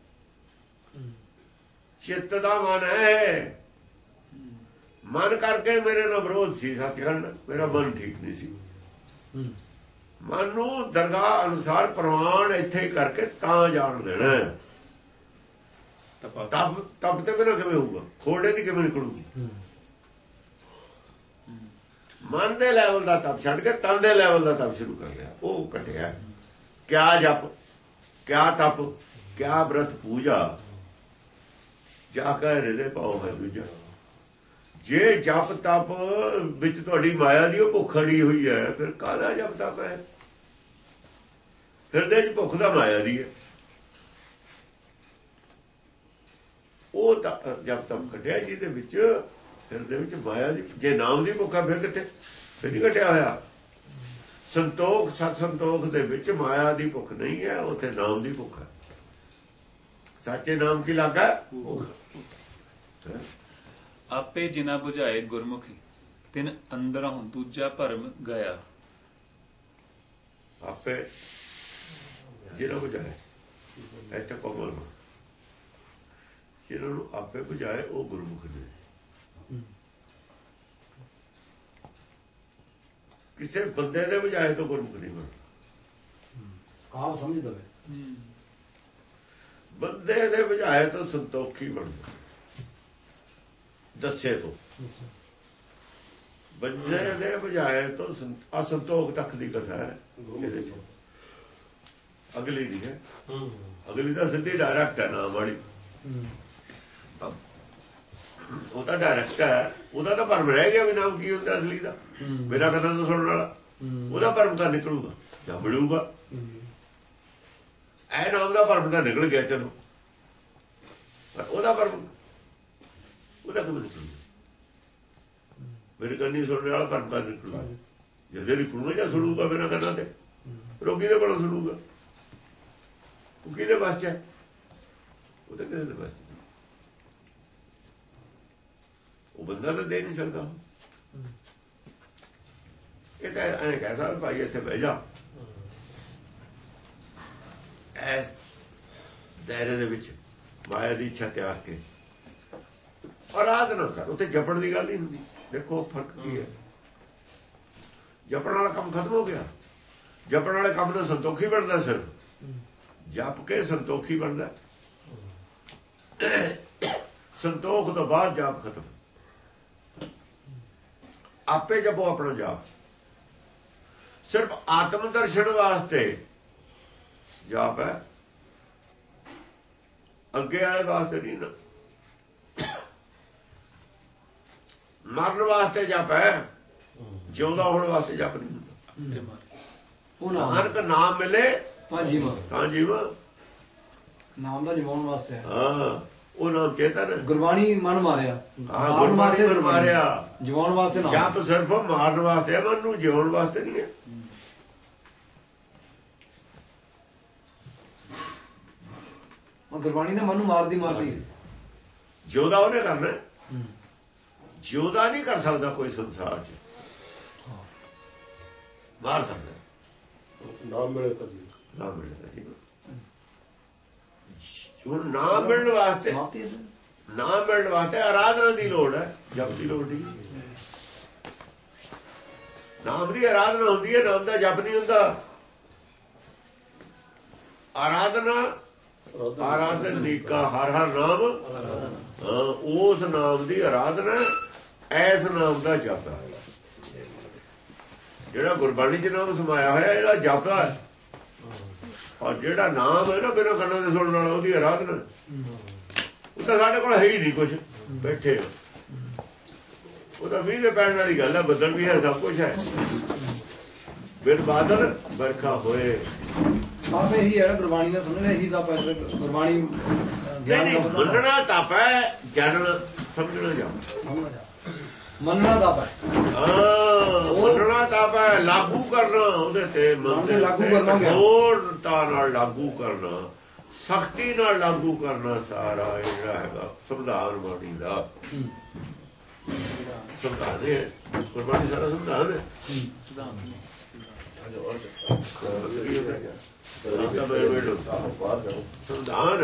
ਚਿੱਤ ਦਾ ਮਨ ਹੈ। ਮਨ ਕਰਕੇ ਮੇਰੇ ਨਾਲ ਵਿਰੋਧ ਸੀ ਸੱਚਖੰਡ। ਮੇਰਾ ਮਨ ਠੀਕ ਨਹੀਂ ਸੀ। ਮਨ ਨੂੰ ਦਰਗਾਹ ਅਨੁਸਾਰ ਪ੍ਰਵਾਨ ਇੱਥੇ ਕਰਕੇ ਤਾਂ ਜਾਣ ਦੇਣਾ। ਤਪਾ। ਤਬ ਤਬ ਤੇ ਬਿਨਾਂ ਕਿਵੇਂ ਹੋਊਗਾ? ਖੋੜੇ ਦੀ ਕਿਵੇਂ ਨਿਕਲੂਗੀ? ਮਨ ਦੇ ਲੈਵਲ ਦਾ ਤਪ ਛੱਡ ਕੇ ਤਨ ਦੇ ਲੈਵਲ ਦਾ ਤਪ ਸ਼ੁਰੂ ਕਰ ਲਿਆ। ਉਹ ਕੱਟਿਆ ਕਿਆ ਜਪ, ਕਿਆ ਤਪ, ਕਿਆ ਬ੍ਰਤ ਪੂਜਾ, ਜਾ ਕੇ ਹਿਰਦੇ ਪਾਓ ਹੈ ਦੂਜਾ। ਜੇ ਜਪ ਤਪ ਵਿੱਚ ਤੁਹਾਡੀ ਮਾਇਆ ਦੀ ਉਹ ਭੁੱਖ ਅੜੀ ਹੋਈ ਹੈ, ਫਿਰ ਕਾਹਦਾ ਜਪ ਤਪ ਹੈ? ਹਿਰਦੇ 'ਚ ਭੁੱਖ ਦਾ ਮਾਇਆ ਦੀ ਹੈ। ਉਹ ਤਾਂ ਜਪ ਤਪ ਘਟਿਆ ਜਿਹਦੇ ਵਿੱਚ ਹਿਰਦੇ ਵਿੱਚ ਮਾਇਆ ਦੀ, ਜੇ ਨਾਮ ਦੀ ਭੁੱਖਾ ਫਿਰ ਕਿੱਥੇ? ਫਿਰ ਨਹੀਂ ਘਟਿਆ ਹੋਇਆ। ਸੰਤੋਖ ਸਤ ਸੰਤੋਖ ਦੇ ਵਿੱਚ ਮਾਇਆ ਦੀ ਭੁੱਖ ਨਹੀਂ ਹੈ ਉੱਥੇ ਨਾਮ ਦੀ ਭੁੱਖ ਹੈ। ਸੱਚੇ ਨਾਮ ਕੀ ਲੱਗਾ? ਆਪੇ ਜਿਨਾ 부ਝਾਏ ਗੁਰਮੁਖੀ ਤਿਨ ਅੰਦਰੋਂ ਦੂਜਾ ਭਰਮ ਗਿਆ। ਆਪੇ ਜਿਹੜਾ ਬੁਝਾਏ ਇੱਥੇ ਕੋਮਲ ਜਿਹਨਾਂ ਨੂੰ ਆਪੇ ਬੁਝਾਏ ਉਹ ਗੁਰਮੁਖ ਨੇ। ਕਿਸੇ ਬੰਦੇ ਦੇ ਬੁਝਾਏ ਤੋਂ ਗੁਰਮੁਖ ਨਹੀਂ ਬਣਦਾ। ਕਾਬ ਸਮਝ ਦਵੇ ਬੰਦੇ ਦੇ ਬੁਝਾਏ ਤੋਂ ਸੰਤੋਖੀ ਬਣਦਾ। ਦੱਸੇ ਤੋਂ। ਬੰਦੇ ਦੇ ਬੁਝਾਏ ਤੋਂ ਸੰਤ- ਅਸੰਤੋਖ ਤੱਕ ਦੀ ਕਥਾ ਹੈ। ਇਹਦੇ ਚ। ਅਗਲੀ ਦੀ ਹੈ। ਅਗਲੀ ਤਾਂ ਸਿੱਧੀ ਡਾਇਰੈਕਟ ਹੈ ਨਾਮ ਵਾਲੀ। ਉਹ ਤਾਂ ਡਾਇਰੈਕਟ ਹੈ। ਉਹਦਾ ਤਾਂ ਭਰਮ ਰਹਿ ਗਿਆ ਵੀ ਨਾਮ ਕੀ ਹੁੰਦਾ ਅਸਲੀ ਦਾ। ਮੇਰਾ ਕੰਨਾਂ ਤੋਂ ਸੁਣਨ ਵਾਲਾ। ਉਹਦਾ ਭਰਮ ਤਾਂ ਨਿਕਲੂਗਾ ਜਾਂ ਮਿਲੂਗਾ। ਐ ਨਾਮ ਦਾ ਭਰਮ ਤਾਂ ਨਿਕਲ ਗਿਆ ਚਲੋ। ਪਰ ਉਹਦਾ ਭਰਮ ਉਹਦਾ ਕਿਵੇਂ ਨਿਕਲੂਗਾ? ਮੇਰੇ ਕੰਨੀ ਸੁਣਨ ਵਾਲਾ ਭਰਮ ਤਾਂ ਨਿਕਲੂਗਾ। ਜਿਹਦੇ ਨਿਕਲੂਗਾ ਜਾਂ ਸੁਣੂਗਾ ਮੇਰਾ ਕੰਨਾਂ ਤੇ ਰੋਗੀ ਦੇ ਕੋਲੋਂ ਸੁਣੂਗਾ। ਉਹ ਕਿਹਦੇ ਵਾਸਤੇ ਉਹ ਤਾਂ ਕਿਸੇ ਦੇ ਵਾਸਤੇ ਚ ਨਹੀਂ। ਉਹ ਬੰਦਾ ਤਾਂ ਦੇ ਨਹੀਂ ਸਕਦਾ। ਇਹ ਤਾਂ ਐਂ ਕਹਿ ਵੀ ਭਾਈ ਇੱਥੇ ਬਹਿ ਜਾ। ਐ ਦਾਇਰੇ ਦੇ ਵਿੱਚ ਮਾਇਆ ਦੀ ਇੱਛਾ ਤਿਆਗ ਕੇ। ਆਰਾਧਨਾ ਕਰ ਉੱਥੇ ਜਪਣ ਦੀ ਗੱਲ ਨਹੀਂ ਹੁੰਦੀ। ਦੇਖੋ ਫ਼ਰਕ ਕੀ ਹੈ। ਜਪਣ ਵਾਲਾ ਕੰਮ ਖਤਮ ਹੋ ਗਿਆ। ਜਪਣ ਵਾਲੇ ਕੰਮ ਨਾਲ ਸੰਤੋਖੀ ਬਣਦਾ ਸਿਰਫ। ਜਪ ਕੇ ਸੰਤੋਖੀ ਬਣਦਾ ਸੰਤੋਖ ਤੋਂ ਬਾਅਦ ਜਾਪ ਖਤਮ। ਆਪੇ ਜਪੋ ਆਪਣਾ ਜਾਪ। ਸਿਰਫ ਆਤਮ ਦਰਸ਼ਨ ਵਾਸਤੇ ਜਾਪ ਹੈ। ਅੱਗੇ ਵਾਲੇ ਵਾਸਤੇ ਨਹੀਂ ਨਾ। ਮਰਨ ਵਾਸਤੇ ਜਪ ਹੈ। ਜਿਉਂਦਾ ਹੋਣ ਵਾਸਤੇ ਜਪ ਨਹੀਂ ਹੁੰਦਾ। ਉਹ ਨਾਮ। ਨਾਨਕ ਨਾਮ ਮਿਲੇ ਤਾਂ ਜੀਵਾਂ। ਤਾਂ ਜੀਵਾ। ਨਾਮ ਦਾ ਜਮਾਉਣ ਵਾਸਤੇ। ਹੈ ਉਹ ਨਾਮ ਚੇਤਨ ਗੁਰਬਾਣੀ ਮਨ ਮਾਰਿਆ। ਹਾਂ ਗੁਰਬਾਣੀ ਪਰ ਮਾਰਿਆ। ਜਮਾਉਣ ਵਾਸਤੇ ਨਾ। ਜਪ ਸਿਰਫ ਮਾਰਨ ਵਾਸਤੇ ਹੈ ਮਨ ਨੂੰ ਜਿਉਣ ਵਾਸਤੇ ਨਹੀਂ ਹੈ ਉਹ ਗੁਰਬਾਣੀ ਦਾ ਮਨ ਨੂੰ ਮਾਰਦੀ ਮਾਰਦੀ ਹੈ। ਜਿਉਂਦਾ ਉਹਨੇ ਕਰਨਾ। ਜਿਉਂਦਾ ਨਹੀਂ ਕਰ ਸਕਦਾ ਕੋਈ ਸੰਸਾਰ 'ਚ। ਮਾਰ ਸਕਦਾ। ਨਾਮ ਮਿਲੇ ਤਾਂ ਜੀ। ਨਾ ਮਿਲਦਾ ਜੀ। ਹੁਣ ਨਾ ਮਿਲਣ ਵਾਸਤੇ ਮਾਰਦੀ ਹੈ। ਨਾ ਮਿਲਣ ਵਾਸਤੇ ਆਰਾਧਨਾ ਦੀ ਲੋੜ ਹੈ। ਜਪ ਦੀ ਲੋੜ ਨਹੀਂ। ਨਾਮ ਦੀ ਆਰਾਧਨਾ ਹੁੰਦੀ ਹੈ, ਨਾਮ ਦਾ ਜਪ ਨਹੀਂ ਹੁੰਦਾ। ਆਰਾਧਨਾ, ਆਰਾਧਨ ਦੀ ਕਾ ਹਰ ਹਰ ਨਾਮ। ਉਸ ਨਾਮ ਦੀ ਆਰਾਧਨਾ, ਐਸ ਨਾਮ ਦਾ ਜਪ ਹੈ। ਜਿਹੜਾ ਗੁਰਬਾਣੀ ਚ ਨਾਮ ਸਮਾਇਆ ਹੋਇਆ, ਇਹਦਾ ਜਪ ਹੈ। ਔਰ ਜਿਹੜਾ ਨਾਮ ਹੈ ਨਾ, ਬਿਨਾਂ ਕੰਨਾਂ ਦੇ ਸੁਣਨ ਵਾਲਾ, ਉਹਦੀ ਆਰਾਧਨਾ। ਉਹ ਤਾਂ ਸਾਡੇ ਕੋਲ ਹੈ ਹੀ ਨਹੀਂ ਕੁਝ ਬੈਠੇ ਉਹ ਤਾਂ ਮੀਂਹ ਦੇ ਪੈਣ ਵਾਲੀ ਗੱਲ ਹੈ ਬੱਦਲ ਵੀ ਹੈ ਸਭ ਕੁਝ ਹੈ। ਬਿਨ ਬਾਦਲ ਵਰਖਾ ਹੋਏ। ਆਪ ਹੈ ਨਾ ਗੁਰਬਾਣੀ ਦਾ ਸੁਣਨਾ ਇਹੀ ਦਾ ਪੈਸੇ ਗੁਰਬਾਣੀ ਨਹੀਂ ਮੰਨਣਾ ਤਪ ਹੈ ਜਾਣਨਾ ਸਮਝਣਾ ਜਾ। ਮੰਨਣਾ ਦਾ ਪੈ ਹਾਂ। ਮੰਨਣਾ ਤਪ ਹੈ ਲਾਗੂ ਕਰਨਾ ਉਹਦੇ ਤੇ ਮਨ ਤੇ ਲਾਗੂ ਕਰਨਾ ਗਿਆ। ਕਠੋਰਤਾ ਨਾਲ ਲਾਗੂ ਕਰਨਾ ਸਖਤੀ ਨਾਲ ਲਾਗੂ ਕਰਨਾ ਸਾਰਾ ਇਹ ਜਿਹੜਾ ਹੈਗਾ ਸੰਵਿਧਾਨ ਬਾਣੀ ਦਾ। ਸੰਵਿਧਾਨ ਹੈ। ਗੁਰਬਾਣੀ ਸਾਰਾ ਸੰਵਿਧਾਨ ਹੈ ਸੰਵਿਧਾਨ ਬਾਹਰ ਜਾਓ ਸੰਵਿਧਾਨ